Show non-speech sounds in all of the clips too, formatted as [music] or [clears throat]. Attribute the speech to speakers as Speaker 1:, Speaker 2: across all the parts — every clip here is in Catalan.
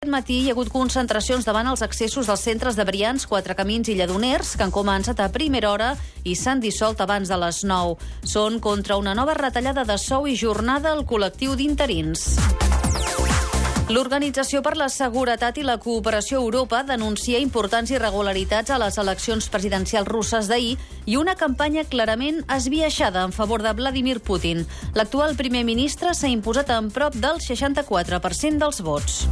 Speaker 1: Aquest matí hi ha hagut concentracions davant els accessos dels centres de Brians, Quatre Camins i Lledoners, que han començat a primera hora i s'han dissolt abans de les 9. Són contra una nova retallada de sou i jornada al col·lectiu d'interins. L'Organització per la Seguretat i la Cooperació Europa denuncia importants irregularitats a les eleccions presidencials russes d'ahir i una campanya clarament esbiaixada en favor de Vladimir Putin. L'actual primer ministre s'ha imposat en prop del 64% dels vots.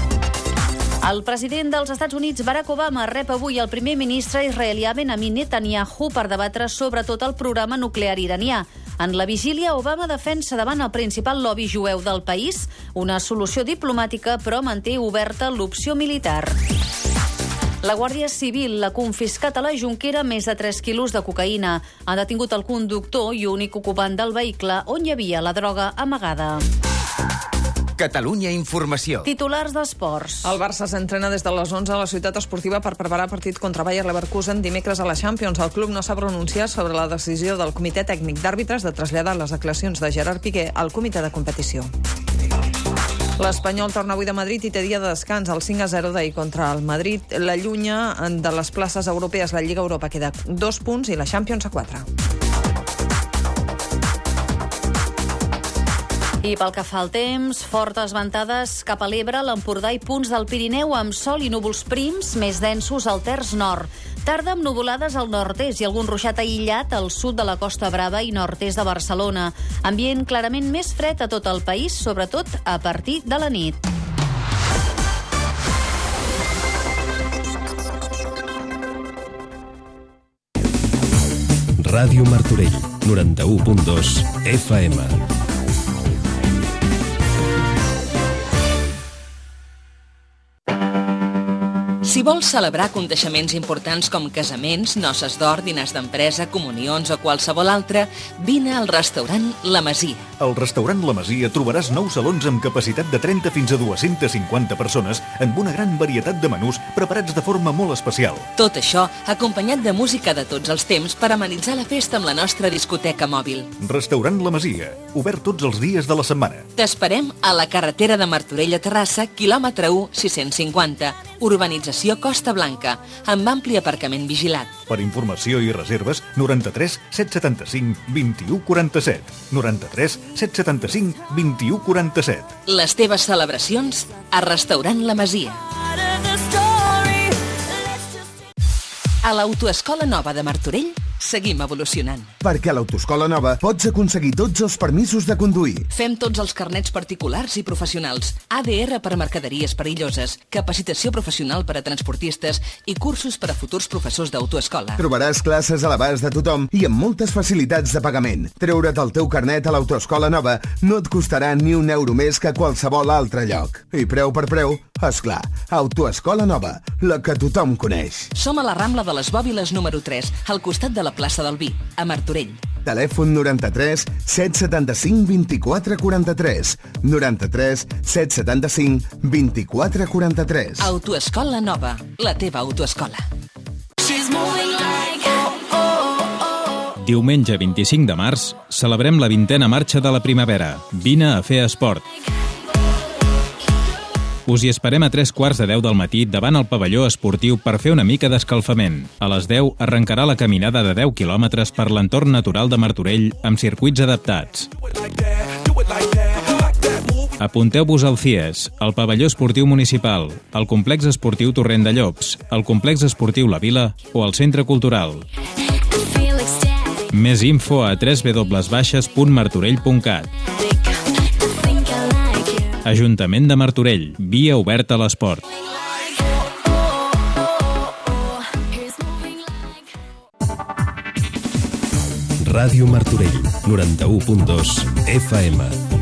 Speaker 1: El president dels Estats Units, Barack Obama, rep avui el primer ministre israelià Benjamin Netanyahu per debatre sobretot el programa nuclear iranià. En la vigília, Obama defensa davant el principal lobby jueu del país una solució diplomàtica, però manté oberta l'opció militar. La Guàrdia Civil l'ha confiscat a la Junquera més de 3 quilos de cocaïna. Ha detingut el conductor i únic ocupant del vehicle on hi havia la droga amagada.
Speaker 2: Catalunya Informació.
Speaker 1: Titulars d'esports.
Speaker 3: El Barça s'entrena des de les 11 a la ciutat esportiva per preparar partit contra Bayer Leverkusen dimecres a la Champions. El club no s'ha pronunciat sobre la decisió del comitè tècnic d'àrbitres de traslladar les declaracions de Gerard Piqué al comitè de competició. L'Espanyol torna avui de Madrid i té dia de descans. El 5 a 0 d'ahir contra el Madrid. La llunya de les places europees. La Lliga Europa queda dos punts i la Champions a 4.
Speaker 1: I pel que fa al temps, fortes ventades cap a l'Ebre, l'Empordà i punts del Pirineu amb sol i núvols prims més densos al terç nord. Tarda amb nuvolades al nord-est i algun ruixat aïllat al sud de la Costa Brava i nord-est de Barcelona. Ambient clarament més fred a tot el país, sobretot a partir de la nit.
Speaker 4: Ràdio Martorell, 91.2 FM.
Speaker 5: Si vols celebrar aconteixements importants com casaments, noces d'or, dinars d'empresa, comunions o qualsevol altre, vine al restaurant La Masia.
Speaker 6: Al restaurant La Masia trobaràs nous salons amb capacitat de 30 fins a 250 persones amb una gran varietat de menús preparats de forma molt especial.
Speaker 5: Tot això acompanyat de música de tots els temps per amenitzar la festa amb la nostra discoteca mòbil.
Speaker 6: Restaurant La Masia, obert tots els dies de la setmana.
Speaker 5: T'esperem a la carretera de Martorell a Terrassa, quilòmetre 1, 650, urbanització Costa Blanca, amb ampli aparcament vigilat.
Speaker 6: Per informació i reserves, 93 775 21 47. 93 775 21 47.
Speaker 5: Les teves celebracions a Restaurant La Masia. A l'Autoescola Nova de Martorell seguim evolucionant.
Speaker 7: Perquè a l'Autoescola Nova pots aconseguir tots els permisos de conduir.
Speaker 5: Fem tots els carnets particulars i professionals, ADR per a mercaderies perilloses, capacitació professional per a transportistes i cursos per a futurs professors d'autoescola.
Speaker 7: Trobaràs classes a l'abast de tothom i amb moltes facilitats de pagament. Treure't el teu carnet a l'Autoescola Nova no et costarà ni un euro més que a qualsevol altre lloc. I preu per preu, és clar. Autoescola Nova, la que tothom coneix.
Speaker 5: Som a la Rambla de les Bòbiles número 3, al costat de la plaça del Vi, a Martorell.
Speaker 7: Telèfon 93 775 24 43. 93 775 24 43.
Speaker 5: Autoescola Nova, la teva autoescola.
Speaker 8: Diumenge 25 de març celebrem la vintena marxa de la primavera. Vine a fer esport. Us hi esperem a tres quarts de deu del matí davant el pavelló esportiu per fer una mica d'escalfament. A les 10 arrencarà la caminada de 10 quilòmetres per l'entorn natural de Martorell amb circuits adaptats. Apunteu-vos al CIES, al pavelló esportiu municipal, al complex esportiu Torrent de Llops, al complex esportiu La Vila o al centre cultural. Més info a www.martorell.cat. Ajuntament de Martorell. Via oberta a l'esport.
Speaker 4: Ràdio Martorell, 91.2 FM.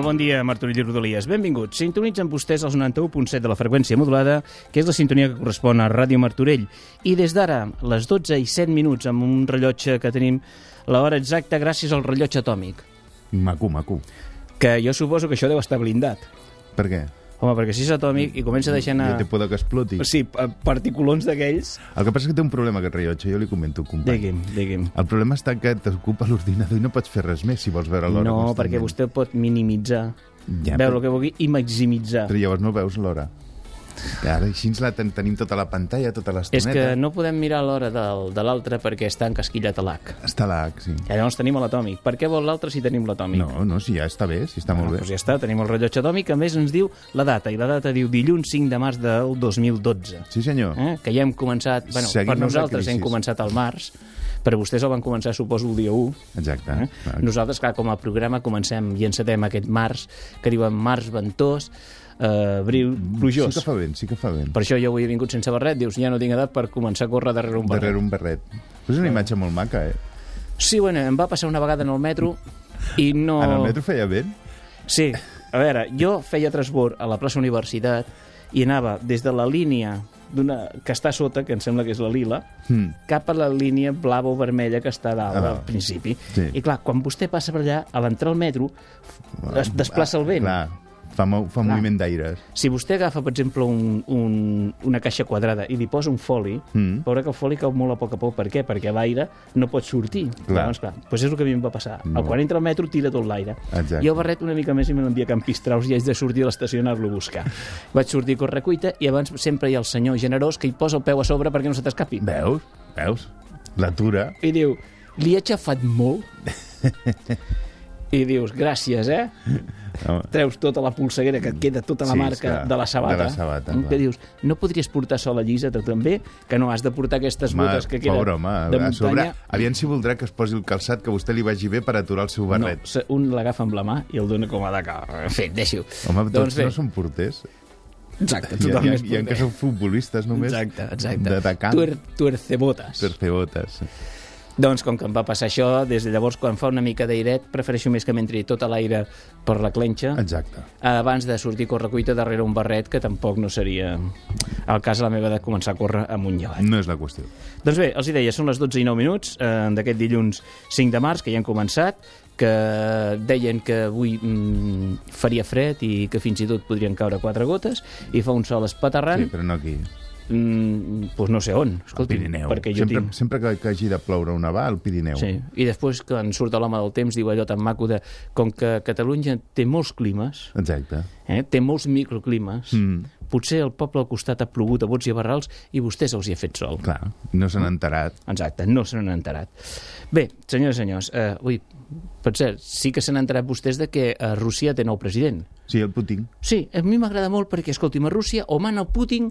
Speaker 9: Molt bon dia, Martorell i Rodalies. Benvinguts. Sintonitzen vostès els 91.7 de la freqüència modulada, que és la sintonia que correspon a Ràdio Martorell. I des d'ara, les 12 i 7 minuts, amb un rellotge que tenim l'hora exacta gràcies al rellotge atòmic.
Speaker 10: Maco, maco.
Speaker 9: Que jo suposo que això deu estar blindat.
Speaker 10: Per què?
Speaker 9: Home, perquè si és atòmic i comença deixant a...
Speaker 10: Ja té por que exploti.
Speaker 9: Sí, pa- particulons d'aquells...
Speaker 10: El que passa és que té un problema aquest rellotge, jo li comento, company.
Speaker 9: Digui'm, digui'm.
Speaker 10: El problema està que t'ocupa l'ordinador i no pots fer res més si vols veure l'hora
Speaker 9: No,
Speaker 10: constantment.
Speaker 9: perquè vostè pot minimitzar,
Speaker 10: Ja,
Speaker 9: veure
Speaker 10: però-
Speaker 9: el que vulgui i maximitzar.
Speaker 10: Però llavors no veus l'hora. Ara així ens la ten tenim tota la pantalla, tota
Speaker 9: És
Speaker 10: l'estoneta.
Speaker 9: que no podem mirar l'hora de l'altre perquè està encasquillat a l'H.
Speaker 10: Està l'H, sí.
Speaker 9: I llavors tenim l'atòmic. Per què vol l'altre si tenim l'atòmic?
Speaker 10: No, no, si ja està bé, si està molt
Speaker 9: Ah,
Speaker 10: bé.
Speaker 9: Doncs ja està, tenim el rellotge atòmic, a més ens diu la data, i la data diu dilluns 5 de març del 2012.
Speaker 10: Sí, senyor.
Speaker 9: Eh? Que ja hem començat... Bueno,
Speaker 10: Seguim
Speaker 9: per nosaltres hem començat al març, però vostès el van començar, suposo, el dia 1.
Speaker 10: Exacte.
Speaker 9: Eh? Nosaltres, clar, com a programa comencem i encetem aquest març, que diuen març ventós, eh, abril plujós.
Speaker 10: Sí que fa vent, sí que fa vent.
Speaker 9: Per això jo avui he vingut sense barret, dius, ja no tinc edat per començar a córrer darrere un barret.
Speaker 10: Darrere un barret. Però és una imatge molt maca, eh?
Speaker 9: Sí, bueno, em va passar una vegada en el metro i no...
Speaker 10: En el metro feia vent?
Speaker 9: Sí, a veure, jo feia transbord a la plaça Universitat i anava des de la línia d'una que està sota, que em sembla que és la lila,
Speaker 10: Mm.
Speaker 9: cap a la línia blava o vermella que està dalt
Speaker 10: Ah,
Speaker 9: al principi.
Speaker 10: sí.
Speaker 9: I clar, quan vostè passa per allà, a l'entrar al metro, es desplaça el vent.
Speaker 10: Clar, fa, mou, fa
Speaker 9: Clar.
Speaker 10: moviment d'aires.
Speaker 9: Si vostè agafa, per exemple, un, un, una caixa quadrada i li posa un foli,
Speaker 10: Mm.
Speaker 9: veurà que el foli cau molt a poc a poc. Per què? Perquè l'aire no pot sortir.
Speaker 10: Clar.
Speaker 9: Llavors, clar, doncs és el que a mi em va passar.
Speaker 10: Molt.
Speaker 9: Quan entra al metro, tira tot l'aire. El barret una mica més i me l'envia a Can Pistraus i haig de sortir a l'estació i anar-lo a buscar. Vaig sortir a correcuita i abans sempre hi ha el senyor generós que hi posa el peu a sobre perquè no se t'escapi.
Speaker 10: Veus? Veus? L'atura.
Speaker 9: I diu, li he aixafat molt? [laughs] I dius, gràcies, eh?
Speaker 10: Home.
Speaker 9: Treus tota la polseguera que et queda tota la
Speaker 10: Sí,
Speaker 9: marca
Speaker 10: que-
Speaker 9: de la sabata.
Speaker 10: de la sabata, clar.
Speaker 9: que dius, no podries portar sola llisa tu també? Que no has de portar aquestes
Speaker 10: Home,
Speaker 9: botes que queden
Speaker 10: pobre home,
Speaker 9: de
Speaker 10: a sobre,
Speaker 9: muntanya?
Speaker 10: aviam si voldrà que es posi el calçat que a vostè li vagi bé per aturar el seu barret.
Speaker 9: No, un l'agafa amb la mà i el dona com a de cal. En fi, deixi-ho.
Speaker 10: Home, tots
Speaker 9: doncs
Speaker 10: no són porters.
Speaker 9: Exacte, tothom
Speaker 10: ha,
Speaker 9: és
Speaker 10: hi ha que
Speaker 9: porter.
Speaker 10: són futbolistes només.
Speaker 9: Exacte, exacte.
Speaker 10: Camp.
Speaker 9: Tuer, tuercebotes.
Speaker 10: Tercebotes.
Speaker 9: Doncs com que em va passar això, des de llavors, quan fa una mica d'airet, prefereixo més que m'entri tot l'aire per la clenxa
Speaker 10: Exacte.
Speaker 9: abans de sortir a correcuita darrere un barret, que tampoc no seria el cas a la meva de començar a córrer amunt i avall.
Speaker 10: No és la qüestió.
Speaker 9: Doncs bé, els hi deia, són les 12 i 9 minuts eh, d'aquest dilluns 5 de març, que ja han començat, que deien que avui mm, faria fred i que fins i tot podrien caure quatre gotes, i fa un sol espaterrant.
Speaker 10: Sí, però no aquí.
Speaker 9: Mm, doncs no sé on, escolti,
Speaker 10: Pirineu.
Speaker 9: perquè jo
Speaker 10: sempre,
Speaker 9: tinc...
Speaker 10: sempre que, que hagi de ploure o nevar, al Pirineu.
Speaker 9: Sí, i després quan surt l'home del temps diu allò tan maco de com que Catalunya té molts climes,
Speaker 10: Exacte.
Speaker 9: eh, té molts microclimes,
Speaker 10: Mm.
Speaker 9: potser el poble al costat ha plogut a bots i a barrals i vostès els hi ha fet sol.
Speaker 10: Clar, no se n'ha enterat.
Speaker 9: Exacte, no se n'han enterat. Bé, senyors i senyors, eh, ui, per cert, sí que se n'han enterat vostès de que a Rússia té nou president.
Speaker 10: Sí, el Putin.
Speaker 9: Sí, a mi m'agrada molt perquè, escolti'm, a Rússia o mana el Putin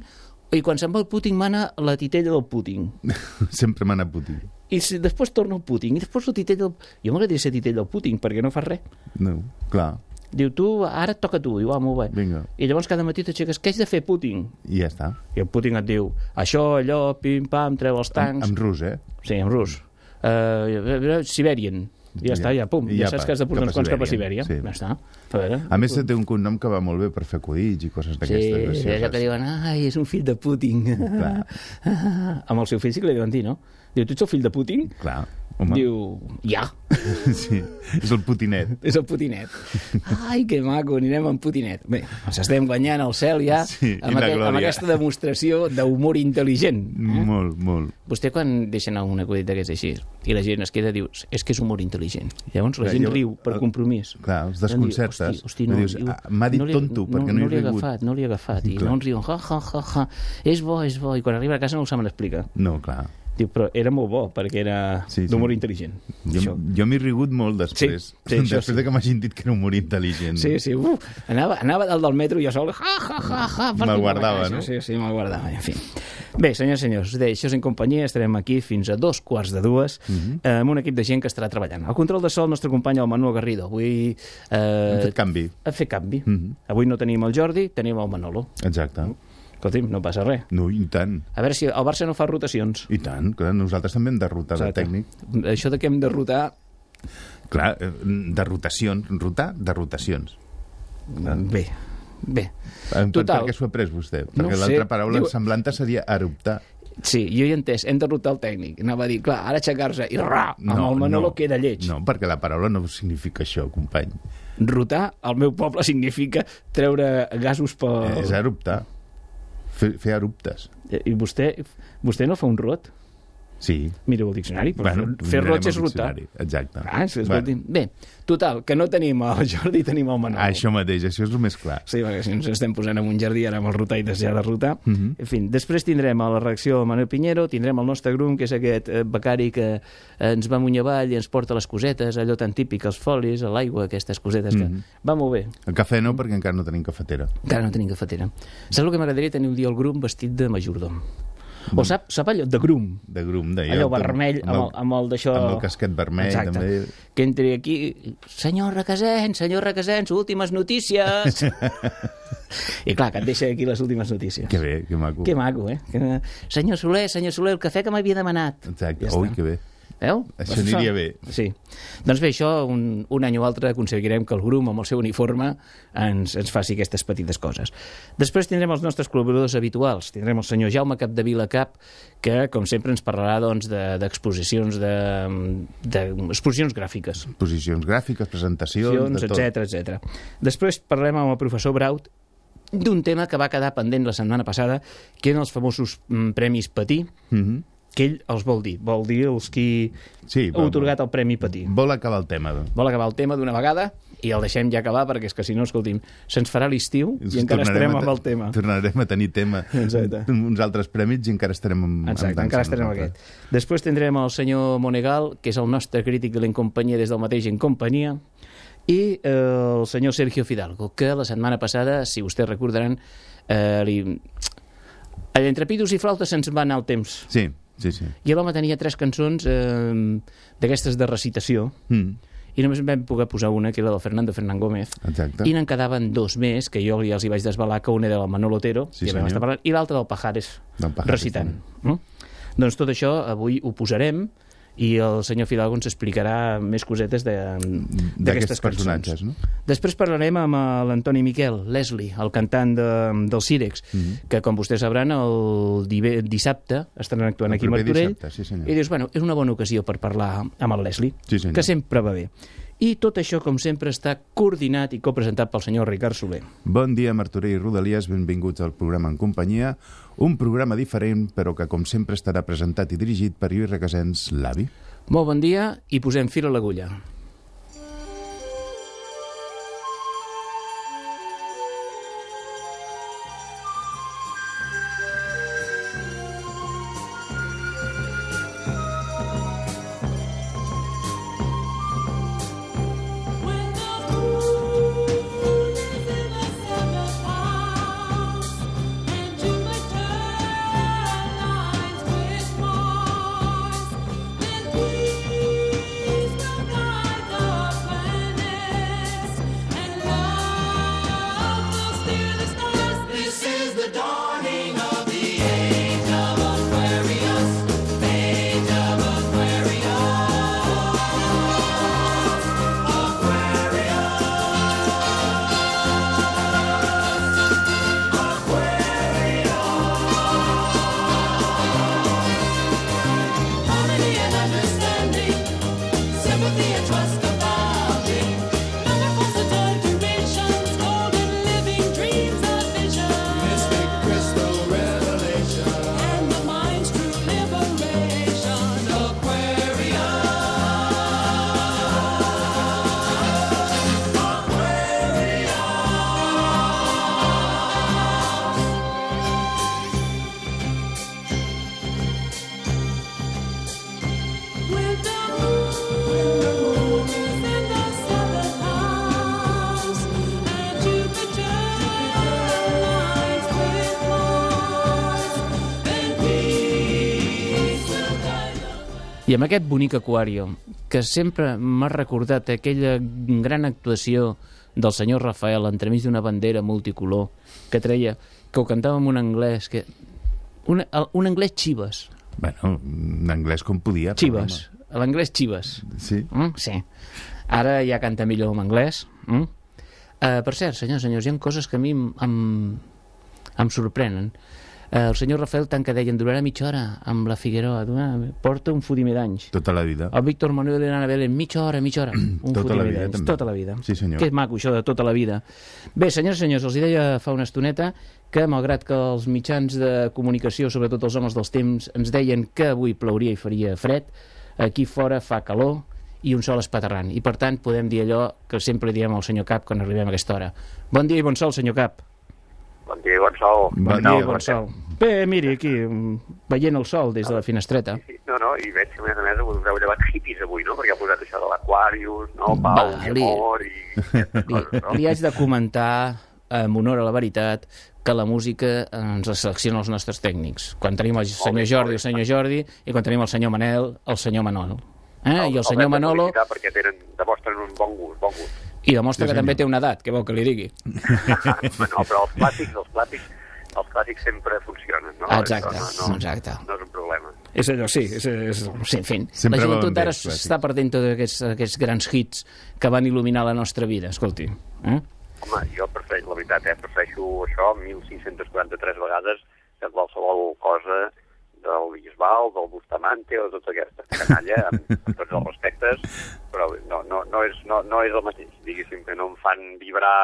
Speaker 9: i quan se'n va el Putin mana la titella del Putin. [laughs]
Speaker 10: sempre mana Putin.
Speaker 9: I si després torna el Putin, i després la titella del... Jo m'agradaria ser titella del Putin perquè no fa res.
Speaker 10: No, clar.
Speaker 9: Diu, tu, ara et toca tu. Diu, ah, molt bé.
Speaker 10: Vinga.
Speaker 9: I llavors cada matí t'aixeques, què haig de fer, Putin?
Speaker 10: I ja està.
Speaker 9: I el Putin et diu, això, allò, pim-pam, treu els
Speaker 10: En,
Speaker 9: tancs...
Speaker 10: en rus, eh?
Speaker 9: Sí, en rus. Uh, Siberian. Ja,
Speaker 10: Ja-
Speaker 9: està, ja, pum.
Speaker 10: i
Speaker 9: Ja,
Speaker 10: ja
Speaker 9: saps
Speaker 10: pa-
Speaker 9: que has de portar
Speaker 10: a
Speaker 9: uns quants cap a
Speaker 10: Sibèria, sí.
Speaker 9: Ja està. A veure.
Speaker 10: A més, té un cognom que va molt bé per fer acudits i coses
Speaker 9: Sí,
Speaker 10: d'aquestes.
Speaker 9: és allò que diuen, ai, és un fill de Putin.
Speaker 10: Clar. [laughs]
Speaker 9: Amb el seu fill sí que li diuen dir, no? Diu, tu ets el fill de Putin?
Speaker 10: Clar, home.
Speaker 9: Diu, ja. [laughs]
Speaker 10: Sí, és el Putinet.
Speaker 9: És el Putinet. Ai, que maco, anirem amb Putinet. Bé, ens estem guanyant el cel ja
Speaker 10: Sí,
Speaker 9: amb, aquest, amb aquesta demostració d'humor intel·ligent. Eh?
Speaker 10: Molt, molt.
Speaker 9: Vostè quan deixa anar un acudit d'aquests així i la gent es queda diu, és que és humor intel·ligent. Llavors la
Speaker 10: Clar,
Speaker 9: gent
Speaker 10: jo-
Speaker 9: riu per compromís.
Speaker 10: clar, els desconcertes.
Speaker 9: Hosti, hosti, no,
Speaker 10: Dius,
Speaker 9: diu,
Speaker 10: "Ah, m'ha dit
Speaker 9: li-
Speaker 10: tonto, perquè no
Speaker 9: no li he
Speaker 10: rigut."
Speaker 9: agafat, no li he agafat. I
Speaker 10: Clar.
Speaker 9: llavors riuen, ja, ja, ja, ja, és bo, és bo. I quan arriba a casa no el saben explicar.
Speaker 10: No, clar.
Speaker 9: Diu, però era molt bo, perquè era
Speaker 10: Sí, sí.
Speaker 9: d'humor intel·ligent.
Speaker 10: Jo,
Speaker 9: Això.
Speaker 10: jo m'he rigut molt després.
Speaker 9: Sí, sí,
Speaker 10: després
Speaker 9: sí.
Speaker 10: de que m'hagin dit que era humor intel·ligent.
Speaker 9: Sí, sí, uf, anava, anava dalt del metro i jo sol, ja, ja, ja, ja,
Speaker 10: Me'l guardava, no?
Speaker 9: Sí, sí, me'l guardava, en fi. Bé, senyors i senyors, us deia, això és en companyia, estarem aquí fins a dos quarts de dues,
Speaker 10: Mhm.
Speaker 9: eh, amb un equip de gent que estarà treballant. Al control de sol, el nostre company, el Manolo Garrido. Avui... Eh,
Speaker 10: Hem fet canvi.
Speaker 9: Ha fet canvi.
Speaker 10: Mhm.
Speaker 9: Avui no tenim el Jordi, tenim el Manolo.
Speaker 10: Exacte.
Speaker 9: Escolti'm, no passa res.
Speaker 10: No, i tant.
Speaker 9: A veure si el Barça no fa rotacions.
Speaker 10: I tant, clar, nosaltres també hem de rotar de
Speaker 9: Exacte.
Speaker 10: tècnic.
Speaker 9: Això de que hem de rotar
Speaker 10: Clar, eh, de rotacions, rotar de rotacions.
Speaker 9: Bé, bé.
Speaker 10: Per,
Speaker 9: Total.
Speaker 10: Per què s'ho ha pres vostè?
Speaker 9: No
Speaker 10: Perquè
Speaker 9: ho
Speaker 10: l'altra paraula
Speaker 9: Diu-
Speaker 10: semblanta seria eruptar.
Speaker 9: Sí, jo hi he entès, hem de rotar el tècnic. Anava a dir, clar, ara aixecar-se i ra, amb el Manolo queda lleig.
Speaker 10: No, perquè la paraula no significa això, company.
Speaker 9: Rotar, al meu poble, significa treure gasos pel...
Speaker 10: És eruptar. Fer, fer eruptes.
Speaker 9: I vostè, vostè no fa un rot?
Speaker 10: Sí.
Speaker 9: Mireu el diccionari, però
Speaker 10: Bueno,
Speaker 9: fer roig és rotar.
Speaker 10: diccionari, Exacte.
Speaker 9: Ah, sí, escolti. Bé, total, que no tenim el [laughs] Jordi, tenim el Manolo.
Speaker 10: Ah, això mateix, això és el més clar.
Speaker 9: Sí, perquè si ens estem posant en un jardí ara amb el rotar i deixar de rotar.
Speaker 10: Uh -huh.
Speaker 9: En fi, després tindrem a la reacció el Manuel Pinheiro, tindrem el nostre grum, que és aquest eh, becari que eh, ens va amunt i avall i ens porta les cosetes, allò tan típic, els folis, l'aigua, aquestes cosetes que...
Speaker 10: Mhm.
Speaker 9: Va molt bé.
Speaker 10: El cafè no, perquè encara no tenim cafetera.
Speaker 9: Encara no tenim cafetera. Saps el que m'agradaria tenir un dia el grum vestit de majordom? O sap, sap allò de grum?
Speaker 10: De grum, deia.
Speaker 9: Allò vermell, amb el, amb el d'això...
Speaker 10: Amb el casquet vermell,
Speaker 9: Exacte.
Speaker 10: també.
Speaker 9: Que entri aquí... Senyor Requesens, senyor Requesens, últimes notícies! [laughs] I clar, que et deixa aquí les últimes notícies.
Speaker 10: Que bé, que maco.
Speaker 9: Que maco, eh? Que... Senyor Soler, senyor Soler, el cafè que m'havia demanat.
Speaker 10: Exacte.
Speaker 9: Ja
Speaker 10: Ui,
Speaker 9: està.
Speaker 10: que bé.
Speaker 9: Veu?
Speaker 10: Això aniria bé.
Speaker 9: Sí. Doncs bé, això, un, un any o altre aconseguirem que el Grum, amb el seu uniforme, ens, ens faci aquestes petites coses. Després tindrem els nostres col·laboradors habituals. Tindrem el senyor Jaume Capdevila Cap, que, com sempre, ens parlarà doncs, de- d'exposicions de, de, exposicions gràfiques
Speaker 10: Posicions gràfiques, presentacions,
Speaker 9: presentacions,
Speaker 10: de tot.
Speaker 9: etc etc. Després parlem amb el professor Braut d'un tema que va quedar pendent la setmana passada, que eren els famosos mm, Premis Patí,
Speaker 10: Mhm.
Speaker 9: Que ell els vol dir, vol dir els qui
Speaker 10: Sí,
Speaker 9: ha otorgat el Premi Patí.
Speaker 10: Vol acabar el tema. doncs.
Speaker 9: Vol acabar el tema d'una vegada i el deixem ja acabar, perquè és que si no, escolti'm, se'ns farà l'estiu i encara estarem amb el tema.
Speaker 10: Tornarem a tenir tema.
Speaker 9: Exacte. [laughs]
Speaker 10: Uns altres prèmits i encara estarem amb,
Speaker 9: Exacte,
Speaker 10: amb
Speaker 9: encara estarem amb aquest. Després tindrem el senyor Monegal, que és el nostre crític de l'Incompanyia des del mateix En Companyia, i eh, el senyor Sergio Fidalgo, que la setmana passada, si vostès recordaran, eh, li... entre pitos i flautes se'ns va anar el temps.
Speaker 10: Sí, sí, sí.
Speaker 9: I l'home tenia tres cançons eh, d'aquestes de recitació,
Speaker 10: Mm.
Speaker 9: i només vam poder posar una, que era del Fernando Fernán Gómez,
Speaker 10: Exacte.
Speaker 9: i n'en quedaven dos més, que jo ja els hi vaig desvelar, que una era del Manolo Otero,
Speaker 10: Sí,
Speaker 9: vam
Speaker 10: senyor.
Speaker 9: estar parlant, i l'altra del Pajares,
Speaker 10: Del Pajares,
Speaker 9: recitant. Mm? Doncs tot això avui ho posarem i el senyor Fidalgo ens explicarà més cosetes d'aquestes
Speaker 10: personatges, no?
Speaker 9: Després parlarem amb eh, l'Antoni Miquel, Leslie, el cantant de, del Cirex,
Speaker 10: Mhm.
Speaker 9: que, com vostès sabran, el dissabte estaran actuant
Speaker 10: El
Speaker 9: aquí a Martorell.
Speaker 10: dissabte, sí, senyor.
Speaker 9: I dius, bueno, és una bona ocasió per parlar amb el Leslie,
Speaker 10: Sí, senyor.
Speaker 9: que sempre va bé. I tot això, com sempre, està coordinat i copresentat pel senyor Ricard Soler.
Speaker 10: Bon dia, Martorell i Rodalies, benvinguts al programa En Companyia. Un programa diferent, però que, com sempre, estarà presentat i dirigit per Lluís Requesens, l'avi.
Speaker 9: Molt bon dia i posem fil a l'agulla. Amb aquest bonic Aquario, que sempre m'ha recordat aquella gran actuació del senyor Rafael entremig d'una bandera multicolor que treia, que ho cantava en un anglès, que... Un, un anglès xives.
Speaker 10: Bueno, en anglès com podia.
Speaker 9: Xives. L'anglès xives.
Speaker 10: Sí.
Speaker 9: Mm? Sí. Ara ja canta millor en anglès. Mm? Uh, per cert, senyors, senyors, hi ha coses que a mi em, em, em sorprenen. Uh, el senyor Rafael tant que deien durarà mitja hora amb la Figueroa, porta un fotimer d'anys.
Speaker 10: Tota la vida.
Speaker 9: El Víctor Manuel i l'Anna Belén, mitja hora, mitja hora. [clears throat] Un
Speaker 10: Tota la
Speaker 9: fotimer
Speaker 10: vida,
Speaker 9: d'anys,
Speaker 10: també.
Speaker 9: Tota la vida.
Speaker 10: Sí, senyor.
Speaker 9: Que maco, això de tota la vida. Bé, senyors i senyors, els hi deia fa una estoneta que, malgrat que els mitjans de comunicació, sobretot els homes dels temps, ens deien que avui plouria i faria fred, aquí fora fa calor i un sol espaterrant. I, per tant, podem dir allò que sempre diem al senyor Cap quan arribem a aquesta hora. Bon dia i bon sol, senyor Cap.
Speaker 11: Bon dia, bon sol.
Speaker 10: Bon
Speaker 9: dia, bon sol. Bé, miri, aquí, veient el sol des de la finestreta.
Speaker 11: Sí, no, no, i veig que a més a més us heu llevat hippies avui, no? Perquè ha posat això de l'Aquarius, no? Pau i
Speaker 9: Vali.
Speaker 11: amor i
Speaker 9: Li,
Speaker 11: coses, no?
Speaker 9: li haig de comentar, amb honor a la veritat, que la música ens la selecciona els nostres tècnics. Quan tenim el senyor Jordi, el senyor Jordi, i quan tenim el senyor Manel, el senyor Manol. Eh? I el senyor Manolo,
Speaker 11: Perquè tenen, demostren un bon gust, bon gust.
Speaker 9: I demostra
Speaker 10: Sí,
Speaker 9: que també té una edat, què vol que li digui? [laughs]
Speaker 11: no, però els clàssics, els clàssics, els clàssics sempre funcionen, no?
Speaker 9: Exacte,
Speaker 11: Això no, no,
Speaker 9: exacte.
Speaker 11: no és un problema.
Speaker 9: És allò, sí, és, és, sí en fi.
Speaker 10: Sempre
Speaker 9: la
Speaker 10: van
Speaker 9: joventut ara s'està perdent tots aquests, aquests grans hits que van il·luminar la nostra vida, escolti. Eh?
Speaker 11: Home, jo prefereixo, la veritat, eh, prefereixo això 1.543 vegades que qualsevol cosa del Bisbal, del Bustamante o tota aquesta canalla, amb, amb tots els respectes, però no, no, no, és, no, no és el mateix, diguéssim, que no em fan vibrar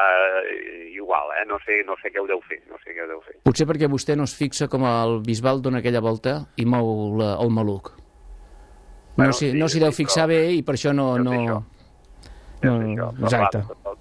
Speaker 11: eh, igual, eh? No sé, no sé què ho deu fer, no sé què ho deu fer.
Speaker 9: Potser perquè vostè no es fixa com el Bisbal dona aquella volta i mou la, el maluc. No
Speaker 11: Bueno,
Speaker 9: s'hi
Speaker 11: sí,
Speaker 9: no s'hi deu
Speaker 11: sí,
Speaker 9: fixar
Speaker 11: però-
Speaker 9: bé i per això no... No...
Speaker 11: això.
Speaker 9: no
Speaker 11: Això, però
Speaker 9: exacte.
Speaker 11: clar, el,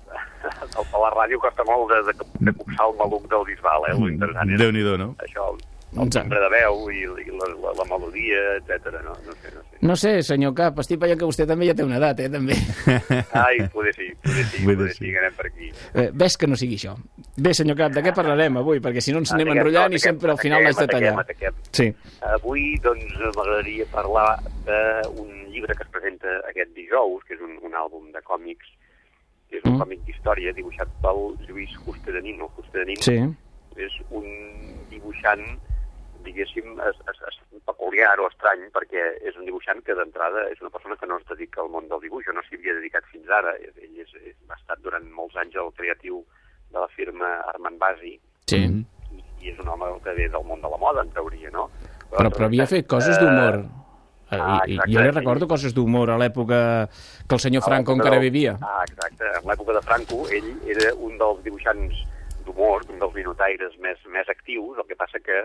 Speaker 11: [laughs] el, a la ràdio costa molt de, de, de copsar el maluc del Bisbal, eh? És
Speaker 10: Déu-n'hi-do, no?
Speaker 11: això, el timbre de veu i, i la, la, la melodia, etc. No, no sé, no sé.
Speaker 9: No sé, senyor Cap, estic veient que vostè també ja té una edat, eh, també. [laughs]
Speaker 11: Ai, poder sí, poder sí,
Speaker 10: Poder
Speaker 11: poder
Speaker 10: sí.
Speaker 11: sí, que anem per aquí.
Speaker 9: Eh, ves que no sigui això. Bé, senyor Cap, de què parlarem avui? Perquè si no ens anem enrotllant
Speaker 11: no,
Speaker 9: i sempre al final l'haig de tallar. Sí.
Speaker 11: Avui, doncs, m'agradaria parlar d'un llibre que es presenta aquest dijous, que és un, un àlbum de còmics, que és un
Speaker 9: Mm.
Speaker 11: còmic d'història dibuixat pel Lluís Justedanín. El Justedanín
Speaker 9: Sí.
Speaker 11: és un dibuixant, diguéssim, es, es, es peculiar o estrany, perquè és un dibuixant que d'entrada és una persona que no es dedica al món del dibuix, o no s'hi havia dedicat fins ara. Ell és, és, ha estat durant molts anys el creatiu de la firma Armand Basi,
Speaker 9: Sí.
Speaker 11: i, i és un home que ve del món de la moda, en teoria, no?
Speaker 9: Però, però havia fet coses d'humor. Eh,
Speaker 11: ah,
Speaker 9: I,
Speaker 11: exacte,
Speaker 9: i jo li recordo coses d'humor a l'època que el senyor Franco encara
Speaker 11: del-
Speaker 9: vivia.
Speaker 11: Ah, exacte. En l'època de Franco, ell era un dels dibuixants d'humor, un dels minotaires més, més actius, el que passa que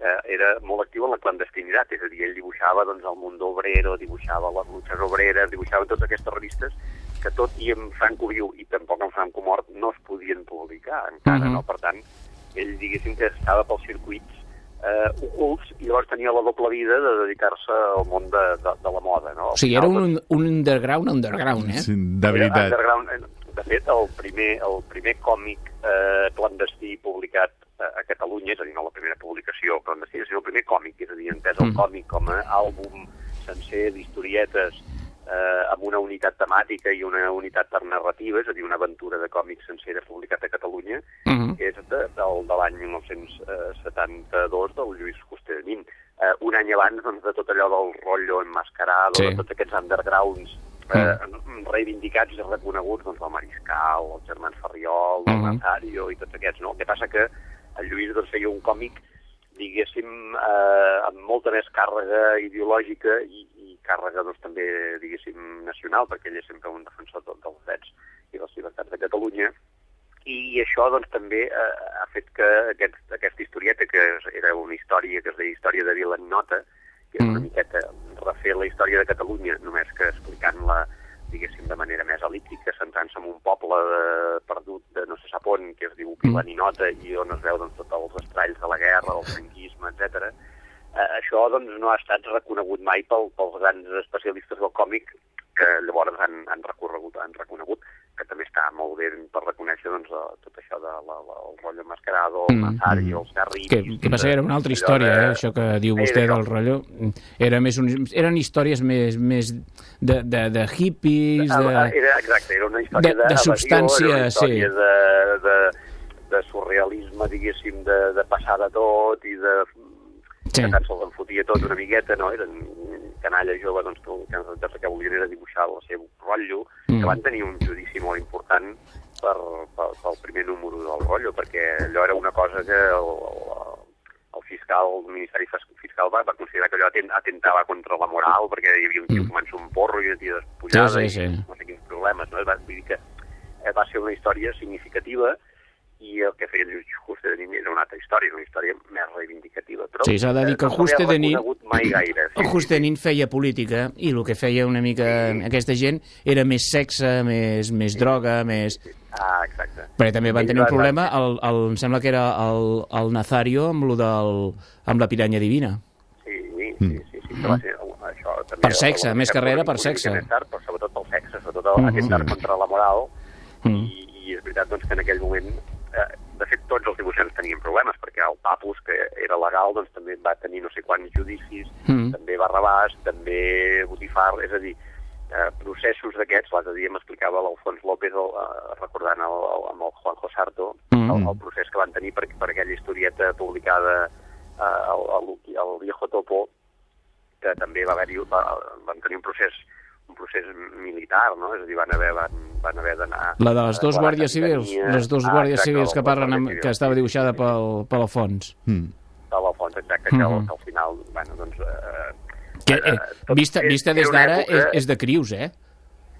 Speaker 11: eh, era molt actiu en la clandestinitat, és a dir, ell dibuixava doncs, el Mundo Obrero, dibuixava les luchas obreres, dibuixava totes aquestes revistes que tot i en Franco viu i tampoc en Franco mort no es podien publicar encara,
Speaker 9: Mhm.
Speaker 11: no? Per tant, ell, diguéssim, que estava pels circuits eh, ocults i llavors tenia la doble vida de dedicar-se al món de, de, de la moda, no?
Speaker 9: O sigui, era un, un underground underground, eh?
Speaker 10: Sí, de
Speaker 11: Era
Speaker 10: veritat.
Speaker 11: underground. eh, De fet, el primer, el primer còmic eh, clandestí publicat a Catalunya, és a dir, no la primera publicació clandestina, sinó el primer còmic, és a dir, entès el
Speaker 9: Mm.
Speaker 11: còmic com a àlbum sencer d'historietes eh, amb una unitat temàtica i una unitat per narrativa, és a dir, una aventura de còmic sencera publicat a Catalunya,
Speaker 9: Mhm.
Speaker 11: és de, del, de l'any 1972 del Lluís Costanín. Eh, un any abans doncs, de tot allò del rotllo enmascarado,
Speaker 9: Sí.
Speaker 11: de tots aquests undergrounds eh, reivindicats i reconeguts, doncs el Mariscal, el Germán Ferriol, el
Speaker 9: Mhm.
Speaker 11: Nazario i tots aquests, no? El que passa que el Lluís doncs, feia un còmic, diguéssim, eh, amb molta més càrrega ideològica i, i càrrega, doncs, també, diguéssim, nacional, perquè ell és sempre un defensor de- dels drets i les llibertats de Catalunya, i això doncs, també eh, ha fet que aquest, aquesta historieta, que era una història que es deia Història de Vila Nota, que és una
Speaker 9: Mm.
Speaker 11: miqueta refer la història de Catalunya, només que explicant-la, diguéssim, de manera més elíptica, centrant-se en un poble de, perdut de no se sap on, que es diu Vila ni Nota, i on es veu doncs, tots els estralls de la guerra, el franquisme, etc. Eh, això doncs, no ha estat reconegut mai pel, pels grans especialistes del còmic que llavors han, han, recorregut, han reconegut que també està molt bé per reconèixer doncs, eh, tot això de la, la, el rotllo mascarado, el
Speaker 9: Mm,
Speaker 11: Nazario, els Garris...
Speaker 9: Que, que passa que era una altra història, eh, això que diu vostè
Speaker 11: Era
Speaker 9: del rotllo. Era més un, eren històries més, més de, de, de hippies,
Speaker 11: Ah,
Speaker 9: de...
Speaker 11: Era, exacte, era una història
Speaker 9: de- de
Speaker 11: d'evasió,
Speaker 9: substància,
Speaker 11: era una història
Speaker 9: sí.
Speaker 11: de, de, de surrealisme, diguéssim, de, de passar de tot i de...
Speaker 9: Sí.
Speaker 11: que tant se'ls en fotia tot una miqueta, no? Eren canalla jove doncs, que, que, que volien era dibuixar el seu rotllo,
Speaker 9: Mm.
Speaker 11: que van tenir un judici molt important per, per, pel primer número del rotllo, perquè allò era una cosa que el, el, el fiscal, el Ministeri Fis- Fiscal va, va considerar que allò atent, atentava contra la moral, perquè hi havia un tio fumant-se un porro i una tia despullada
Speaker 9: Mm. Sí, sí, sí.
Speaker 11: i no sé quins problemes, no? Va, vull dir que eh, va ser una història significativa i el que feia el Juste de Nin era una altra història, una història més reivindicativa. Però,
Speaker 9: Sí, s'ha de dir que
Speaker 11: no
Speaker 9: el Juste de Nin...
Speaker 11: mai gaire.
Speaker 9: El Juste de Nin feia política i el que feia una mica aquesta gent era més sexe, més, més droga, més...
Speaker 11: Ah, exacte.
Speaker 9: Perquè també van tenir un problema, el, el, em sembla que era el, el Nazario amb, lo del, amb la piranya divina.
Speaker 11: Sí, sí, sí, sí, sí que va ser això. També,
Speaker 9: Per sexe, més carrera
Speaker 11: el-
Speaker 9: per sexe.
Speaker 11: Tard, però sobretot pel sexe, sobretot el,
Speaker 9: Mhm.
Speaker 11: atemptar
Speaker 10: Sí.
Speaker 11: contra la moral,
Speaker 9: Mm.
Speaker 11: i, i és veritat doncs, que en aquell moment, tots els dibuixants tenien problemes, perquè el Papus, que era legal, doncs també va tenir no sé quants judicis,
Speaker 9: Mm.
Speaker 11: també Barrabàs, també Botifar, és a dir, eh, processos d'aquests, l'altre dia m'explicava l'Alfons López el, eh, recordant el, el, amb el Juanjo Sarto
Speaker 9: Mm.
Speaker 11: el, el procés que van tenir per, per aquella historieta publicada eh, al, al, al Viejo Topo que també va haver-hi va, van tenir un procés un procés militar, no? És a dir, van haver, van, van haver d'anar...
Speaker 9: La de les dos
Speaker 11: declarar
Speaker 9: guàrdies civils, les dos
Speaker 11: Ah,
Speaker 9: guàrdies civils que parlen, amb, que estava dibuixada pel, pel Alfons.
Speaker 10: Mm.
Speaker 11: de l'Alfons, exacte, que, al,
Speaker 9: Mhm.
Speaker 11: que al final, bueno, doncs... Eh,
Speaker 9: Que, eh, vista,
Speaker 11: és-
Speaker 9: vista
Speaker 11: era
Speaker 9: des d'ara
Speaker 11: època-
Speaker 9: és, és de crius, eh?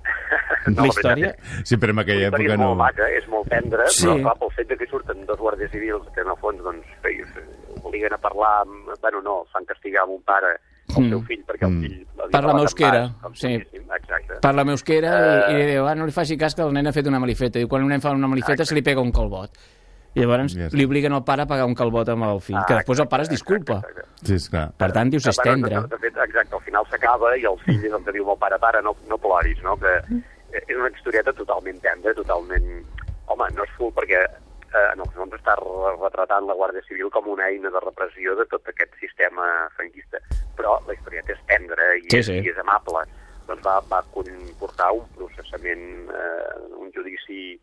Speaker 9: [laughs]
Speaker 11: No,
Speaker 9: la història...
Speaker 10: Sí, però en aquella època
Speaker 11: és
Speaker 10: no...
Speaker 11: molt maca, és molt tendra,
Speaker 9: Sí.
Speaker 11: però clar, pel fet de que surten dos guàrdies civils que en el fons doncs, feien, obliguen a parlar amb... Bueno, no, fan castigar amb un pare el
Speaker 9: Mm.
Speaker 11: seu fill perquè el
Speaker 10: Mm.
Speaker 11: fill...
Speaker 9: Parla
Speaker 11: com
Speaker 9: sí.
Speaker 11: Exacte.
Speaker 9: Parla amb euskera i,
Speaker 11: Eh,
Speaker 9: i diu, ah, no li faci cas que el nen ha fet una malifeta. Diu, quan un nen fa una malifeta se li pega un calbot. I llavors
Speaker 10: està.
Speaker 9: li obliguen al pare a pagar un calbot amb el fill, que
Speaker 11: Ah,
Speaker 9: després el pare es disculpa.
Speaker 11: exacte, exacte.
Speaker 10: Sí, esclar.
Speaker 9: Per tant, dius, és
Speaker 11: Bueno,
Speaker 9: tendre.
Speaker 11: De, de fet, exacte, al final s'acaba i el fill és el que diu al pare, pare, no, no ploris, no? Que és una historieta totalment tendra, totalment... Home, no és full perquè eh, en el fons està re- retratant la Guàrdia Civil com una eina de repressió de tot aquest sistema franquista. Però la historieta és tendra i,
Speaker 9: Sí, sí.
Speaker 11: i és amable. Doncs va, va comportar un processament, eh, un judici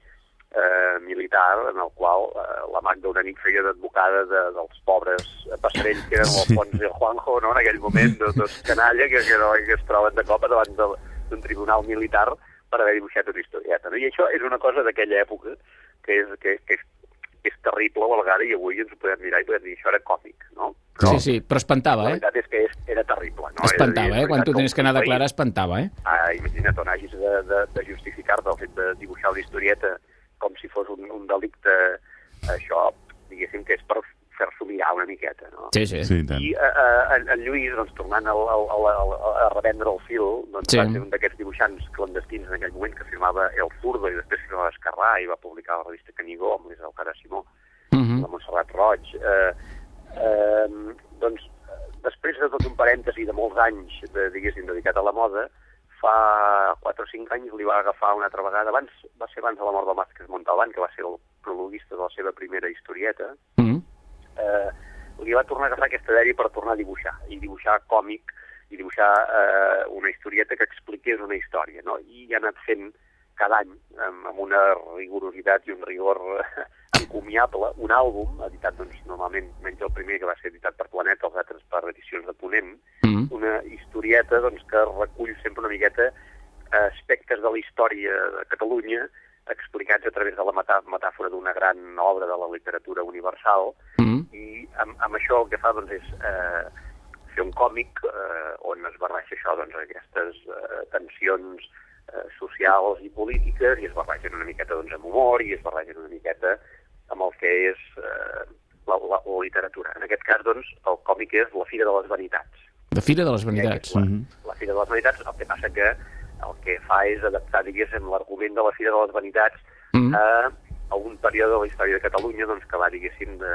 Speaker 11: eh, militar en el qual eh, la Magda una nit feia d'advocada de, dels pobres passarells que eren l'Alfons i el Juanjo, no? en aquell moment, dos, dos canalla que, que, no, que es troben de cop davant d'un tribunal militar per haver dibuixat una historieta. No? I això és una cosa d'aquella època que és, que, que és, és terrible a la vegada i avui ens ho podem mirar i podem dir això era còmic, no?
Speaker 9: Sí, sí, però espantava,
Speaker 11: La
Speaker 9: eh?
Speaker 11: veritat és que és, era terrible. No?
Speaker 9: Espantava,
Speaker 11: dir,
Speaker 9: eh? Quan tu tenies que anar a declarar, espantava, eh?
Speaker 11: Ah, imagina't on hagis de, de, de justificar-te el fet de dibuixar una historieta com si fos un, un delicte, això, diguéssim que és per fer-s'ho mirar una miqueta, no?
Speaker 9: Sí, sí.
Speaker 10: Sí, i tant.
Speaker 11: I eh, en, en Lluís, doncs, tornant al, al, al, al, a revendre el fil, doncs
Speaker 9: Sí.
Speaker 11: va ser un d'aquests dibuixants clandestins en aquell moment que firmava El Zurdo i després firmava Escarrà i va publicar a la revista Canigó amb l'Isabel Cara Simó,
Speaker 9: Mhm.
Speaker 11: la Montserrat Roig. Eh, eh, doncs, eh, després de tot un parèntesi de molts anys, de, diguéssim, dedicat a la moda, fa 4 o 5 anys li va agafar una altra vegada, abans, va ser abans de la mort del Vázquez Montalbán, que va ser el prologuista de la seva primera historieta,
Speaker 9: Mm.
Speaker 11: Eh, li va tornar a agafar aquesta dèria per tornar a dibuixar, i dibuixar còmic, i dibuixar eh, una historieta que expliqués una història, no? I ha anat fent cada any, amb, amb una rigorositat i un rigor eh, encomiable, un àlbum, editat doncs, normalment menys el primer que va ser editat per Planeta, els altres per edicions de Ponent,
Speaker 9: Mm.
Speaker 11: una historieta doncs, que recull sempre una miqueta eh, aspectes de la història de Catalunya explicats a través de la metà metàfora d'una gran obra de la literatura universal
Speaker 9: Mm.
Speaker 11: i amb, amb això el que fa doncs, és eh, fer un còmic eh, on es barreja això, doncs, aquestes eh, tensions eh, socials i polítiques i es barregen una miqueta doncs, amb humor i es barregen una miqueta amb el que és eh, la, la, la literatura. En aquest cas, doncs, el còmic és La Fira de les Vanitats.
Speaker 9: De Fira de les Vanitats.
Speaker 11: La,
Speaker 10: Mhm.
Speaker 11: la Fira de les Vanitats, el que passa que el que fa és adaptar, diguéssim, l'argument de la Fira de les Vanitats
Speaker 9: Mm.
Speaker 11: a, a un període de la història de Catalunya doncs, que va, diguéssim, de,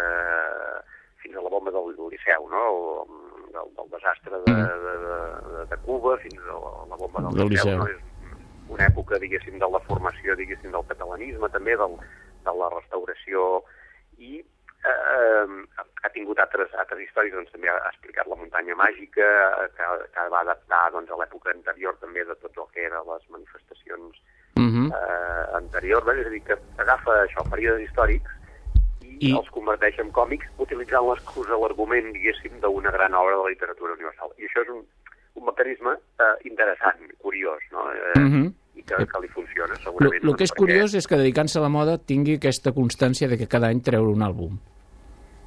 Speaker 11: fins a la bomba del Liceu, no? O, del, del desastre de,
Speaker 9: Mm.
Speaker 11: de, de, de Cuba fins a la, la bomba del,
Speaker 9: Del
Speaker 11: Liceu.
Speaker 9: Liceu.
Speaker 11: No? És una època, diguéssim, de la formació, diguéssim, del catalanisme, també, del, de la restauració, i eh, ha tingut altres, altres històries, doncs també ha explicat la muntanya màgica, eh, que, que va adaptar doncs, a l'època anterior també de tot el que eren les manifestacions
Speaker 9: Mhm.
Speaker 11: eh, anteriors, és a dir, que agafa això, períodes històrics i,
Speaker 9: I-
Speaker 11: els converteix en còmics utilitzant l'excusa, l'argument, diguéssim, d'una gran obra de la literatura universal. I això és un, un mecanisme eh, interessant, curiós, no? Eh,
Speaker 9: Mhm.
Speaker 11: I que, que li funciona,
Speaker 9: El
Speaker 11: segurament.
Speaker 9: que és
Speaker 11: doncs,
Speaker 9: curiós és que dedicant-se a la moda tingui aquesta constància de que cada any treure un àlbum.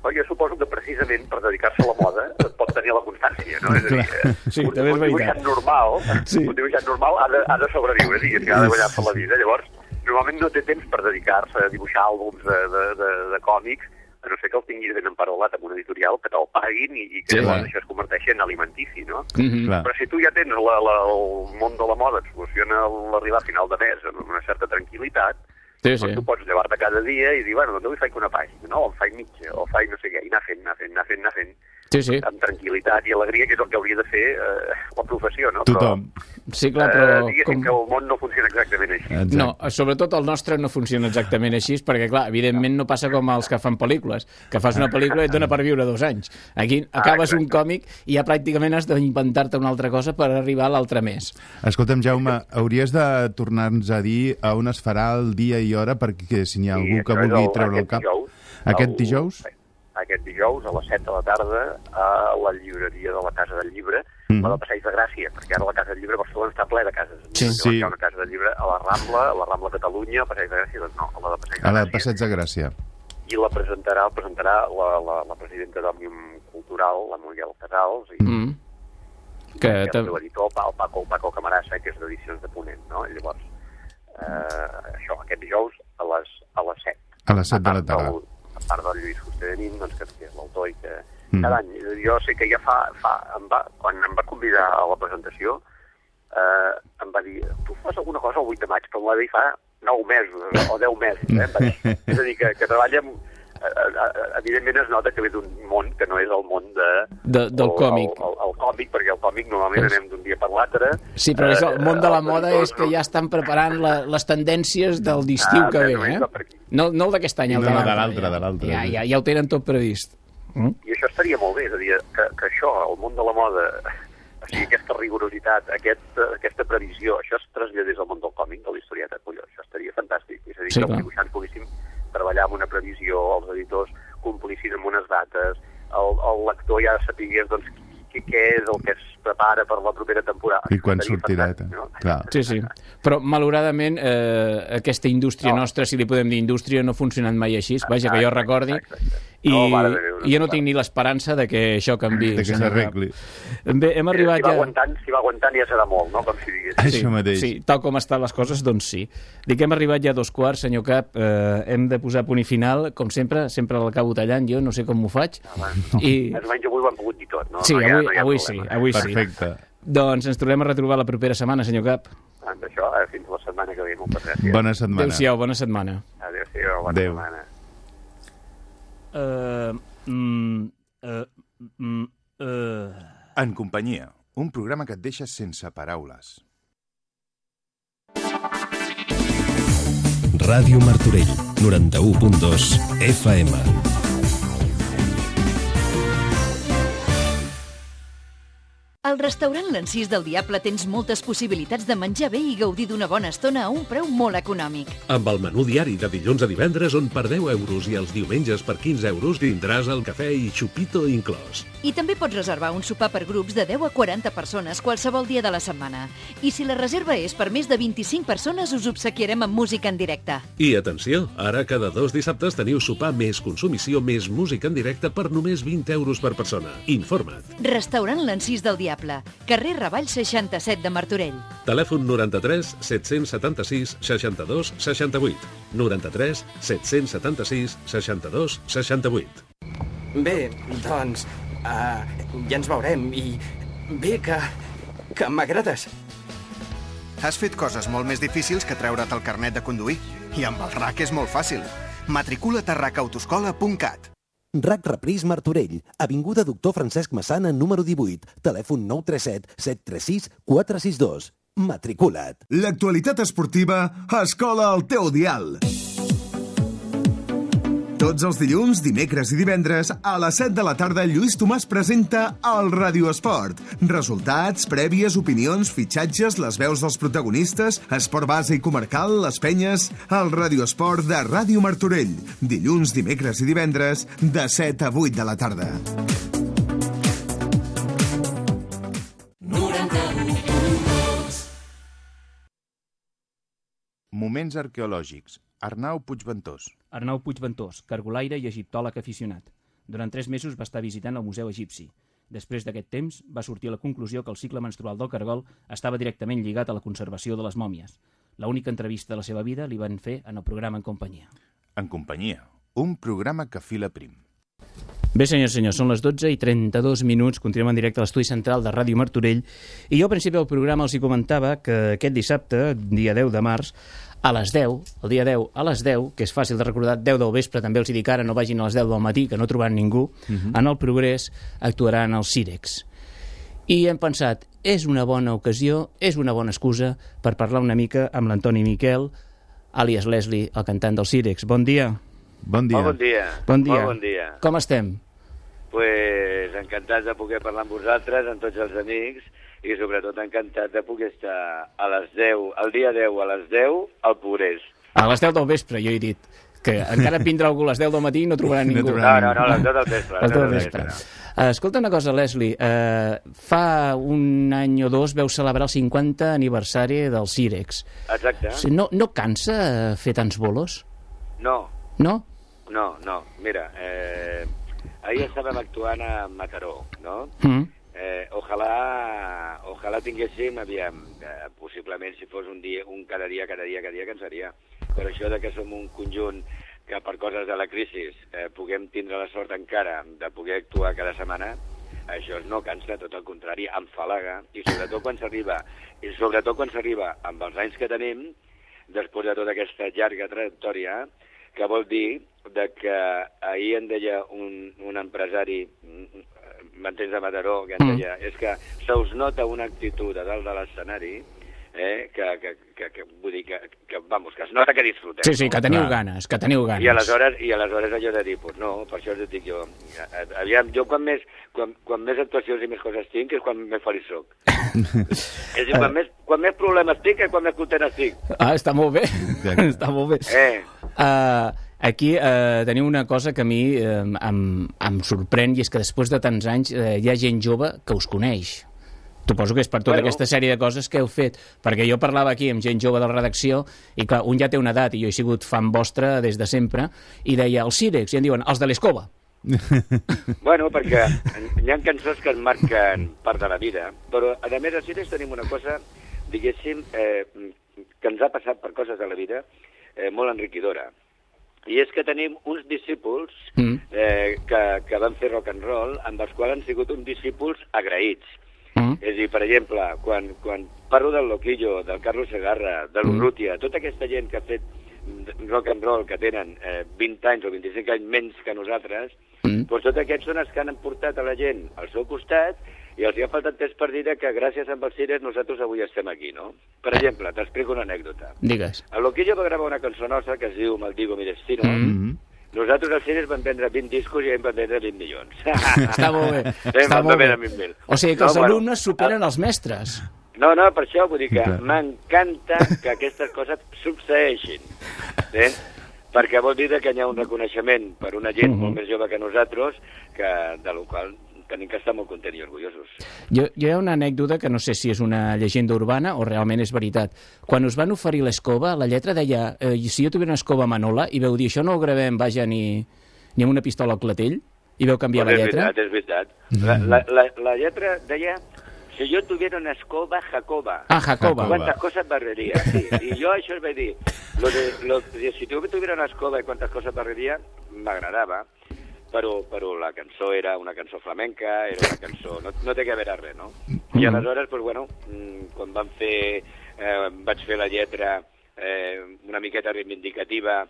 Speaker 11: Perquè jo suposo que precisament per dedicar-se a la moda [laughs] pot tenir la constància, no? És a dir, eh,
Speaker 9: Sí,
Speaker 11: un,
Speaker 9: també és
Speaker 11: un dibuixant normal,
Speaker 9: Sí.
Speaker 11: un dibuixant normal ha de, ha de sobreviure, diguéssim, ha de guanyar-se la vida. Llavors, normalment no té temps per dedicar-se a dibuixar àlbums de, de, de, de còmics, a no ser que el tinguis ben emparolat amb una editorial que te'l paguin i, i que
Speaker 10: Sí.
Speaker 11: llavors això es converteixi en alimentici, no?
Speaker 10: Mhm. Clar.
Speaker 11: Però si tu ja tens la, la, el món de la moda, et soluciona l'arribar a final de mes amb una certa tranquil·litat,
Speaker 9: Sí,
Speaker 11: doncs tu pots llevar-te cada dia i dir, bueno, doncs avui faig una pàgina, no? o en faig mitja, o faig no sé què, i anar fent, anar fent, anar fent, anar fent,
Speaker 9: Sí, sí.
Speaker 11: amb tranquil·litat i alegria, que és el que hauria de fer eh, la professió, no?
Speaker 10: Tothom.
Speaker 9: Sí, clar,
Speaker 11: Però,
Speaker 9: però...
Speaker 11: eh, diguéssim que el món no funciona exactament així.
Speaker 9: No, sobretot el nostre no funciona exactament així, perquè, clar, evidentment no passa com els que fan pel·lícules, que fas una pel·lícula i et dona per viure dos anys. Aquí acabes un còmic i ja pràcticament has d'inventar-te una altra cosa per arribar a l'altre mes.
Speaker 10: Escolta'm, Jaume, hauries de tornar-nos a dir a on es farà el dia i hora perquè si n'hi ha algú que vulgui
Speaker 11: el-
Speaker 10: treure el cap...
Speaker 11: dijous,
Speaker 10: Aquest
Speaker 11: el-
Speaker 10: dijous?
Speaker 11: Aquest dijous, a les 7 de la tarda, a la llibreria de la Casa del Llibre,
Speaker 10: Mhm.
Speaker 11: la del Passeig de Gràcia, perquè ara la Casa del Llibre a Barcelona està ple de cases.
Speaker 10: Sí.
Speaker 11: Llavors
Speaker 10: Sí.
Speaker 11: Hi ha una Casa del Llibre a la Rambla, a la Rambla Catalunya, al Passeig de Gràcia, doncs no, a la del Passeig de
Speaker 10: A la
Speaker 11: Gràcia.
Speaker 10: Passeig de Gràcia.
Speaker 11: i la presentarà, el presentarà la, la, la presidenta d'Òmnium Cultural, la Muriel Casals, i,
Speaker 9: Mm.
Speaker 11: i
Speaker 9: Que
Speaker 11: editor, el Paco, el Paco Camarassa, que és d'Edicions de Ponent, no? I llavors, eh, això, aquest dijous a les, a les 7.
Speaker 10: A les 7 de la tarda.
Speaker 11: Del, a part del Lluís Fuster de Nin, doncs, que que és l'autor i que
Speaker 10: Mm.
Speaker 11: cada any, jo sé que ja fa, fa em va, quan em va convidar a la presentació, eh, em va dir, tu fas alguna cosa el 8 de maig, però em va dir fa 9 mesos o 10 mesos, eh? Dir. [laughs] és a dir, que, que treballa amb, evidentment es nota que ve d'un món que no és el món de,
Speaker 9: De, del
Speaker 11: el,
Speaker 9: còmic.
Speaker 11: El, el, el còmic, perquè el còmic normalment
Speaker 9: És-
Speaker 11: anem d'un dia per l'altre.
Speaker 9: Sí, però és el
Speaker 11: Eh,
Speaker 9: món de la moda és que ja estan preparant la, les tendències del d'estiu
Speaker 11: Ah,
Speaker 9: que ve, eh? No, no el d'aquest any, el
Speaker 10: No,
Speaker 9: de l'altre. ja.
Speaker 10: de l'altre.
Speaker 9: Ja, ja, ja ho tenen tot previst. Mm?
Speaker 11: I això estaria molt bé, és a dir, que, que això, el món de la moda, o sigui, aquesta rigorositat, aquest, aquesta previsió, això es traslladés al món del còmic, de la historieta, colló, això estaria fantàstic. És a dir,
Speaker 9: Sí,
Speaker 11: que
Speaker 9: clar.
Speaker 11: els dibuixants poguéssim treballar amb una previsió, els editors complissin amb unes dates, el, el lector ja sapigués doncs, què, què és el que es prepara per la propera temporada.
Speaker 10: I quan sortirà.
Speaker 11: fantàstic, no?
Speaker 10: Clar.
Speaker 9: Sí, sí. Però, malauradament, eh, aquesta indústria nostra, si li podem dir indústria, no ha funcionat mai així, vaja, que jo recordi, i,
Speaker 11: No, mare de Déu, no
Speaker 9: i jo no tinc ni l'esperança de que això canvi.
Speaker 10: De que s'arregli.
Speaker 9: Bé, hem arribat
Speaker 11: si va
Speaker 9: ja...
Speaker 11: aguantant, si va aguantant ja serà molt, no? Com si digués.
Speaker 10: Això mateix.
Speaker 9: Sí, tal com estan les coses, doncs sí. Dic que hem arribat ja a dos quarts, senyor Cap, eh, hem de posar punt i final, com sempre, sempre l'acabo tallant jo, no sé com m'ho faig. I...
Speaker 11: Més o menys avui ho hem pogut dir tot, no?
Speaker 9: Sí,
Speaker 11: no hi ha,
Speaker 9: avui,
Speaker 11: no hi ha
Speaker 9: avui
Speaker 11: problema.
Speaker 9: sí, avui sí.
Speaker 10: Perfecte.
Speaker 9: Doncs ens tornem a retrobar la propera setmana, senyor Cap.
Speaker 11: Doncs això, eh, fins la setmana que ve. Moltes gràcies.
Speaker 10: Bona setmana.
Speaker 9: Adéu-siau, bona setmana.
Speaker 11: Adéu-siau, bona
Speaker 10: Adéu.
Speaker 11: setmana.
Speaker 9: Uh, mm, uh, mm, uh...
Speaker 10: En companyia, un programa que et deixa sense paraules.
Speaker 4: Ràdio Martorell, 91.2 FM.
Speaker 12: Al restaurant L'Encís del Diable tens moltes possibilitats de menjar bé i gaudir d'una bona estona a un preu molt econòmic.
Speaker 13: Amb el menú diari de dilluns a divendres on per 10 euros i els diumenges per 15 euros tindràs el cafè i xupito inclòs.
Speaker 12: I també pots reservar un sopar per grups de 10 a 40 persones qualsevol dia de la setmana. I si la reserva és per més de 25 persones, us obsequiarem amb música en directe.
Speaker 13: I atenció, ara cada dos dissabtes teniu sopar més consumició més música en directe per només 20 euros per persona. Informa't.
Speaker 12: Restaurant L'Encís del Diable, carrer Ravall 67 de Martorell.
Speaker 13: Telèfon 93 776 62 68. 93 776 62 68.
Speaker 14: Bé, doncs, uh, ja ens veurem i bé que... que m'agrades.
Speaker 15: Has fet coses molt més difícils que treure't el carnet de conduir. I amb el RAC és molt fàcil. Matricula't a racautoescola.cat.
Speaker 16: RAC Repris Martorell, Avinguda Doctor Francesc Massana, número 18, telèfon 937 736 462. Matricula't.
Speaker 7: L'actualitat esportiva a Escola al teu dial. Tots els dilluns, dimecres i divendres, a les 7 de la tarda, Lluís Tomàs presenta el Radio Esport. Resultats, prèvies, opinions, fitxatges, les veus dels protagonistes, esport base i comarcal, les penyes, el Radio Esport de Ràdio Martorell. Dilluns, dimecres i divendres, de 7 a 8 de la tarda.
Speaker 10: Moments arqueològics Arnau Puigventós.
Speaker 9: Arnau Puigventós, cargolaire i egiptòleg aficionat. Durant tres mesos va estar visitant el Museu Egipci. Després d'aquest temps, va sortir a la conclusió que el cicle menstrual del cargol estava directament lligat a la conservació de les mòmies. La única entrevista de la seva vida li van fer en el programa En Companyia.
Speaker 10: En companyia. Un programa que fila prim.
Speaker 9: Bé, senyors i senyors, són les 12 i 32 minuts, continuem en directe a l'estudi central de Ràdio Martorell, i jo al principi del programa els hi comentava que aquest dissabte, dia 10 de març, a les 10, el dia 10, a les 10, que és fàcil de recordar, 10 del vespre, també els hi dic ara, no vagin a les 10 del matí, que no trobaran ningú,
Speaker 10: Mhm.
Speaker 9: en el Progrés actuaran els Cirex. I hem pensat, és una bona ocasió, és una bona excusa per parlar una mica amb l'Antoni Miquel, àlies Leslie, el cantant dels Cirex. Bon dia.
Speaker 10: Bon
Speaker 17: dia. Molt bon dia.
Speaker 9: Bon dia.
Speaker 17: Molt bon dia.
Speaker 9: Com estem?
Speaker 17: pues, encantats de poder parlar amb vosaltres, amb tots els amics, i sobretot encantat de poder estar a les 10, el dia 10 a les 10, al Progrés.
Speaker 9: A les 10 del vespre, jo he dit que encara [laughs] vindrà algú a les 10 del matí i no trobarà ningú.
Speaker 17: No, no, no, a les 10 del [laughs] vespre,
Speaker 9: A les 10 del vespre. Uh, escolta una cosa, Leslie. Uh, fa un any o dos veu celebrar el 50 aniversari del Cirex.
Speaker 17: Exacte.
Speaker 9: No, no cansa eh, fer tants bolos?
Speaker 17: No,
Speaker 9: No?
Speaker 17: no, no. Mira, eh, ahir estàvem actuant a Mataró, no?
Speaker 9: Mm.
Speaker 17: Eh, ojalà, ojalà tinguéssim, aviam, eh, possiblement si fos un dia, un cada dia, cada dia, cada dia, cansaria. Però això de que som un conjunt que per coses de la crisi eh, puguem tindre la sort encara de poder actuar cada setmana, això no cansa, tot el contrari, enfalaga, i sobretot quan s'arriba, i sobretot quan s'arriba amb els anys que tenim, després de tota aquesta llarga trajectòria, que vol dir de que ahir em deia un, un empresari, m'entens de Mataró, que
Speaker 9: Mm.
Speaker 17: deia, és que se us nota una actitud a dalt de l'escenari eh, que, que, que, que, vull dir que, que, vamos, que es nota que disfruteu.
Speaker 9: Sí, sí, que teniu
Speaker 17: Clar.
Speaker 9: ganes, que teniu ganes.
Speaker 17: I aleshores, I aleshores allò de dir, pues no, per això us ho dic jo. A- a- Aviam, jo quan més, quan, quan més actuacions i més coses tinc és quan més feliç soc. [laughs] és dir, quan, més, quan més problemes tinc és quan més content estic.
Speaker 9: Ah, està molt bé. [laughs] està molt bé.
Speaker 17: Eh.
Speaker 9: Uh, aquí uh, teniu una cosa que a mi uh, em, em sorprèn i és que després de tants anys uh, hi ha gent jove que us coneix. Suposo que és per tota
Speaker 17: Bueno.
Speaker 9: aquesta sèrie de coses que heu fet, perquè jo parlava aquí amb gent jove de la redacció i clar, un ja té una edat i jo he sigut fan vostre des de sempre i deia els Cirex i em diuen els de l'escova. [laughs]
Speaker 17: Bueno, perquè hi ha cançons que ens marquen part de la vida, però a més a Sires tenim una cosa, diguéssim, eh, que ens ha passat per coses de la vida eh, molt enriquidora. I és que tenim uns discípuls
Speaker 9: Mm.
Speaker 17: eh, que, que van fer rock and roll, amb els quals han sigut uns discípuls agraïts.
Speaker 9: Mm.
Speaker 17: És a dir, per exemple, quan, quan parlo del Loquillo, del Carlos Segarra, de l'Urrutia, tota aquesta gent que ha fet rock and roll, que tenen eh, 20 anys o 25 anys menys que nosaltres,
Speaker 9: Mm.
Speaker 17: doncs tots aquests són els que han portat a la gent al seu costat i els hi ha faltat temps per dir que gràcies a els Cires nosaltres avui estem aquí, no? Per exemple, t'explico una anècdota.
Speaker 9: Digues.
Speaker 17: El Loquillo va gravar una cançó nostra que es diu Maldigo mi destino.
Speaker 9: Mm.
Speaker 17: Nosaltres els Cires vam vendre 20 discos i ells van vendre 20 milions. [laughs]
Speaker 9: Està molt bé.
Speaker 17: Ells
Speaker 9: Està molt bé.
Speaker 17: vendre 20.000.
Speaker 9: O sigui que els
Speaker 17: No, bueno,
Speaker 9: alumnes superen els mestres.
Speaker 17: no, no, per això vull dir que m'encanta que [laughs] aquestes coses succeeixin. Eh? Perquè vol dir que hi ha un reconeixement per una gent
Speaker 9: Mhm.
Speaker 17: molt més jove que nosaltres, que, de la qual tenim que estar molt contents i orgullosos.
Speaker 9: Jo, jo hi ha una anècdota que no sé si és una llegenda urbana o realment és veritat. Quan us van oferir l'escova, la lletra deia eh, si jo tuviera una escova manola i veu dir això no ho gravem, vaja, ni, ni amb una pistola al clatell, i veu canviar
Speaker 17: Pues
Speaker 9: la
Speaker 17: és
Speaker 9: lletra.
Speaker 17: veritat, és veritat. La, la, la, la lletra deia si yo tuviera una escoba, Jacoba.
Speaker 9: Ah, Jacoba.
Speaker 17: ¿Cuántas cosas barrería? Sí. Y yo això vaig dir. Lo de, lo, de, si tu tuviera una escoba i quantes coses barreria, m'agradava, però, però la cançó era una cançó flamenca, era una cançó... No, no té que veure res, no? I
Speaker 9: Mhm.
Speaker 17: aleshores, pues, bueno, mm, quan van fer... Eh, vaig fer la lletra eh, una miqueta reivindicativa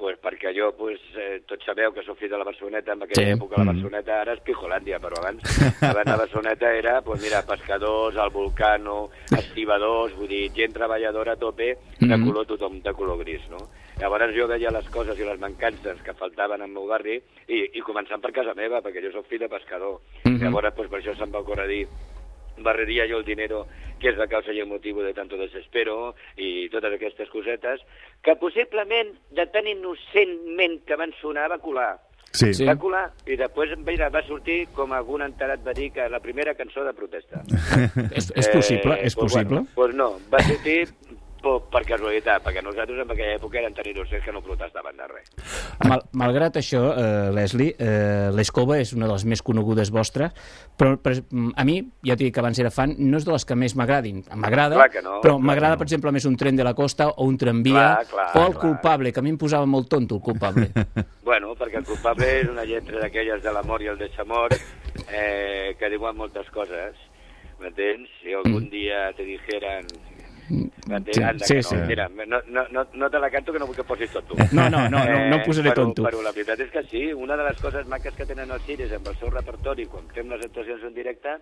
Speaker 17: pues perquè jo, pues, eh, tots sabeu que sóc fill de la Barceloneta, en aquella
Speaker 9: Sí.
Speaker 17: època la
Speaker 9: Mhm.
Speaker 17: Barceloneta ara és Pijolàndia, però abans, [laughs] abans la Barceloneta era, pues mira, pescadors, el Volcano, estibadors, vull dir, gent treballadora a tope, de color tothom de color gris, no? Llavors jo veia les coses i les mancances que faltaven al meu barri i, i començant per casa meva, perquè jo sóc fill de pescador.
Speaker 9: Mhm.
Speaker 17: Llavors, pues, per això se'm va ocórrer dir barreria yo el dinero, que és la causa i el motiu de tanto desespero, i totes aquestes cosetes, que possiblement, de tan innocentment que van sonar, va colar.
Speaker 10: Sí. Sí.
Speaker 17: Va colar, i després mira, va sortir, com algun enterat va dir, que la primera cançó de protesta. [laughs]
Speaker 9: És, és possible, és
Speaker 17: pues
Speaker 9: possible.
Speaker 17: Bueno, pues no, va sortir per, per casualitat, perquè nosaltres en aquella època eren tan innocents que no protestaven de res.
Speaker 9: Mal, malgrat això, eh, Leslie, eh, l'Escova és una de les més conegudes vostres, però, però mm, a mi, ja t'he dit que abans era fan, no és de les que més m'agradin. M'agrada,
Speaker 17: no,
Speaker 9: però m'agrada,
Speaker 17: no.
Speaker 9: per exemple, més un tren de la costa o un tramvia,
Speaker 17: Clar, clar,
Speaker 9: o el
Speaker 17: clar.
Speaker 9: culpable, que a mi em posava molt tonto, el culpable. [laughs]
Speaker 17: Bueno, perquè el culpable és una lletra d'aquelles de l'amor i el desamor eh, que diuen moltes coses, m'entens? Si algun dia te dijeran...
Speaker 9: Sí,
Speaker 17: Anda,
Speaker 9: sí, sí.
Speaker 17: no, mira, no, no, no, no te la canto que no vull que posis tot tu. [laughs]
Speaker 9: No, no, no, no, no em posaré
Speaker 17: però,
Speaker 9: tonto.
Speaker 17: Però la veritat és que sí, una de les coses maques que tenen els ciris amb el seu repertori quan fem les actuacions en directe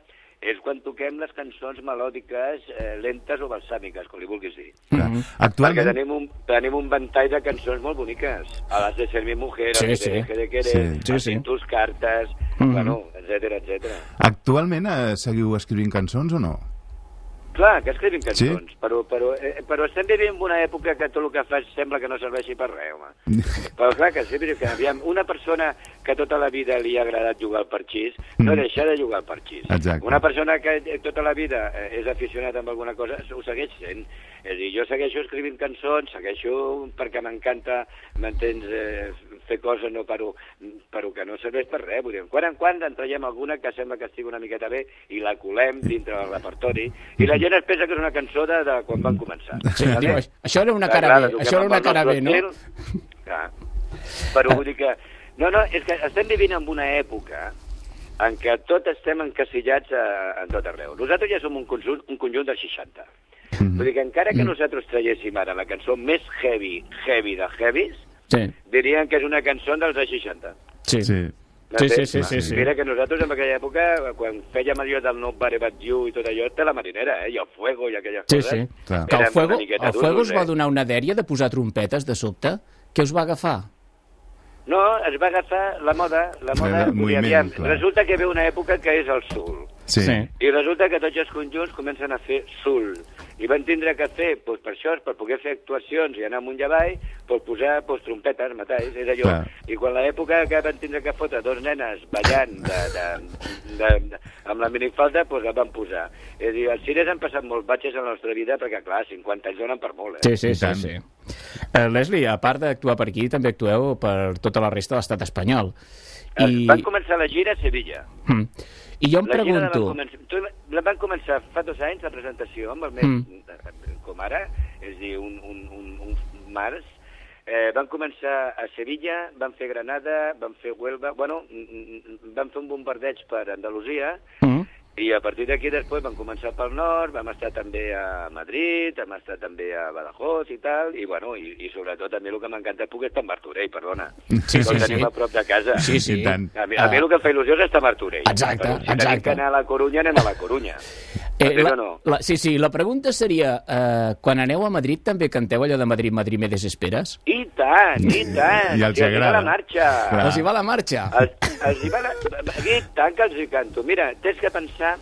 Speaker 17: és quan toquem les cançons melòdiques eh, lentes o balsàmiques, com li vulguis dir.
Speaker 10: Clar.
Speaker 17: Perquè
Speaker 10: Actualment...
Speaker 17: tenim un, tenim un ventall de cançons molt boniques. A las de ser mi mujer,
Speaker 10: Sí,
Speaker 17: a
Speaker 10: sí.
Speaker 17: de de querer,
Speaker 10: Sí. Sí, sí.
Speaker 17: tus cartas,
Speaker 10: Mhm.
Speaker 17: bueno, etcètera, etcètera.
Speaker 10: Actualment eh, seguiu escrivint cançons o no?
Speaker 17: Clar, que escrivim
Speaker 10: Sí?
Speaker 17: cançons, però, però, eh, però estem vivint en una època que tot el que fas sembla que no serveixi per res, home. [laughs] Però clar, que sí, que aviam, una persona que tota la vida li ha agradat jugar al parxís, no
Speaker 10: Mm.
Speaker 17: deixa de jugar al parxís.
Speaker 10: Exacte.
Speaker 17: Una persona que tota la vida eh, és aficionat amb alguna cosa, ho segueix sent. És a dir, jo segueixo escrivint cançons, segueixo perquè m'encanta, m'entens, eh, fer coses no per, per que no serveix per res. Vull dir, quan en quan en traiem alguna que sembla que estigui una miqueta bé i la colem dintre del repertori i la gent es pensa que és una cançó de, de quan van començar.
Speaker 9: Sí,
Speaker 17: Vale?
Speaker 9: diu, això era una cara bé, això era una cara bé, no?
Speaker 17: estil. Clar. Però vull dir que... No, no, és que estem vivint en una època en què tot estem encasillats a, en tot arreu. Nosaltres ja som un conjunt, un conjunt de 60. Vull dir que encara que nosaltres traiéssim ara la cançó més heavy, heavy de heavies,
Speaker 9: Sí,
Speaker 17: dirien que és una cançó dels de 60.
Speaker 9: sí.
Speaker 10: Sí.
Speaker 9: Sí, sí, sí, sí, sí.
Speaker 17: Mira que nosaltres en aquella època, quan fèiem allò del No Bare But You i tot allò, té la marinera, eh? I el fuego i aquelles
Speaker 9: Sí,
Speaker 17: coses.
Speaker 9: sí.
Speaker 10: Clar.
Speaker 9: Que el Fuego, el Fuego us va
Speaker 17: eh?
Speaker 9: donar una dèria de posar trompetes de sobte? Què us va agafar?
Speaker 17: No, es va agafar la moda, la moda,
Speaker 10: moviment,
Speaker 17: aviam,
Speaker 10: clar.
Speaker 17: resulta que ve una època que és el sul.
Speaker 10: Sí.
Speaker 9: Sí.
Speaker 17: I resulta que tots els conjunts comencen a fer sul. I van tindre que fer, doncs, per això, per poder fer actuacions i anar amunt i avall, doncs, posar doncs, trompetes, metalls, és allò.
Speaker 10: Clar.
Speaker 17: I quan l'època que van tindre que fotre dos nenes ballant de, de, de, de, amb la minifalda, doncs la van posar. És a dir, els cines han passat molt batxes en la nostra vida, perquè, clar, 50 anys donen per molt, eh?
Speaker 9: Sí, sí, sí. sí. Uh, Leslie, a part d'actuar per aquí, també actueu per tota la resta de l'estat espanyol.
Speaker 17: I... Van començar la gira a Sevilla.
Speaker 9: Mm. I jo em
Speaker 17: la gira la
Speaker 9: pregunto...
Speaker 17: van, començar, tu, la van començar fa dos anys, la presentació, amb el mes, mm. com ara, és a dir, un, un, un, un març, eh, van començar a Sevilla, van fer Granada, van fer Huelva, bueno, mm, mm, van fer un bombardeig per Andalusia,
Speaker 9: Mm.
Speaker 17: I a partir d'aquí després vam començar pel nord, vam estar també a Madrid, vam estar també a Badajoz i tal, i bueno, i, i sobretot mi el que m'encanta és poder estar a Martorell, perdona.
Speaker 9: Sí, sí,
Speaker 17: el
Speaker 9: sí.
Speaker 17: tenim a prop de casa.
Speaker 9: Sí, sí.
Speaker 10: I tant.
Speaker 17: A mi, a mi el que em fa il·lusió és estar a Martorell.
Speaker 9: Exacte,
Speaker 17: Però si
Speaker 9: exacte.
Speaker 17: tenim que anar a la Corunya, anem a la Corunya.
Speaker 9: Eh, la,
Speaker 17: no?
Speaker 9: la, sí, sí, la pregunta seria, eh, quan aneu a Madrid també canteu allò de Madrid, Madrid me desesperes?
Speaker 17: I tant, i tant.
Speaker 10: I els agrada.
Speaker 17: la marxa.
Speaker 10: Clar.
Speaker 9: Els hi va la marxa?
Speaker 17: Els, els hi va la... I tant que els hi canto. Mira, tens que pensar...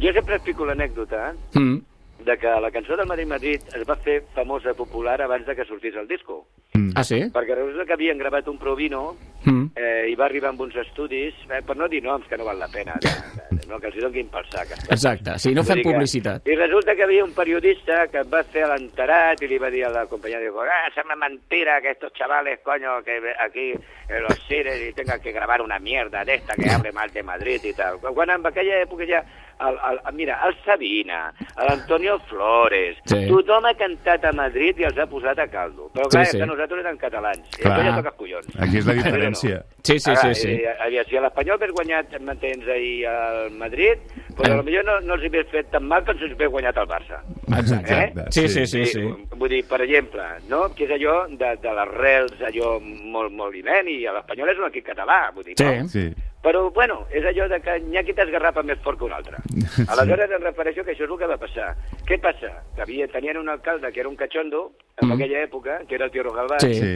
Speaker 17: Jo sempre explico l'anècdota
Speaker 9: Mm.
Speaker 17: De que la cançó del Madrid-Madrid es va fer famosa, popular, abans de que sortís el disco.
Speaker 9: Ah, sí?
Speaker 17: Perquè resulta que havien gravat un Provino
Speaker 9: Mm.
Speaker 17: eh, i va arribar amb uns estudis, eh, per no dir noms, que no val la pena, de, de, no, que els hi donin pel sac.
Speaker 9: Exacte, sí, no fem
Speaker 17: dir que-
Speaker 9: publicitat.
Speaker 17: I resulta que havia un periodista que va fer l'enterat i li va dir a la companyia, digo, ah, sembla mentira que estos chavales, coño, que aquí en los cines y tengan que grabar una mierda de esta que [laughs] hable mal de Madrid y tal. Quan en aquella època ja, el, el, mira, el Sabina, l'Antonio Flores,
Speaker 10: Sí.
Speaker 17: tothom ha cantat a Madrid i els ha posat a caldo. Però clar,
Speaker 10: Sí,
Speaker 17: sí,
Speaker 10: sí.
Speaker 17: que nosaltres érem catalans. I
Speaker 10: Clar.
Speaker 17: això ja toca els collons.
Speaker 10: Aquí és la [laughs]
Speaker 17: o no?
Speaker 10: diferència.
Speaker 9: Sí, sí,
Speaker 17: Ara,
Speaker 9: sí, sí.
Speaker 17: eh, aviam, si a l'Espanyol hagués guanyat, m'entens, ahir al Madrid, doncs
Speaker 9: Eh.
Speaker 17: potser no, no els hagués fet tan mal com si els hagués guanyat al Barça.
Speaker 9: Exacte.
Speaker 17: Eh?
Speaker 9: Sí, sí, sí, sí.
Speaker 17: Vull dir, per exemple, no? que és allò de, de les rels, allò molt, molt vivent, i l'Espanyol és un equip català, vull dir, no?
Speaker 10: Sí.
Speaker 17: Però, bueno, és allò de que n'hi ha qui t'esgarrapa més fort que un altre. [laughs] Aleshores em refereixo que això és el que va passar. Què passa? Que havia, tenien un alcalde que era un cachondo, en
Speaker 10: Mm.
Speaker 17: aquella època, que era el Tio Galván,
Speaker 10: Sí. Sí.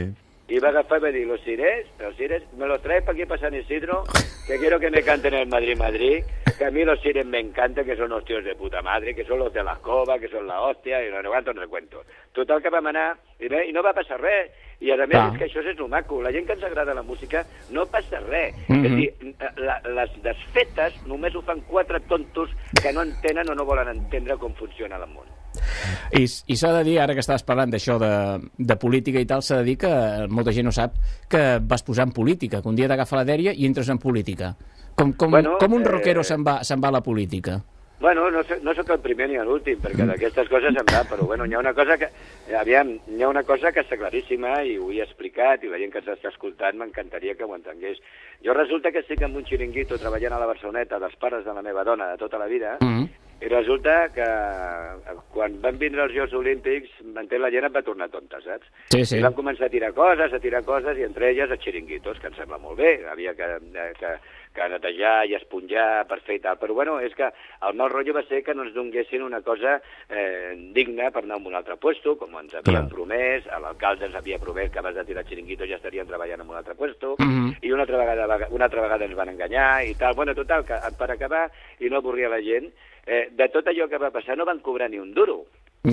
Speaker 17: Y va a agafar y va a decir, los sires, los sires, me los traes para aquí para San Isidro, que quiero que me canten el Madrid-Madrid, que a mí los sires me encantan, que son los tíos de puta madre, que son los de la escoba, que son la hòstia, i no sé quantos recuentos. Total que vam anar, i, bé, i no va passar res. I a més
Speaker 9: Clar.
Speaker 17: és que això és lo maco, la gent que ens agrada la música no passa res.
Speaker 9: Mhm.
Speaker 17: És a dir, la, les desfetes només ho fan quatre tontos que no entenen o no volen entendre com funciona el món.
Speaker 9: I, i s'ha de dir, ara que estaves parlant d'això de, de política i tal, s'ha de dir que molta gent no sap que vas posar en política, que un dia t'agafa la dèria i entres en política. Com, com,
Speaker 17: Bueno,
Speaker 9: com un
Speaker 17: eh,
Speaker 9: rockero se'n va, se'n va a la política?
Speaker 17: Bueno, no, no sóc el primer ni l'últim, perquè d'aquestes coses em va, però bueno, hi ha una cosa que... Aviam, hi ha una cosa que està claríssima i ho he explicat i la gent que ens està escoltant m'encantaria que ho entengués. Jo resulta que estic en un xiringuito treballant a la Barceloneta dels pares de la meva dona de tota la vida
Speaker 9: Mm -hmm.
Speaker 17: I resulta que eh, quan van vindre els Jocs Olímpics, m'entén, la gent em va tornar tonta, saps?
Speaker 9: Sí, sí.
Speaker 17: I vam començar a tirar coses, a tirar coses, i entre elles els xiringuitos, que em sembla molt bé. Havia que, eh, que, que netejar i esponjar per fer i tal. Però bueno, és que el mal rotllo va ser que no ens donguessin una cosa eh, digna per anar a un altre puesto, com ens havien
Speaker 18: Clar.
Speaker 17: promès, l'alcalde ens havia promès que abans de tirar xiringuitos ja estarien treballant en un altre puesto,
Speaker 18: Mhm.
Speaker 17: i una altra, vegada, una altra vegada ens van enganyar i tal. Bueno, total, que per acabar i no avorrir a la gent, eh, de tot allò que va passar no van cobrar ni un duro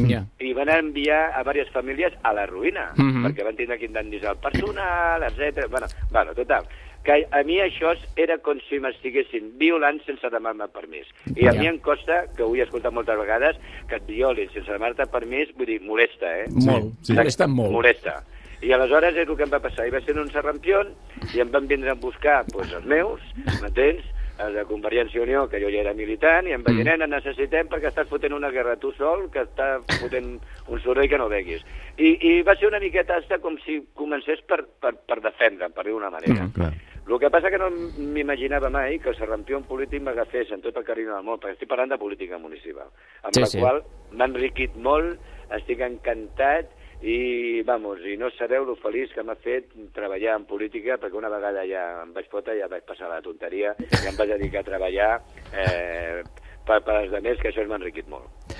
Speaker 9: Ja.
Speaker 17: i van enviar a diverses famílies a la ruïna,
Speaker 9: Mhm.
Speaker 17: perquè van tindre que indemnitzar el personal, etc. Bueno, bueno, total, que a mi això era com si m'estiguessin violant sense demanar permís. I a
Speaker 9: Ja.
Speaker 17: mi em costa, que ho he escoltat moltes vegades, que et violin sense demanar permís, vull dir, molesta, eh?
Speaker 9: Molt, sí. molesta molt.
Speaker 17: Molesta. I aleshores és el que em va passar. I va ser un serrampion i em van vindre a buscar pues, els meus, m'entens? Els de Convergència i Unió, que jo ja era militant, i em va dir, nena, necessitem perquè estàs fotent una guerra tu sol, que està fotent un soroll que no veguis. I, i va ser una miqueta hasta com si comencés per, per, per defendre'm, per dir-ho d'una manera.
Speaker 10: Clar.
Speaker 17: El que passa que no m'imaginava mai que el serrampió polític m'agafés en tot el carinyo del món, perquè estic parlant de política municipal, amb
Speaker 9: Sí,
Speaker 17: la
Speaker 9: sí.
Speaker 17: qual m'ha enriquit molt, estic encantat i, vamos, i no sabeu lo feliç que m'ha fet treballar en política, perquè una vegada ja em vaig fotre, ja vaig passar la tonteria, i em vaig dedicar a treballar eh, per, per als altres, que això m'ha enriquit molt.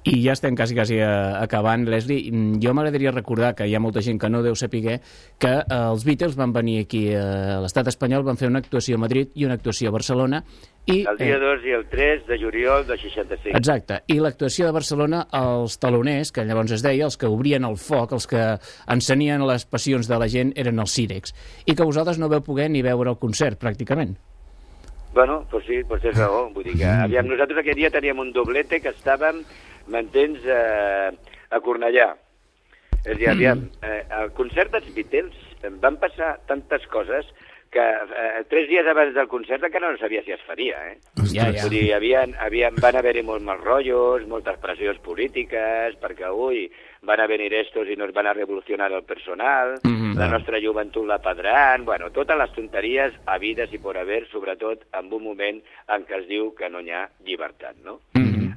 Speaker 9: I ja estem quasi, quasi eh, acabant, Leslie. Jo m'agradaria recordar que hi ha molta gent que no deu saber que eh, els Beatles van venir aquí eh, a l'estat espanyol, van fer una actuació a Madrid i una actuació a Barcelona. I,
Speaker 17: El dia
Speaker 9: eh,
Speaker 17: 2 i el 3 de juliol de 65.
Speaker 9: Exacte. I l'actuació de Barcelona, els taloners, que llavors es deia, els que obrien el foc, els que encenien les passions de la gent, eren els Cirex. I que vosaltres no veu poder ni veure el concert, pràcticament.
Speaker 17: Bueno, pues sí, pues tens raó. Vull dir que, aviam, nosaltres aquell dia teníem un doblete que estàvem, m'entens, eh, a Cornellà. És a dir, aviam, eh, al concert dels Beatles van passar tantes coses que eh, tres dies abans del concert encara no sabia si es faria, eh?
Speaker 9: Ja, ja.
Speaker 17: Vull dir, havien, havien, van haver-hi molts mals rotllos, moltes pressions polítiques, perquè, ui, van a venir estos i nos van a revolucionar el personal,
Speaker 9: Mhm.
Speaker 17: la nostra joventut la pedran, bueno, totes les tonteries havides i por haver, sobretot en un moment en què es diu que no hi ha llibertat, no?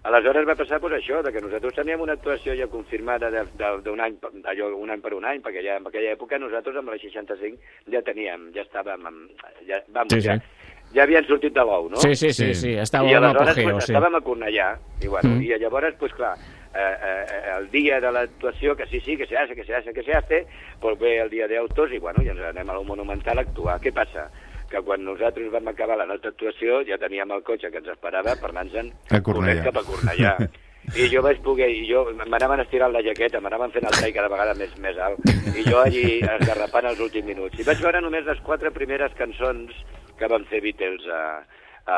Speaker 17: Aleshores va passar pues, això, de que nosaltres teníem una actuació ja confirmada de- de- d'un any, allò, un any per un any, perquè ja en aquella època nosaltres amb la 65 ja teníem, ja estàvem, amb, ja, vamos,
Speaker 9: Sí, sí.
Speaker 17: ja, ja havien sortit de l'ou, no?
Speaker 9: Sí, sí, sí, sí, estàveu
Speaker 17: I
Speaker 9: en
Speaker 17: aleshores
Speaker 9: apogeo,
Speaker 17: pues,
Speaker 9: sí.
Speaker 17: estàvem a Cornellà, i, bueno,
Speaker 9: Mm.
Speaker 17: i llavors, pues, clar, eh, eh, el dia de l'actuació, que sí, sí, que se hace, que se hace, que se hace, pues ve el dia d'autos i, bueno, i ens anem a la Monumental a actuar. Què passa? Que quan nosaltres vam acabar la nostra actuació ja teníem el cotxe que ens esperava per anar-nos
Speaker 10: A Cornellà.
Speaker 17: cap a Cornellà. [laughs] I jo vaig poder, i jo m'anaven estirant la jaqueta, m'anaven fent el tall cada vegada més, més alt, i jo allí esgarrapant els últims minuts. I vaig veure només les quatre primeres cançons que van fer Beatles a, a,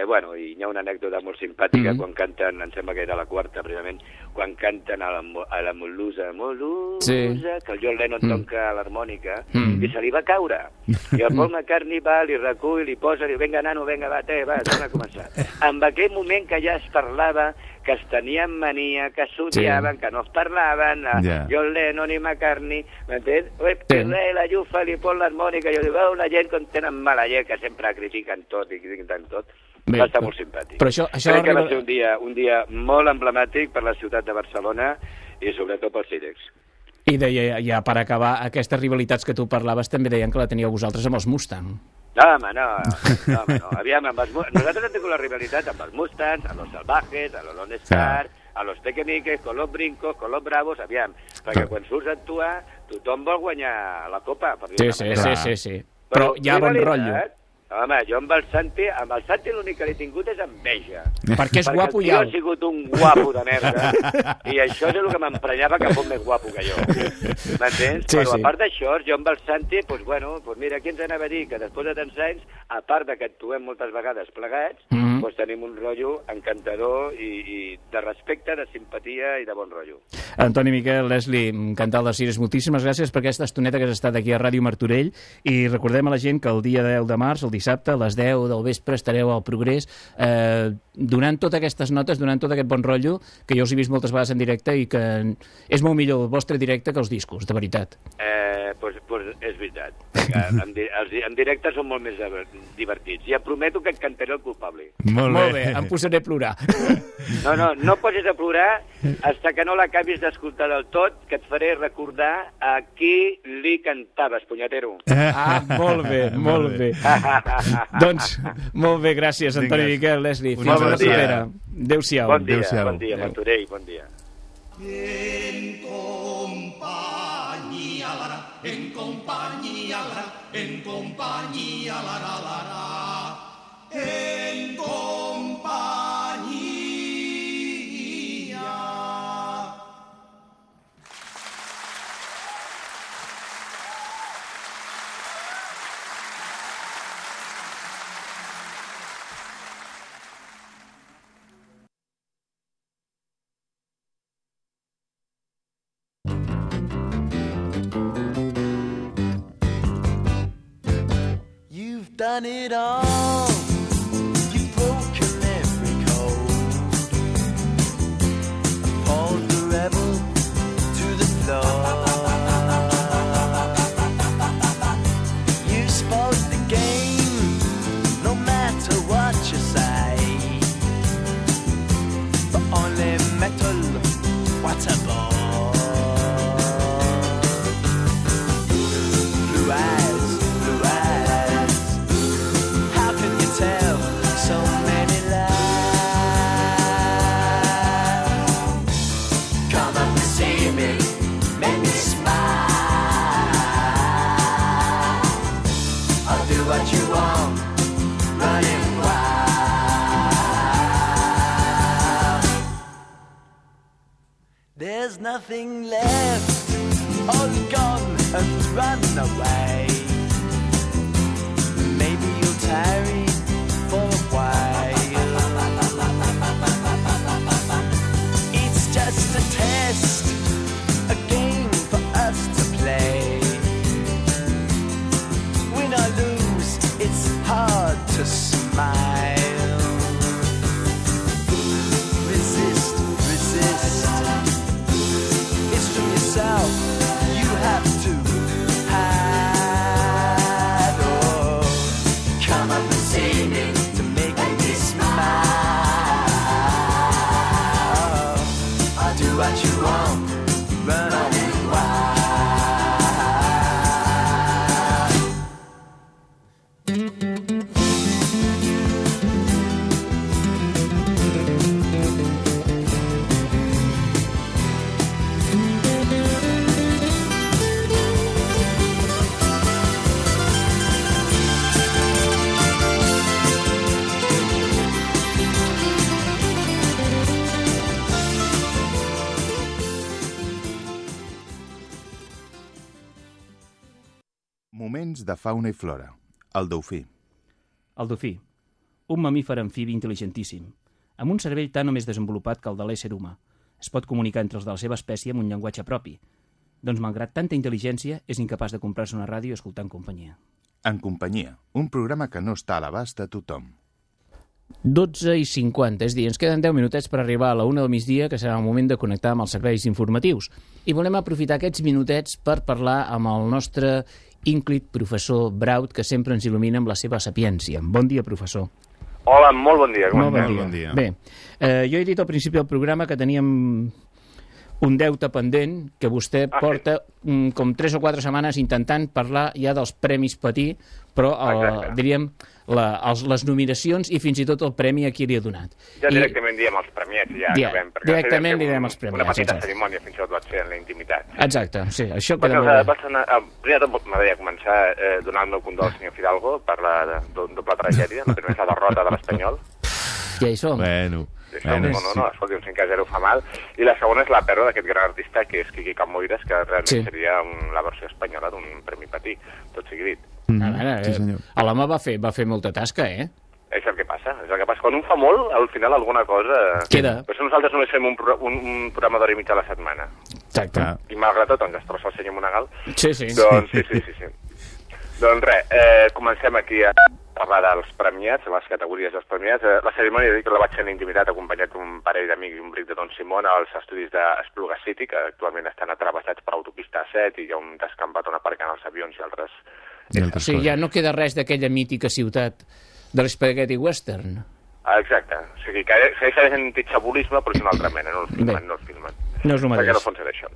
Speaker 17: eh, bueno, i hi ha una anècdota molt simpàtica
Speaker 9: Mhm.
Speaker 17: quan canten, em sembla que era la quarta, precisament, quan canten a la, a la Molusa, Molusa,
Speaker 9: Sí.
Speaker 17: que el John Lennon
Speaker 9: Mm.
Speaker 17: toca l'harmònica,
Speaker 9: Mm.
Speaker 17: i se li va caure. [laughs] I el Paul McCartney va, li recull, li posa, diu, vinga, nano, vinga, va, té, va, torna a començar. [laughs] En aquell moment que ja es parlava que es tenien mania, que s'odiaven,
Speaker 9: Sí.
Speaker 17: que no es parlaven, a
Speaker 10: Ja.
Speaker 17: John Lennon i McCartney, m'entens?
Speaker 9: Sí.
Speaker 17: sí. la llufa, li pon l'harmònica, jo dic, veu, la gent quan tenen mala llet, que sempre critiquen tot i critiquen tot,
Speaker 9: Bé,
Speaker 17: va estar
Speaker 9: però-
Speaker 17: molt simpàtic.
Speaker 9: però això- això
Speaker 17: Crec que
Speaker 9: arriba-
Speaker 17: va ser un dia, un dia molt emblemàtic per la ciutat de Barcelona i sobretot pels Cirex.
Speaker 9: I deia, ja per acabar, aquestes rivalitats que tu parlaves també deien que la teníeu vosaltres amb els Mustang.
Speaker 17: No, home, no, no, home, no. Aviam, amb els, nosaltres hem tingut la rivalitat amb els Mustangs, amb els Salvajes, amb els Lone Star, amb els Tecniques, con los Brincos, con los Bravos, aviam, perquè quan surts a actuar tothom vol guanyar la copa, per
Speaker 9: Sí, sí, sí, sí, sí. Però
Speaker 17: Però
Speaker 9: hi ha bon rotllo.
Speaker 17: Home, jo amb el Santi, amb el Santi l'únic que l'he tingut és enveja.
Speaker 9: Perquè és guapo
Speaker 17: el
Speaker 9: i alt.
Speaker 17: ha sigut un guapo de merda, i això és el que m'emprenyava que fos més guapo que jo. M'entens?
Speaker 9: Sí,
Speaker 17: Però
Speaker 9: sí.
Speaker 17: a part d'això, jo amb el Santi, doncs, bueno, doncs mira, qui ens anava a dir que després de tants anys, a part de que actuem moltes vegades plegats,
Speaker 9: Mhm.
Speaker 17: doncs tenim un rotllo encantador i, i de respecte, de simpatia i de bon rotllo.
Speaker 9: Antoni Miquel, Leslie, encantat de Cires, moltíssimes gràcies per aquesta estoneta que has estat aquí a Ràdio Martorell i recordem a la gent que el dia 10 de març, el dissabte, a les 10 del vespre estareu al Progrés eh, donant totes aquestes notes, donant tot aquest bon rotllo que jo us he vist moltes vegades en directe i que és molt millor el vostre directe que els discos, de veritat.
Speaker 17: Eh, doncs, doncs és veritat. En, els, en directe són molt més diver- divertits. I et prometo que et cantaré el culpable.
Speaker 9: Molt bé, em posaré a plorar.
Speaker 17: No, no, no posis a plorar hasta que no l'acabis d'escoltar del tot, que et faré recordar a qui li cantaves, punyatero.
Speaker 9: Ah, molt bé, molt bé. [laughs] [laughs] doncs, molt bé, gràcies, Antoni
Speaker 17: Vinga.
Speaker 9: Miquel, Leslie. Fins la
Speaker 17: bon dia.
Speaker 9: propera. Adéu-siau.
Speaker 17: Bon dia, bon dia, Martorell, bon dia.
Speaker 18: En compañía, lara, en compañía, lara, en compañía, lara, lara, en compañía.
Speaker 19: Done it all.
Speaker 10: De fauna i flora. El dofí.
Speaker 9: El dofí, un mamífer amfibi intel·ligentíssim, amb un cervell tan o més desenvolupat que el de l'ésser humà. Es pot comunicar entre els de la seva espècie amb un llenguatge propi. Doncs, malgrat tanta intel·ligència, és incapaç de comprar-se una ràdio i escoltar en companyia.
Speaker 10: En companyia, un programa que no està a l'abast de tothom.
Speaker 9: 12 i 50, és a dir, ens queden 10 minutets per arribar a la una del migdia, que serà el moment de connectar amb els serveis informatius. I volem aprofitar aquests minutets per parlar amb el nostre ínclit professor Braut, que sempre ens il·lumina amb la seva sapiència. Bon dia, professor.
Speaker 20: Hola, molt bon dia.
Speaker 9: Molt
Speaker 20: esteu?
Speaker 9: bon dia. Bé, eh, jo he dit al principi del programa que teníem un deute pendent que vostè
Speaker 20: Ah, sí?
Speaker 9: porta mm, com tres o quatre setmanes intentant parlar ja dels Premis Patí, però eh, diríem la, els, les nominacions i fins i tot el premi a qui li ha donat.
Speaker 20: Ja
Speaker 9: I-
Speaker 20: directament diem els premiats i ja
Speaker 9: Dia-
Speaker 20: acabem.
Speaker 9: directament direm
Speaker 20: un-
Speaker 9: els premiats,
Speaker 20: Una petita
Speaker 9: exacte.
Speaker 20: cerimònia fins i tot va ser en la intimitat.
Speaker 9: Exacte, sí, això
Speaker 20: Vaig,
Speaker 9: queda molt bé.
Speaker 20: vaig anar, eh, primer de tot m'agradaria començar eh, donant el meu condol al senyor Fidalgo per la doble tragèdia. La primera derrota de l'Espanyol. [laughs]
Speaker 9: Ja hi som.
Speaker 10: Bueno,
Speaker 20: Això, bueno, no, no, escolti, un 5 a 0 fa mal. I la segona és la pèrdua d'aquest gran artista que és Quiqui Camoires, que realment
Speaker 9: Sí.
Speaker 20: seria un, la versió espanyola d'un Premi Patí, tot sigui dit.
Speaker 9: A veure, eh, l'home va fer, va fer molta tasca, eh?
Speaker 20: És el que passa, és el que passa. Quan un fa molt, al final alguna cosa...
Speaker 9: Queda.
Speaker 20: Per això nosaltres només fem un, pro- un, un programa d'hora i mitja a la setmana.
Speaker 9: Exacte.
Speaker 20: I malgrat tot ens destrossa el senyor Monagal.
Speaker 9: Sí, sí.
Speaker 20: Doncs sí, sí, sí. sí. [laughs] doncs res, eh, comencem aquí a parlar dels premiats, les categories dels premiats. Eh, la cerimònia dic que la vaig fer en intimitat acompanyat d'un parell d'amics i un bric de Don Simón als estudis d'Espluga City, que actualment estan atravessats per l'autopista 7 i hi ha un descampat on aparquen els avions i altres...
Speaker 9: O sigui, ja no queda res d'aquella mítica ciutat de l'Spaghetti Western.
Speaker 20: Ah, exacte. O sigui, que segueix havent antichabulisme, però és una altra mena, no el filmen,
Speaker 9: Bé.
Speaker 20: no el filmen.
Speaker 9: No és el mateix.
Speaker 20: Perquè no era això.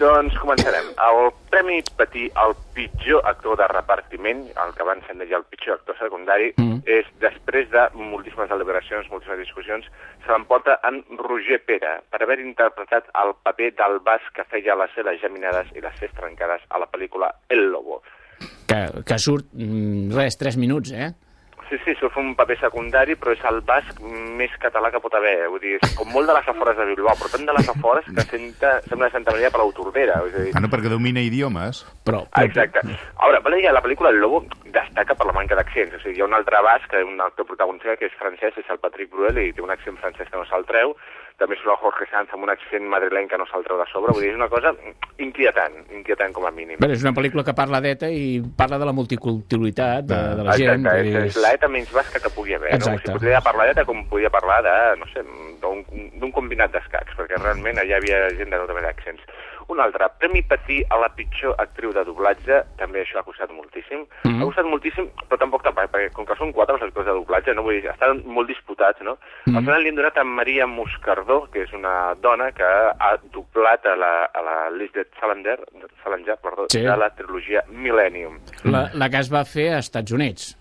Speaker 20: Doncs començarem. El Premi Patí al pitjor actor de repartiment, el que abans se'n deia el pitjor actor secundari,
Speaker 9: Mm.
Speaker 20: és després de moltíssimes deliberacions, moltíssimes discussions, se l'emporta en Roger Pera per haver interpretat el paper del basc que feia les celes geminades i les ces trencades a la pel·lícula El Lobo.
Speaker 9: Que, que surt, mm, res, 3 minuts, eh?
Speaker 20: Sí, sí, això fa un paper secundari, però és el basc més català que pot haver. Vull dir, com molt de les afores de Bilbao, però tant de les afores que senta, sembla de Santa Maria per l'Autordera. És a dir,
Speaker 10: Ah, no, perquè domina idiomes.
Speaker 9: Però,
Speaker 20: Ah, exacte. Ara, vale, ja la pel·lícula El Lobo destaca per la manca d'accents. O sigui, hi ha un altre basc, un actor protagonista que és francès, és el Patrick Bruel, i té un accent francès que no se'l treu. També surt el Jorge Sanz amb un accent madrileny que no se'l treu de sobre. Vull dir, és una cosa inquietant, inquietant com a mínim.
Speaker 9: Bé, és una pel·lícula que parla d'ETA i parla de la multiculturalitat de, de la gent.
Speaker 20: Exacte,
Speaker 9: vull dir,
Speaker 20: és, és l'ETA menys basca que pugui haver. No? O
Speaker 9: Exacte.
Speaker 20: sigui, podria parlar d'ETA com podia parlar de, no sé, d'un combinat d'escacs, perquè realment allà hi havia gent de tota mena d'accents. Un altre, Premi Patí a la pitjor actriu de doblatge, també això ha costat moltíssim.
Speaker 9: Mhm.
Speaker 20: Ha costat moltíssim, però tampoc tampoc, perquè com que són quatre els actors de doblatge, no vull dir, estan molt disputats, no?
Speaker 9: Mhm.
Speaker 20: Al final li han donat a Maria Moscardó, que és una dona que ha doblat a la, a la Lisbeth Salander, Salanger, perdó,
Speaker 9: Sí.
Speaker 20: de la trilogia Millennium.
Speaker 9: la, la que es va fer als Estats Units.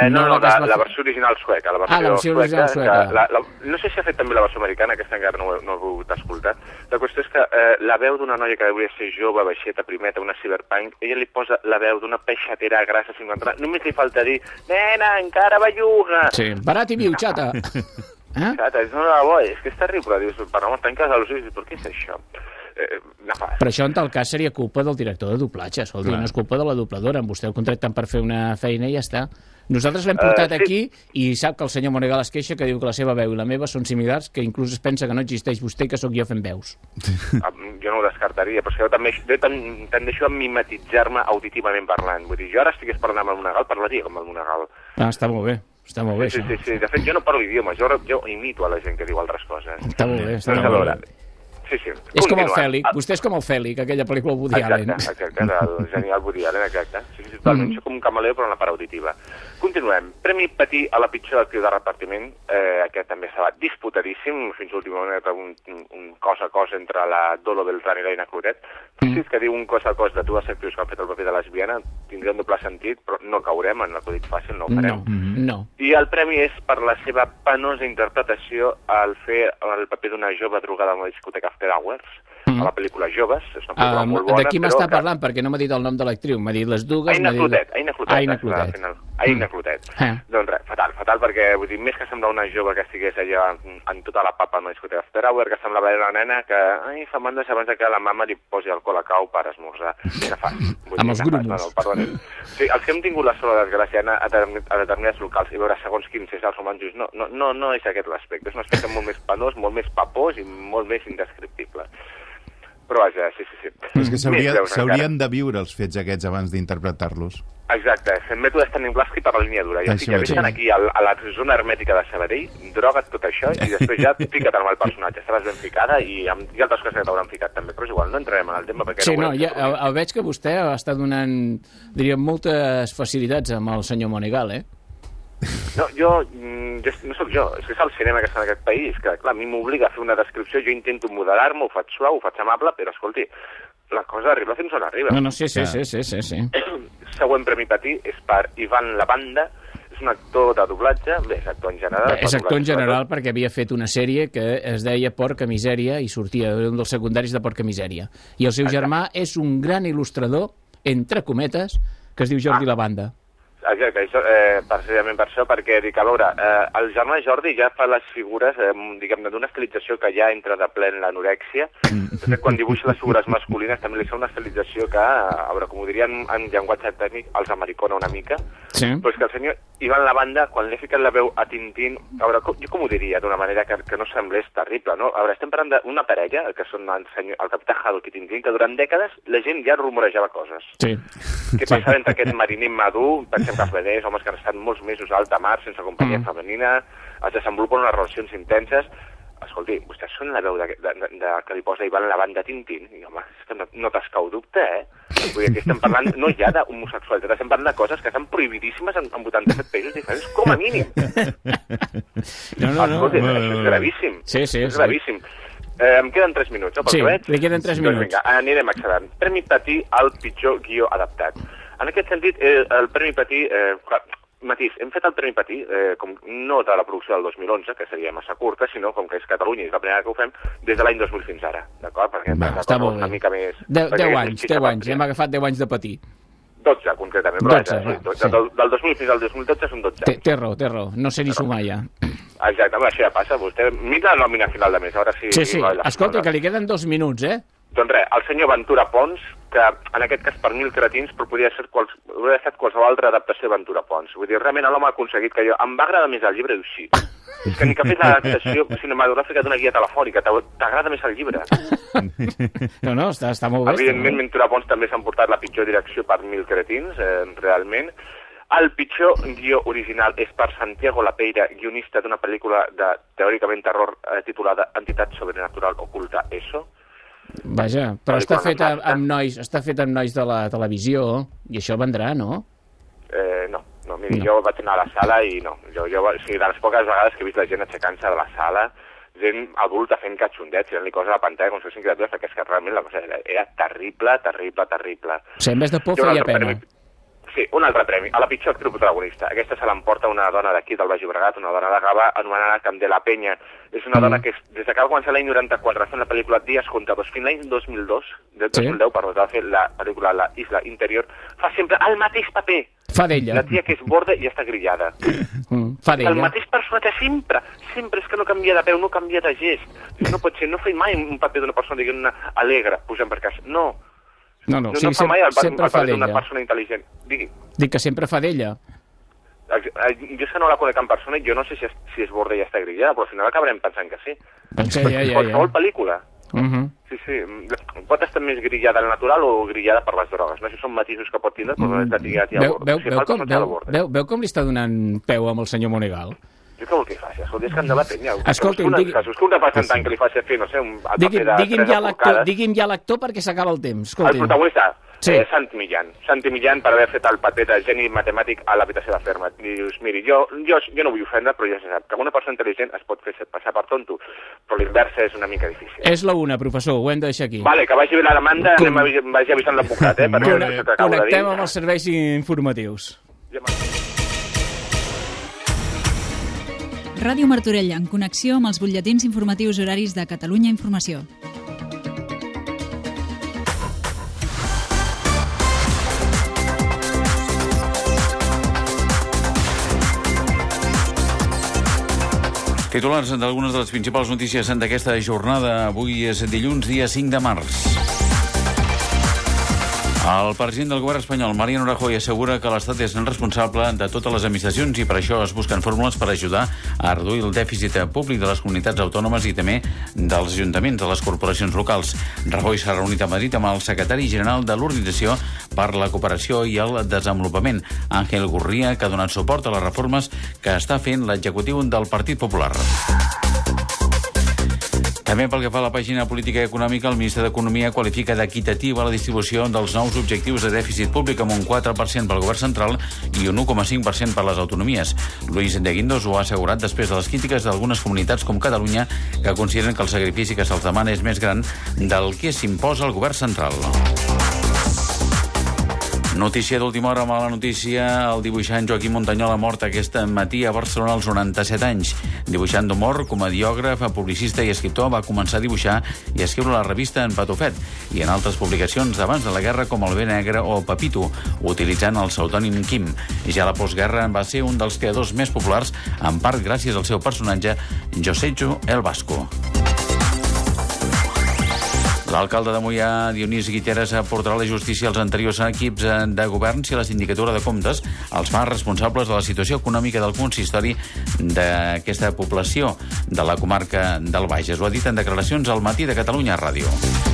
Speaker 20: Eh, no, no,
Speaker 9: la es
Speaker 20: la, la
Speaker 9: fer-
Speaker 20: versió original sueca. La versió,
Speaker 9: Ah, la versió original sueca.
Speaker 20: Que, la, la, no sé si ha fet també la versió americana, aquesta encara no, ho no he pogut escoltar. La qüestió és que eh, la veu d'una noia que hauria ser jove, baixeta, primeta, una cyberpunk, ella li posa la veu d'una peixatera grassa 50 anys. Només li falta dir, nena, encara belluga.
Speaker 9: Sí, barat i viu, xata. [laughs]
Speaker 20: Eh? Xata, és una bo, és que és terrible. Dius, per no, tanques els ulls, i dius, per què és això? Eh, nefast.
Speaker 9: Però això en tal cas seria culpa del director de doblatge, escolti, no és culpa de la dobladora, amb vostè el contracten per fer una feina i ja està. Nosaltres l'hem portat
Speaker 20: Eh, sí.
Speaker 9: aquí i sap que el senyor Monegal es queixa que diu que la seva veu i la meva són similars, que inclús es pensa que no existeix vostè i que sóc jo fent veus.
Speaker 20: Ah, Jo no ho descartaria, però és que jo també jo ten- tendeixo a mimetitzar-me auditivament parlant. Vull dir, jo ara estigués parlant amb el Monagal, parlaria com el Monagal.
Speaker 9: Ah, està molt bé, està molt bé
Speaker 20: Sí,
Speaker 9: això.
Speaker 20: sí, sí. De fet, jo no parlo idiomes, jo, jo imito a la gent que diu altres coses.
Speaker 9: Està molt bé, està molt bé.
Speaker 20: Sí, sí.
Speaker 9: És com el. Fèlic, vostè és com el Fèlic, aquella pel·lícula Woody
Speaker 20: Exacte,
Speaker 9: Allen.
Speaker 20: exacte, el genial Woody Allen, exacte. Sí, sí, totalment.
Speaker 9: Mhm.
Speaker 20: Soc un camaleo, però en la part auditiva. Continuem. Premi Patí a la pitjor actriu de repartiment, eh, aquest també estava disputadíssim, fins a l'últim moment un, un, un cos a cos entre la Dolo Beltrán i l'Aina Clotet. És que diu un cos a cos de dues actrius que han fet el paper de lesbiana, tindria un doble sentit, però no caurem en l'acudit fàcil, no ho farem.
Speaker 9: No, no.
Speaker 20: I el premi és per la seva penosa interpretació al fer el paper d'una jove drogada en la discoteca After Hours, a la pel·lícula Joves, és una pel·lícula
Speaker 9: Um,
Speaker 20: molt bona.
Speaker 9: de qui m'està
Speaker 20: que-
Speaker 9: parlant? Perquè no m'ha dit el nom de l'actriu. M'ha dit les dues...
Speaker 20: Aina
Speaker 9: m'ha dit-
Speaker 20: Clotet, Aina Clotet.
Speaker 9: Aina
Speaker 20: és
Speaker 9: Clotet.
Speaker 20: final. Aina Clotet.
Speaker 9: Eh.
Speaker 20: Doncs res, fatal, fatal, perquè vull dir, més que semblar una jove que estigués allà en, en tota la papa amb la discoteca After Hour, que semblava una nena que ai, fa mandres abans de que la mama li posi el colacau per esmorzar. Nefast. [laughs] Vull
Speaker 9: Amb els grumos.
Speaker 20: No, no. Sí, els que hem tingut la sola desgràcia d'anar a, a determinats locals i veure segons quins éssers humans, dius, no, no, no, no és aquest l'aspecte. És un aspecte molt més penós, molt més papós i molt més indescriptible. Però vaja, sí, sí, sí.
Speaker 10: Però és que s'haurien de viure els fets aquests abans d'interpretar-los.
Speaker 20: Exacte, fent mètode Stanislavski per la línia dura. I fica
Speaker 10: mateix.
Speaker 20: vés aquí a, a la zona hermètica de Sabadell, droga't tot això i després ja [laughs] fica't amb el personatge. Estaràs ben ficada i amb, hi ha altres coses que t'hauran ficat també, però és igual, no entrarem en el tema perquè
Speaker 9: Sí,
Speaker 20: no,
Speaker 9: ja, el, el veig que vostè està donant, diríem, moltes facilitats amb el senyor Monegal, eh?
Speaker 20: No, jo, mm, jo no sóc jo, és que és el cinema que està en aquest país, que clar, a mi m'obliga a fer una descripció, jo intento moderar-me, ho faig suau, ho faig amable, però escolti, la cosa arriba fins on arriba.
Speaker 9: No, no, sí, sí, sí, sí, sí, sí. [clears throat]
Speaker 20: següent Premi Patí és per Ivan Lavanda, És un actor de doblatge, bé, és actor en general.
Speaker 9: És
Speaker 20: fa
Speaker 9: actor en general perquè havia fet una sèrie que es deia Porca Misèria i sortia un dels secundaris de Porca Misèria. I el seu germà és un gran il·lustrador, entre cometes, que es diu Jordi
Speaker 20: Ah.
Speaker 9: Lavanda.
Speaker 20: Exacte, això, eh, precisament per això, perquè dic, a veure, eh, el germà Jordi ja fa les figures, eh, diguem-ne, d'una estilització que ja entra de ple en l'anorèxia. Quan dibuixa les figures masculines també li fa una estilització que, a veure, com ho dirien en llenguatge tècnic, els americona una mica.
Speaker 9: Sí.
Speaker 20: Però és que el senyor Ivan Lavanda, quan li ha ficat la veu a Tintín, a veure, com, jo com ho diria d'una manera que, que no semblés terrible, no? A veure, estem parlant d'una parella, que són el, senyor, el capità Haddock i Tintín, que durant dècades la gent ja rumorejava coses.
Speaker 9: Sí.
Speaker 20: Què passava entre aquest mariner madur, pensem veners, homes que han estat molts mesos a alta mar sense companyia
Speaker 9: Mm.
Speaker 20: femenina, es desenvolupen unes relacions intenses. Escolti, vostès són la veu de, de, de, de que li posa Ivan la banda Tintín. I, home, és que no, no t'escau dubte, eh? Vull dir, aquí estem parlant no ja d'homosexualitat, estem parlant de coses que estan prohibidíssimes en, en 87 països diferents, com a mínim.
Speaker 9: No, no, no.
Speaker 20: Escolti,
Speaker 9: no, no,
Speaker 20: això
Speaker 9: no.
Speaker 20: és gravíssim.
Speaker 9: Sí, sí,
Speaker 20: és
Speaker 9: sí.
Speaker 20: gravíssim. Eh, em queden 3 minuts, no? Pel
Speaker 9: Sí,
Speaker 20: que veig?
Speaker 9: li queden tres
Speaker 20: Doncs
Speaker 9: minuts.
Speaker 20: vinga, anirem accelerant. Premi Patí al pitjor guió adaptat. En aquest sentit, eh, el Premi Patí... Eh, clar, matís, hem fet el Premi Patí, eh, com, no de la producció del 2011, que seria massa curta, sinó com que és Catalunya i és la primera que ho fem, des de l'any 2000 fins ara, d'acord? Perquè hem
Speaker 9: Va,
Speaker 20: de
Speaker 9: està molt
Speaker 20: una
Speaker 9: bé.
Speaker 20: mica més...
Speaker 9: Deu,
Speaker 20: perquè
Speaker 9: deu
Speaker 20: és
Speaker 9: anys,
Speaker 20: xitxa
Speaker 9: deu anys.
Speaker 20: pàtria.
Speaker 9: Hem agafat 10 anys de patir.
Speaker 20: 12, concretament. però
Speaker 9: 12,
Speaker 20: vaja,
Speaker 9: va,
Speaker 20: sí, 12,
Speaker 9: sí.
Speaker 20: Del, del 2000 fins al 2012 són 12
Speaker 9: Té, té raó, té raó. No sé ni sumar ja.
Speaker 20: Exacte, això ja passa. Vostè mira la nòmina final de mes, a veure si...
Speaker 9: Sí, sí. Escolta, que li queden dos minuts, eh?
Speaker 20: Doncs res, el senyor Ventura Pons, que en aquest cas per mil cretins, però podria ser quals, hauria estat qualsevol altra adaptació de Ventura Pons. Vull dir, realment l'home ha aconseguit que jo... Em va agradar més el llibre i així. És que ni que fes l'adaptació [laughs] cinematogràfica d'una guia telefònica, t'ag- t'agrada més el llibre. [laughs]
Speaker 9: No, no, està, està molt bé.
Speaker 20: Evidentment. Ventura Pons també s'han portat la pitjor direcció per mil cretins, eh, realment. El pitjor guió original és per Santiago Lapeira, guionista d'una pel·lícula de teòricament terror eh, titulada Entitat Sobrenatural Oculta ESO.
Speaker 9: Vaja, però està fet amb, amb nois, està fet amb nois de la televisió i això vendrà, no?
Speaker 20: Eh, no, no, miri,
Speaker 9: No.
Speaker 20: jo vaig anar a la sala i no. Jo, jo, o sigui, de les poques vegades que he vist la gent aixecant-se de la sala, gent adulta fent catxondets, tirant-li coses a la pantalla com si fossin criatures, perquè és que realment la cosa era, era terrible, terrible, terrible.
Speaker 9: O sigui, en vez de por feia pena.
Speaker 20: premi. Sí, un altre premi, a la pitjor actriu protagonista. Aquesta se l'emporta una dona d'aquí, del Baix Llobregat, una dona de Gava, anomenada Candela Penya. És una
Speaker 9: Mm.
Speaker 20: dona que, des que va començar l'any 94 fent la pel·lícula Dies Contados, fins l'any 2002, de
Speaker 9: Sí.
Speaker 20: 2010, perdó, va fer la pel·lícula La Isla Interior, fa sempre el mateix paper.
Speaker 9: Fa d'ella.
Speaker 20: La tia que és borda i està grillada.
Speaker 9: Mm, fa
Speaker 20: El
Speaker 9: d'ella.
Speaker 20: mateix personatge sempre, sempre és que no canvia de peu, no canvia de gest. No pot ser, no fa mai un paper d'una persona, diguem-ne, alegre, posem per cas. No,
Speaker 9: No, no,
Speaker 20: no, no fa mai el,
Speaker 9: sempre,
Speaker 20: el
Speaker 9: fa
Speaker 20: paper d'una persona intel·ligent. Digui.
Speaker 9: Dic que sempre fa d'ella.
Speaker 20: Jo que no la conec en persona i jo no sé si és, si és borda i està grillada, però al final acabarem pensant que sí.
Speaker 9: Doncs ja, ja, ja,
Speaker 20: Qualsevol pel·lícula.
Speaker 9: Uh -huh.
Speaker 20: Sí, sí. Pot estar més grillada al natural o grillada per les drogues. No? Això són matisos que pot tindre, però mm. que ja, ja
Speaker 9: Veu, veu, veu,
Speaker 20: el
Speaker 9: com, veu,
Speaker 20: borda.
Speaker 9: veu, veu com li està donant peu amb el senyor Monegal?
Speaker 20: Jo què vol que faci? Escolta, és que han de la penya.
Speaker 9: Escolti'm,
Speaker 20: Busca
Speaker 9: digui-
Speaker 20: una, busca un representant que li faci fer, no sé, un el
Speaker 9: Digui'm,
Speaker 20: paper de
Speaker 9: digui'm, ja l'actor, digui'm ja l'actor perquè s'acaba el temps.
Speaker 20: El
Speaker 9: Escolti'm.
Speaker 20: protagonista,
Speaker 9: Sí.
Speaker 20: eh, Santi Millán. Santi Millán per haver fet el paper de geni matemàtic a l'habitació de ferma. Dius, miri, jo, jo, jo no vull ofendre, però ja se sap que una persona intel·ligent es pot fer passar per tonto, però l'inversa és una mica difícil.
Speaker 9: És la una, professor, ho hem de deixar aquí.
Speaker 20: Vale, que vagi bé la demanda,
Speaker 9: Com-
Speaker 20: anem a, vagi avisant l'advocat, eh? Perquè.
Speaker 9: Connectem amb els serveis informatius.
Speaker 21: Ràdio Martorell, en connexió amb els butlletins informatius horaris de Catalunya Informació.
Speaker 22: Titulars d'algunes de les principals notícies d'aquesta jornada. Avui és dilluns, dia 5 de març. El president del govern espanyol, Mariano Rajoy, assegura que l'Estat és responsable de totes les administracions i per això es busquen fórmules per ajudar a reduir el dèficit públic de les comunitats autònomes i també dels ajuntaments, de les corporacions locals. Rajoy s'ha reunit a Madrid amb el secretari general de l'Organització per la Cooperació i el Desenvolupament, Àngel Gurria, que ha donat suport a les reformes que està fent l'executiu del Partit Popular. També pel que fa a la pàgina política i econòmica, el ministre d'Economia qualifica d'equitativa la distribució dels nous objectius de dèficit públic amb un 4% pel govern central i un 1,5% per les autonomies. Luis de Guindos ho ha assegurat després de les crítiques d'algunes comunitats com Catalunya que consideren que el sacrifici que se'ls demana és més gran del que s'imposa al govern central. Notícia d'última hora, mala notícia. El dibuixant Joaquim Montanyol ha mort aquest matí a Barcelona als 97 anys. Dibuixant d'humor, comediògraf, publicista i escriptor, va començar a dibuixar i a escriure la revista en Patufet i en altres publicacions d'abans de la guerra com El bé negre o Papito, utilitzant el pseudònim Kim. Ja a la postguerra va ser un dels creadors més populars, en part gràcies al seu personatge Josejo el Vasco. L'alcalde de Mollà, Dionís Guiteres, portarà a la justícia els anteriors equips eh, de govern si la sindicatura de comptes els fa responsables de la situació econòmica del consistori d'aquesta població de la comarca del Bages. Ho ha dit en declaracions al matí de Catalunya Ràdio.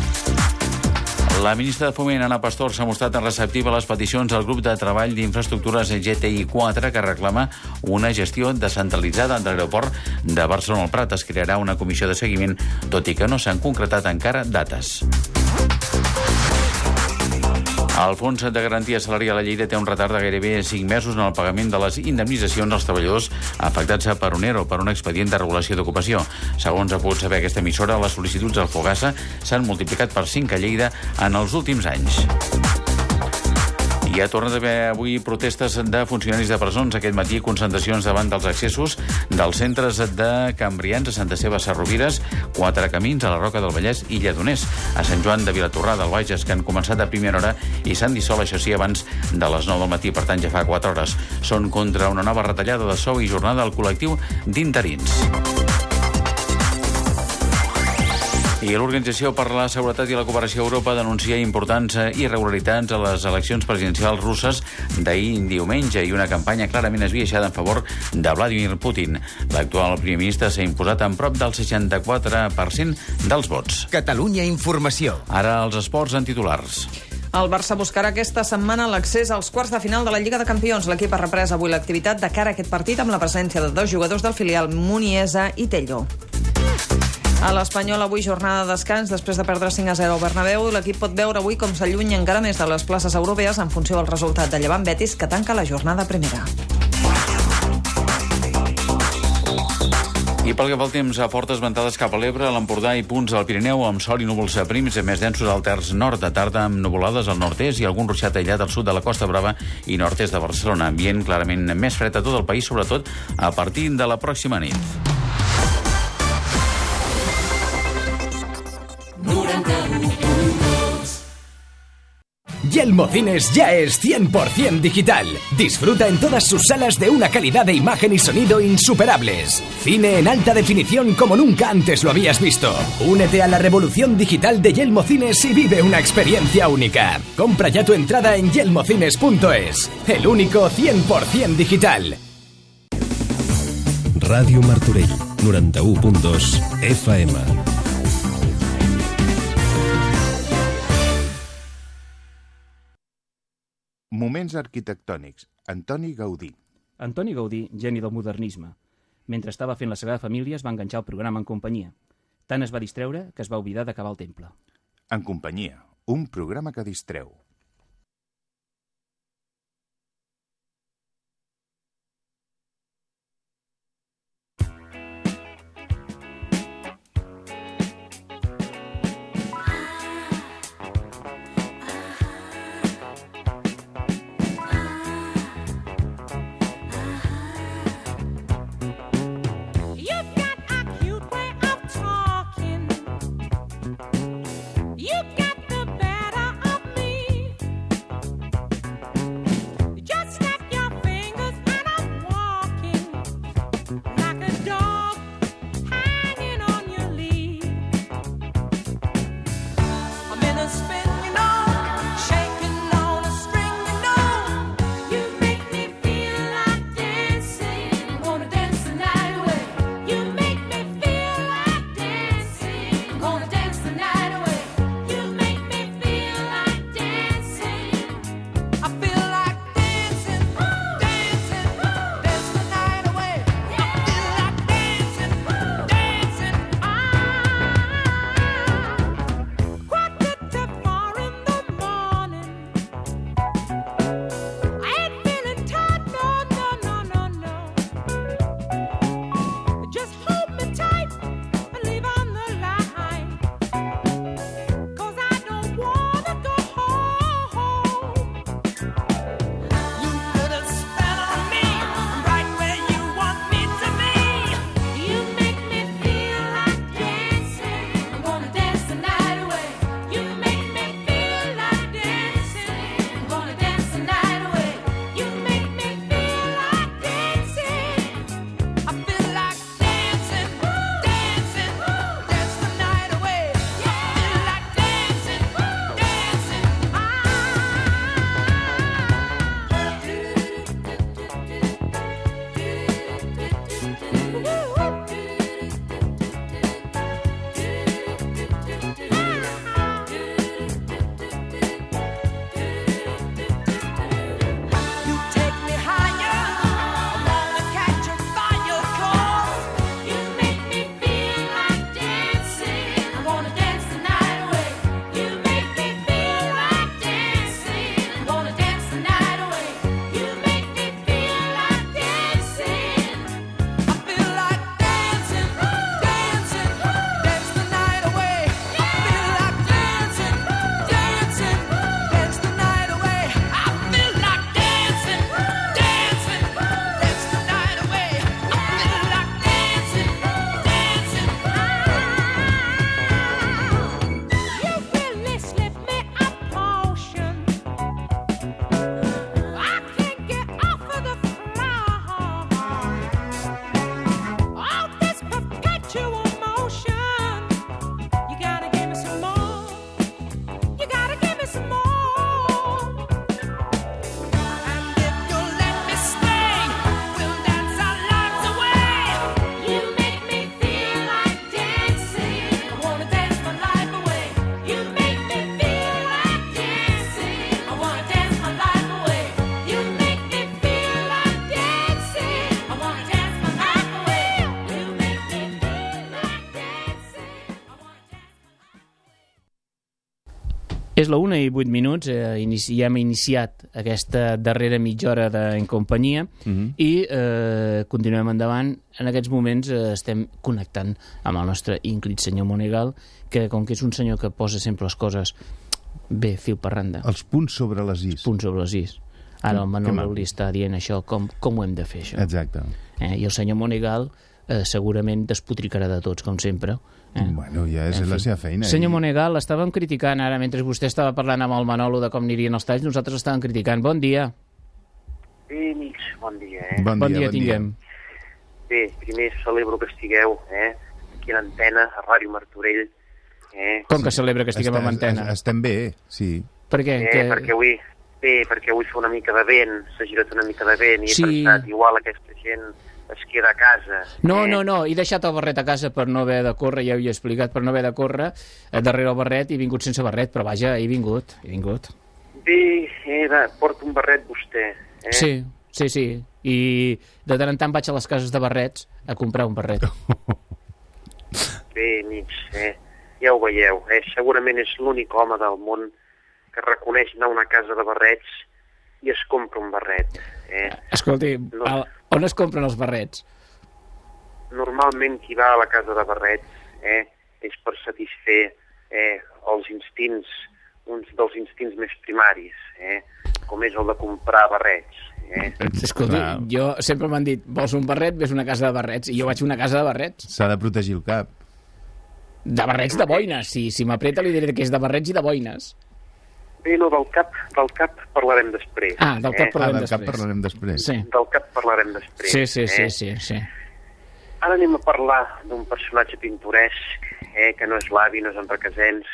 Speaker 22: La ministra de Foment, Ana Pastor, s'ha mostrat receptiva a les peticions del grup de treball d'infraestructures GTI 4 que reclama una gestió descentralitzada de l'aeroport de Barcelona al Prat. Es crearà una comissió de seguiment, tot i que no s'han concretat encara dates. El Fons de Garantia Salarial a Lleida té un retard de gairebé 5 mesos en el pagament de les indemnitzacions als treballadors afectats per un ERO, per un expedient de regulació d'ocupació. Segons ha pogut saber aquesta emissora, les sol·licituds al Fogassa s'han multiplicat per 5 a Lleida en els últims anys. Ha tornat a haver avui protestes de funcionaris de presons. Aquest matí concentracions davant dels accessos dels centres de Cambrians a Santa Ceba Sarrovires, Quatre Camins, a la Roca del Vallès i Lledoners. A Sant Joan de Vilatorrada, al Bages, que han començat a primera hora i s'han dissolt, això sí, abans de les 9 del matí, per tant ja fa 4 hores. Són contra una nova retallada de sou i jornada al col·lectiu d'interins. I l'Organització per la Seguretat i la Cooperació a Europa denuncia importants eh, irregularitats a les eleccions presidencials russes d'ahir diumenge i una campanya clarament esbiaixada en favor de Vladimir Putin. L'actual primer ministre s'ha imposat en prop del 64% dels vots.
Speaker 23: Catalunya Informació.
Speaker 22: Ara els esports en titulars.
Speaker 24: El Barça buscarà aquesta setmana l'accés als quarts de final de la Lliga de Campions. L'equip ha reprès avui l'activitat de cara a aquest partit amb la presència de dos jugadors del filial, Muniesa i Tello. A l'Espanyol avui jornada de descans després de perdre 5 a 0 al Bernabéu l'equip pot veure avui com s'allunya encara més de les places europees en funció del resultat de Llevant Betis que tanca la jornada primera.
Speaker 22: I pel que fa al temps, a fortes ventades cap a l'Ebre, a l'Empordà i punts al Pirineu, amb sol i núvols prims i més densos al terç nord, de tarda amb nuvolades al nord-est i algun ruixat aïllat al sud de la Costa Brava i nord-est de Barcelona. Ambient clarament més fred a tot el país, sobretot a partir de la pròxima nit.
Speaker 25: Yelmo Cines ya es 100% digital. Disfruta en todas sus salas de una calidad de imagen y sonido insuperables. Cine en alta definición como nunca antes lo habías visto. Únete a la revolución digital de Yelmo Cines y vive una experiencia única. Compra ya tu entrada en yelmocines.es. El único 100% digital.
Speaker 4: Ràdio Martorell, 91.2 FM.
Speaker 10: Moments arquitectònics. Antoni Gaudí.
Speaker 9: Antoni Gaudí, geni del modernisme. Mentre estava fent la Sagrada Família es va enganxar al programa en companyia. Tant es va distreure que es va oblidar d'acabar el temple.
Speaker 10: En companyia, un programa que distreu.
Speaker 9: La una i vuit minuts, eh, inici, ja hem iniciat aquesta darrera mitja hora d'en companyia
Speaker 10: Mhm.
Speaker 9: i eh, continuem endavant. En aquests moments eh, estem connectant amb el nostre ínclit senyor Monegal, que com que és un senyor que posa sempre les coses bé, fil per randa.
Speaker 10: Els punts sobre les is.
Speaker 9: Punts sobre les is. Ara el Manolo li està dient això, com, com ho hem de fer, això.
Speaker 10: Exacte.
Speaker 9: Eh? I el senyor Monegal eh, segurament despotricarà de tots, com sempre. Eh?
Speaker 10: Bueno, ja és
Speaker 9: En
Speaker 10: la
Speaker 9: fi.
Speaker 10: seva feina.
Speaker 9: Senyor
Speaker 10: i-
Speaker 9: Monegal, estàvem criticant ara, mentre vostè estava parlant amb el Manolo de com anirien els talls, nosaltres estàvem criticant. Bon dia.
Speaker 26: Bé, amics, bon dia, eh?
Speaker 10: Bon,
Speaker 9: Bon
Speaker 10: dia,
Speaker 9: dia
Speaker 10: bon
Speaker 9: tinguem.
Speaker 26: Bé, primer celebro que estigueu, eh? Aquí a l'antena, a Ràdio Martorell, eh?
Speaker 9: Com que celebra que estiguem
Speaker 10: Està-
Speaker 9: amb antena?
Speaker 10: es- Estem bé, sí.
Speaker 9: Per què?
Speaker 26: Eh,
Speaker 9: Que...
Speaker 26: perquè avui, bé, perquè avui fa una mica de vent, s'ha girat una mica de vent i
Speaker 9: Sí.
Speaker 26: he pensat, igual aquesta gent es queda a casa.
Speaker 9: No,
Speaker 26: eh?
Speaker 9: no, no, he deixat el barret a casa per no haver de córrer, ja ho he explicat, per no haver de córrer eh, darrere el barret i he vingut sense barret, però vaja, he vingut, he vingut.
Speaker 26: Bé, eh, va, porta un barret vostè, eh?
Speaker 9: Sí, sí, sí. I de tant en tant vaig a les cases de barrets a comprar un barret. [laughs]
Speaker 26: Bé, amics, eh? Ja ho veieu, eh? Segurament és l'únic home del món que reconeix anar a una casa de barrets i es compra un barret, eh?
Speaker 9: Escolti,
Speaker 26: No.
Speaker 9: On es compren els barrets?
Speaker 26: Normalment qui va a la casa de barrets eh, és per satisfer eh, els instints, uns dels instints més primaris, eh, com és el de comprar barrets. Eh.
Speaker 9: Escolti, jo sempre m'han dit, vols un barret, ves a una casa de barrets, i jo vaig a una casa de barrets.
Speaker 10: S'ha de protegir el cap.
Speaker 9: De barrets de boines, si, si m'apreta li diré que és de barrets i de boines.
Speaker 26: Bé, no, del cap, del cap parlarem després.
Speaker 9: Ah, del cap
Speaker 26: eh?
Speaker 9: parlarem
Speaker 10: Ah, del cap
Speaker 9: després.
Speaker 10: parlarem després.
Speaker 9: Sí.
Speaker 26: Del cap parlarem després.
Speaker 9: Sí, sí, sí,
Speaker 26: eh?
Speaker 9: sí, sí.
Speaker 26: Ara anem a parlar d'un personatge pintoresc, eh, que no és l'avi, no és en Requesens,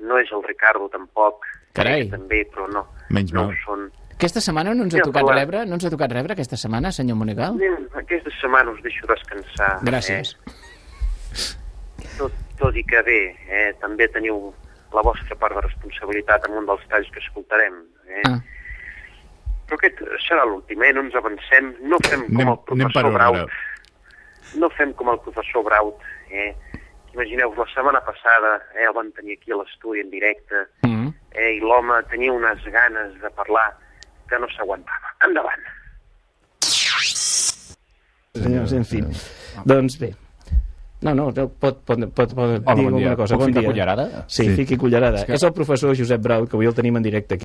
Speaker 26: no és el Ricardo tampoc,
Speaker 9: Carai.
Speaker 26: eh, també, però no,
Speaker 10: Menys
Speaker 26: no
Speaker 10: mal.
Speaker 26: són.
Speaker 9: Aquesta setmana no ens ha tocat rebre? No ens ha tocat rebre aquesta setmana, senyor Monegal?
Speaker 26: Anem, aquesta setmana us deixo descansar.
Speaker 9: Gràcies.
Speaker 26: Eh? Tot, tot i que bé, eh, també teniu la vostra part de responsabilitat amb un dels talls que escoltarem. Eh?
Speaker 9: Ah.
Speaker 26: Però aquest serà l'últim, eh? no ens avancem, no fem com
Speaker 10: Anem,
Speaker 26: el professor. Braut. No fem com el professor Braut. Eh? Imagineu, la setmana passada eh, el van tenir aquí a l'estudi en directe
Speaker 9: Mm.
Speaker 26: eh, i l'home tenia unes ganes de parlar que no s'aguantava. Endavant.
Speaker 9: Senyors, en fi. Doncs bé. No, no, no, pot, pot, pot, pot dir
Speaker 23: bon dia.
Speaker 9: alguna cosa.
Speaker 23: Puc
Speaker 9: Bon
Speaker 23: ficar
Speaker 9: dia.
Speaker 23: cullerada?
Speaker 9: Sí,
Speaker 10: Sí.
Speaker 9: fiqui cullerada.
Speaker 23: És que-
Speaker 9: És el professor Josep Braut, que avui el tenim en directe aquí.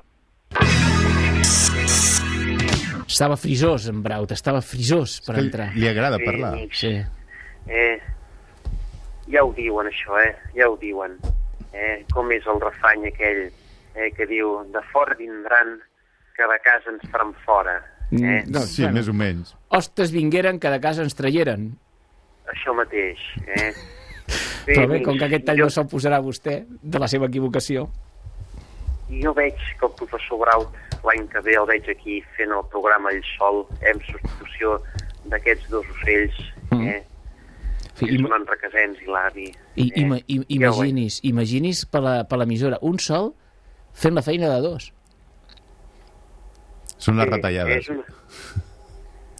Speaker 9: Estava frisós, en Braut, estava frisós per
Speaker 10: que
Speaker 9: entrar.
Speaker 10: li agrada
Speaker 26: Sí,
Speaker 10: parlar.
Speaker 26: amics.
Speaker 9: Sí.
Speaker 26: Eh, ja ho diuen, això, eh? Ja ho diuen. Eh, com és el refany aquell eh, que diu de fora vindran, que de casa ens faran fora. Eh?
Speaker 9: Mm, no,
Speaker 10: Sí,
Speaker 9: bueno.
Speaker 10: més o menys.
Speaker 9: Hostes vingueren que de casa ens traieren.
Speaker 26: Això mateix. Eh?
Speaker 9: Però bé, com que aquest tall
Speaker 26: jo,
Speaker 9: no se'l posarà vostè, de la seva equivocació.
Speaker 26: jo veig que el professor Braut l'any que ve el veig aquí fent el programa ell sol, en substitució d'aquests dos ocells,
Speaker 9: Mm.
Speaker 26: eh?
Speaker 9: Sí,
Speaker 26: que
Speaker 9: im-
Speaker 26: són en Requesens i l'avi.
Speaker 9: I,
Speaker 26: eh?
Speaker 9: ima, i,
Speaker 26: Ja
Speaker 9: imaginis, imaginis per la- per l'emissora un sol fent la feina de dos,
Speaker 10: Són les
Speaker 26: Sí,
Speaker 10: retallades.
Speaker 26: És una,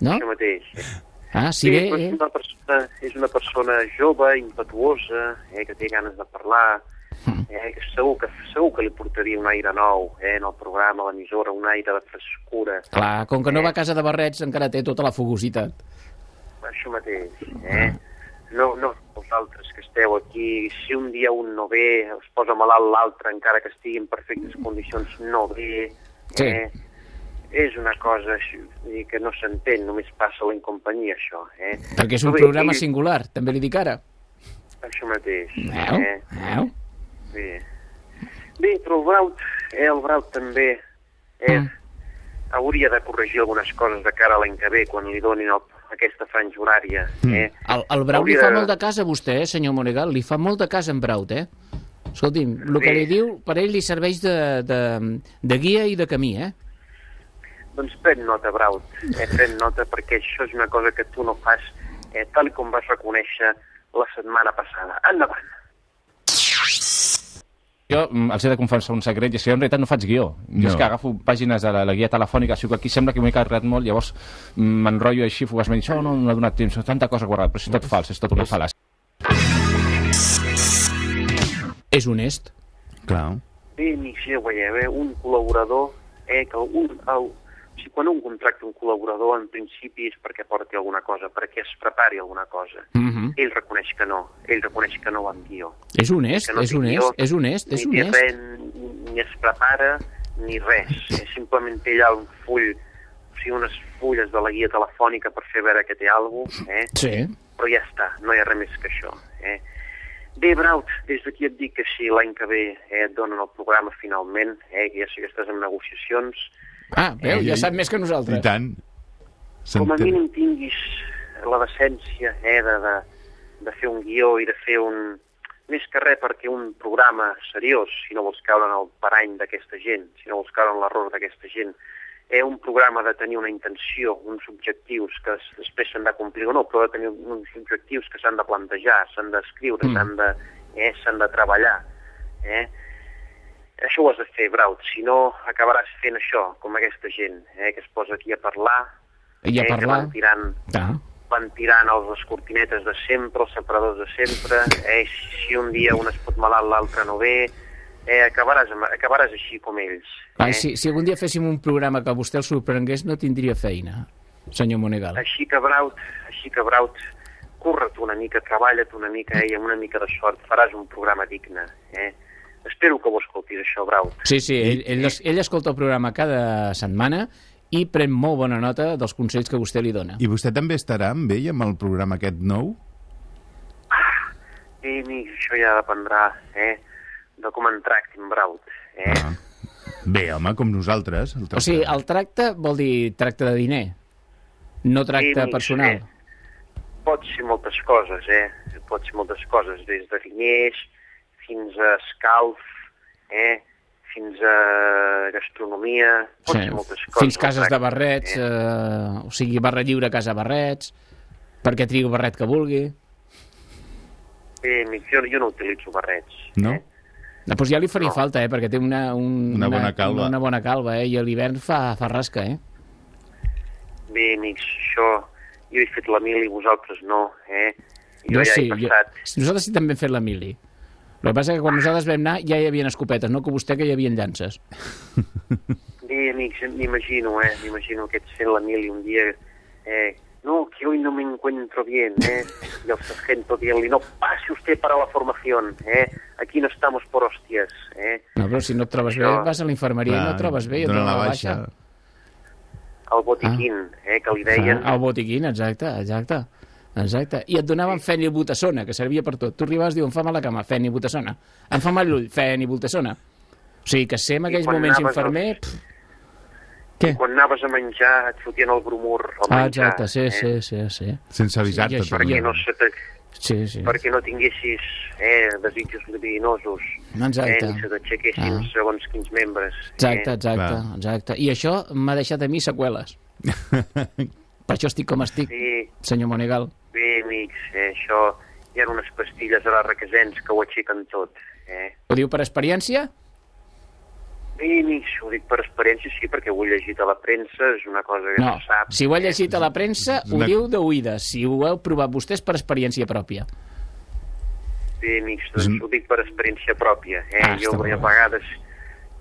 Speaker 9: no?
Speaker 26: això mateix. Eh?
Speaker 9: Ah, si
Speaker 26: Sí,
Speaker 9: bé...
Speaker 26: però és una persona, és una persona jove, impetuosa, eh, que té ganes de parlar,
Speaker 9: Hmm.
Speaker 26: eh, que segur, que segur que li portaria un aire nou eh, en el programa, a l'emissora, un aire de frescura.
Speaker 9: Clar, com que no va a casa de barrets encara té tota la fogositat.
Speaker 26: Això mateix. Eh? No, no vosaltres que esteu aquí, si un dia un no ve, es posa malalt l'altre, encara que estigui en perfectes condicions, no ve.
Speaker 9: Sí.
Speaker 26: És una cosa així, que no s'entén, només passa a la incompanyia, això. Eh?
Speaker 9: Perquè és un
Speaker 26: Però
Speaker 9: programa
Speaker 26: ell-
Speaker 9: singular, també li dic ara.
Speaker 26: Això mateix.
Speaker 9: Veu?
Speaker 26: Eh?
Speaker 9: Veu?
Speaker 26: Bé. Bé, però el Braut, eh, el Braut també eh,
Speaker 9: Mm.
Speaker 26: hauria de corregir algunes coses de cara a l'any que ve, quan li donin el, aquesta franja horària.
Speaker 10: Mm.
Speaker 26: Eh?
Speaker 9: El, el Braut li
Speaker 26: Hauria
Speaker 9: fa
Speaker 26: de-
Speaker 9: molt de casa a vostè, eh, senyor Monegal? Li fa molt de casa en Braut, eh? Escolti'm, el que li diu, per ell li serveix de, de, de guia i de camí, eh?
Speaker 26: Doncs pren nota, Braut, eh, pren nota perquè això és una cosa que tu no fas eh, tal com vas reconèixer la setmana passada. Endavant.
Speaker 23: Jo mm, els he de confessar un secret, i és que jo en realitat no faig guió. Jo
Speaker 10: No.
Speaker 23: és que agafo pàgines de la, la guia telefònica, si aquí sembla que m'he carregat molt, llavors mm, m'enrotllo així, fugaçment, i això no, no ha donat temps, tanta cosa guardada, però és tot fals, és tot una fal·làcia.
Speaker 9: És honest.
Speaker 10: Clar.
Speaker 26: Bé, amics, ja ho veieu, eh? un col·laborador, eh, que un, sigui, quan un contracta un col·laborador, en principi és perquè porti alguna cosa, perquè es prepari alguna cosa.
Speaker 9: Mhm.
Speaker 26: Ell reconeix que no, ell reconeix que no va amb guió.
Speaker 9: És honest,
Speaker 26: no
Speaker 9: és honest,
Speaker 26: guió,
Speaker 9: és honest, és
Speaker 26: ni
Speaker 9: honest.
Speaker 26: res, ni, ni es prepara, ni res. [laughs] Eh, simplement té allà un full, o sigui, unes fulles de la guia telefònica per fer veure que té alguna cosa, eh?
Speaker 9: Sí.
Speaker 26: però ja està, no hi ha res més que això. Eh? Bé, Braut, des d'aquí et dic que si l'any que ve eh, et donen el programa finalment, eh, que ja sé que estàs en negociacions,
Speaker 9: Ah, veu, ja sap més que nosaltres.
Speaker 10: I tant.
Speaker 26: com a mínim tinguis la decència eh, de, de, de fer un guió i de fer un... Més que res perquè un programa seriós, si no vols caure en el parany d'aquesta gent, si no vols caure en l'error d'aquesta gent, eh, un programa de tenir una intenció, uns objectius que es, després s'han de complir o no, però de tenir uns objectius que s'han de plantejar, s'han d'escriure,
Speaker 9: Mm.
Speaker 26: s'han de, eh, de treballar. Eh? Això ho has de fer, Braut, si no acabaràs fent això, com aquesta gent, eh, que es posa aquí a parlar,
Speaker 9: I a
Speaker 26: eh, que
Speaker 9: parlar.
Speaker 26: van tirant,
Speaker 9: Ah.
Speaker 26: van tirant els, les cortinetes de sempre, els separadors de sempre, eh, si un dia un es pot malalt, l'altre no ve, eh, acabaràs, acabaràs així com ells.
Speaker 9: Ai, si, si algun dia féssim un programa que vostè el sorprengués, no tindria feina, senyor Monegal.
Speaker 26: Així que, Braut, així que, Braut, curra't una mica, treballa't una mica, eh, i amb una mica de sort faràs un programa digne, eh? Espero que ho escoltis, això, Braut.
Speaker 9: Sí, sí, ell, ell, es- ell escolta el programa cada setmana i pren molt bona nota dels consells que vostè li dona.
Speaker 10: I vostè també estarà amb ell, amb el programa aquest nou?
Speaker 26: Bé, amics, això ja dependrà, eh, de com en tractin, Braut, eh?
Speaker 10: Ah. Bé, home, com nosaltres. El
Speaker 9: O sigui, el tracte vol dir tracte de diner, no tracte
Speaker 26: Sí,
Speaker 9: personal.
Speaker 26: eh, pot ser moltes coses, eh? Pot ser moltes coses, des de diners fins a escalf, eh? fins a gastronomia, ser moltes coses.
Speaker 9: Fins cases de barrets,
Speaker 26: Eh?
Speaker 9: eh, o sigui, barra lliure a casa barrets, perquè trigui barret que vulgui.
Speaker 26: Amics, jo, jo no utilitzo barrets.
Speaker 10: No?
Speaker 9: No, doncs ja li faria falta, eh, perquè té una, un,
Speaker 10: Una bona calva.
Speaker 9: Una, bona calva, eh, i a l'hivern fa, fa rasca, eh?
Speaker 26: Bé, amics, això... Jo he fet la mil i vosaltres no, eh? Jo,
Speaker 9: Jo
Speaker 26: ja
Speaker 9: sí,
Speaker 26: he
Speaker 9: jo,
Speaker 26: passat...
Speaker 9: nosaltres sí també hem fet la mili. El que passa que quan nosaltres vam anar ja hi havia escopetes, no que vostè que hi havia llances. [laughs]
Speaker 26: Bé, amics, m'imagino, eh? M'imagino aquest fent la mil i un dia... Eh, no, que hoy no me encuentro bien, ¿eh? Y el sargento dient-li, no pase usted para la formación, ¿eh? Aquí no estamos por hostias, ¿eh?
Speaker 9: No, però si no et trobes bé,
Speaker 26: Això-
Speaker 9: vas a la infermeria i no et trobes bé i et donen
Speaker 10: la baixa.
Speaker 9: baixa.
Speaker 26: El botiquín, eh? Que li deien...
Speaker 9: Ah, el botiquín, exacte, exacte. Exacte. I et donaven fenilbutassona, que servia per tot. Tu arribaves i diu, em fa mal la cama, fenilbutassona. Em fa mal l'ull, fenilbutassona. O sigui, que ser en aquells moments infermer... pff,
Speaker 26: I quan anaves a menjar et fotien el bromur al
Speaker 9: Ah,
Speaker 26: menjar.
Speaker 9: exacte, sí, sí, sí, sí.
Speaker 10: Sense avisar-te,
Speaker 9: Sí,
Speaker 26: Perquè no, se te,
Speaker 9: Sí, sí.
Speaker 26: perquè no tinguessis eh, desitjos libidinosos,
Speaker 9: Exacte.
Speaker 26: eh, ni se t'aixequessin
Speaker 9: Ah.
Speaker 26: segons quins membres.
Speaker 9: Exacte,
Speaker 26: eh.
Speaker 9: exacte, exacte. I això m'ha deixat a mi seqüeles. [laughs] per això estic com estic,
Speaker 26: Sí,
Speaker 9: senyor Monegal.
Speaker 26: Bé, amics, eh, això hi ha unes pastilles a les requesens que ho aixequen tot. Eh.
Speaker 9: Ho diu per experiència?
Speaker 26: Bé, amics, ho dic per experiència, sí, perquè ho he llegit a la premsa, és una cosa que
Speaker 9: No,
Speaker 26: se sap.
Speaker 9: si ho ha llegit a la premsa, ho
Speaker 10: Una-
Speaker 9: diu d'oïda. Si ho heu provat vostès per experiència pròpia.
Speaker 26: Bé, amics, doncs ho dic per experiència pròpia. Eh?
Speaker 9: Ah,
Speaker 26: jo a vegades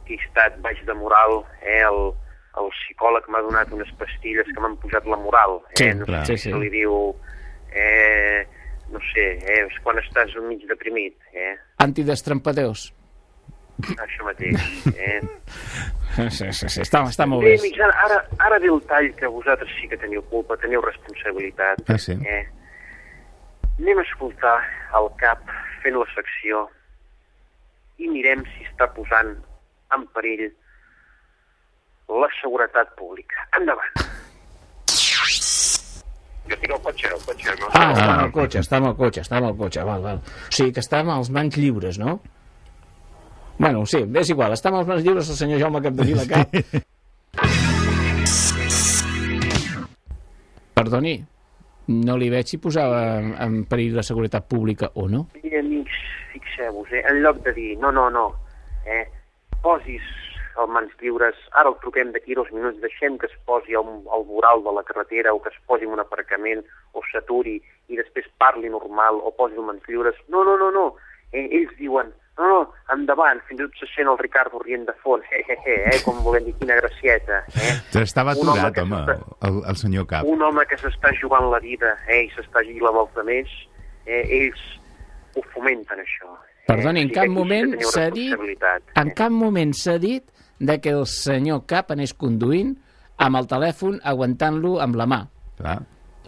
Speaker 26: que he estat baix de moral, eh? el, el psicòleg m'ha donat unes pastilles que m'han pujat la moral. Eh?
Speaker 9: Sí,
Speaker 26: no
Speaker 9: clar.
Speaker 26: sé
Speaker 9: Sí,
Speaker 26: si
Speaker 9: sí.
Speaker 26: se li diu... Eh, no sé, eh? és quan estàs mig deprimit. Eh?
Speaker 9: Antidestrampadors.
Speaker 26: Això mateix. Eh? [laughs]
Speaker 9: Sí, sí, sí, està, està molt
Speaker 26: Bé, ara, ara, ara ve el tall que vosaltres sí que teniu culpa, teniu responsabilitat.
Speaker 10: Ah, sí?
Speaker 26: Eh? Anem a escoltar el cap fent la secció i mirem si està posant en perill la seguretat pública. Endavant. [laughs] Jo estic al cotxe, al cotxe, no?
Speaker 9: Ah, està amb el cotxe, està amb el cotxe, està amb el cotxe, val, val. O sigui, que està amb els mans lliures, no? Bueno, sí, és igual, està amb els mans lliures el senyor Jaume Capdevila Cap. [laughs] Perdoni, no li veig si posava en, en perill la seguretat pública o no.
Speaker 26: I, amics, fixeu-vos, eh? en lloc de dir no, no, no, eh? posis el mans lliures, ara el truquem d'aquí dos minuts, deixem que es posi al, al voral de la carretera o que es posi en un aparcament o s'aturi i després parli normal o posi el mans lliures. No, no, no, no. Eh, ells diuen, no, no, endavant, fins i tot se sent el Ricardo rient de fons, he, he, he, eh, com volent dir quina gracieta. Eh?
Speaker 10: Estava
Speaker 26: home
Speaker 10: aturat, home,
Speaker 26: s'està-
Speaker 10: el, el senyor Cap.
Speaker 26: Un home que s'està jugant la vida eh, i s'està lligant amb els altres, eh, ells ho fomenten, això.
Speaker 9: Perdoni, en
Speaker 26: O sigui
Speaker 9: cap moment s'ha dit, en cap moment s'ha dit de que el senyor Cap anés conduint amb el telèfon aguantant-lo amb la mà.
Speaker 10: Clar.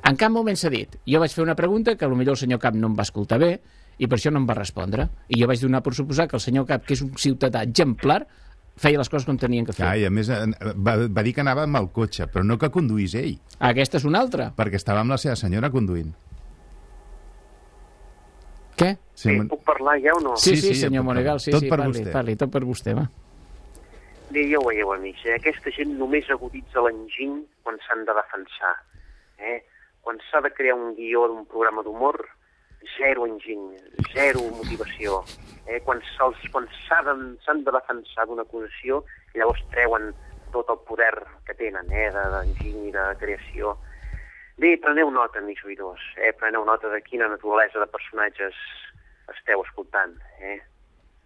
Speaker 9: En cap moment s'ha dit. Jo vaig fer una pregunta que potser el senyor Cap no em va escoltar bé i per això no em va respondre. I jo vaig donar per suposar que el senyor Cap, que és un ciutadà exemplar, feia les coses com tenien que fer.
Speaker 10: Clar, i a més va, va dir que anava amb el cotxe, però no que conduís ell.
Speaker 9: Aquesta és una altra.
Speaker 10: Perquè estava amb la seva senyora conduint.
Speaker 9: Què?
Speaker 10: Sí,
Speaker 26: Sí, puc parlar ja o no?
Speaker 9: Sí, sí, sí
Speaker 10: ja
Speaker 9: senyor Monegal, sí,
Speaker 10: Tot
Speaker 9: sí,
Speaker 10: per
Speaker 9: parli,
Speaker 10: vostè.
Speaker 9: parli, tot per vostè, va.
Speaker 26: Ja ho veieu, amics, eh? aquesta gent només aguditza l'enginy quan s'han de defensar. Eh? Quan s'ha de crear un guió d'un programa d'humor, zero enginy, zero motivació. Eh? Quan se'ls- quan s'ha de, s'han de defensar d'una acusació, llavors treuen tot el poder que tenen, eh? de- d'enginy, de, de creació. Bé, preneu nota, amics oïdors, eh? preneu nota de quina naturalesa de personatges esteu escoltant. Eh?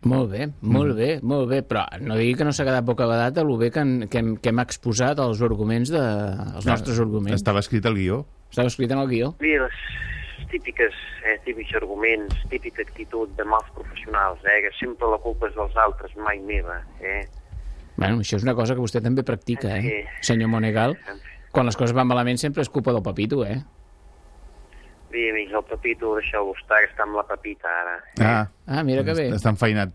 Speaker 9: Molt bé, molt bé, molt bé, però no digui que no s'ha quedat poca badat el bé que, en, que, hem, que hem exposat els arguments, de, els nostres arguments.
Speaker 10: Estava escrit al guió.
Speaker 9: Estava escrit en el guió.
Speaker 26: Bé, les típiques, eh, típics arguments, típica actitud de mals professionals, eh, que sempre la culpa és dels altres, mai meva. Eh?
Speaker 9: Bueno, això és una cosa que vostè també practica, eh?
Speaker 26: Sí.
Speaker 9: Senyor Monegal, quan les coses van malament sempre és culpa del papito, eh?
Speaker 26: Bé, amics, el Pepito, deixeu-lo estar, que està amb la Pepita ara.
Speaker 10: Ah,
Speaker 9: Ah, mira que bé.
Speaker 10: Està enfeinat.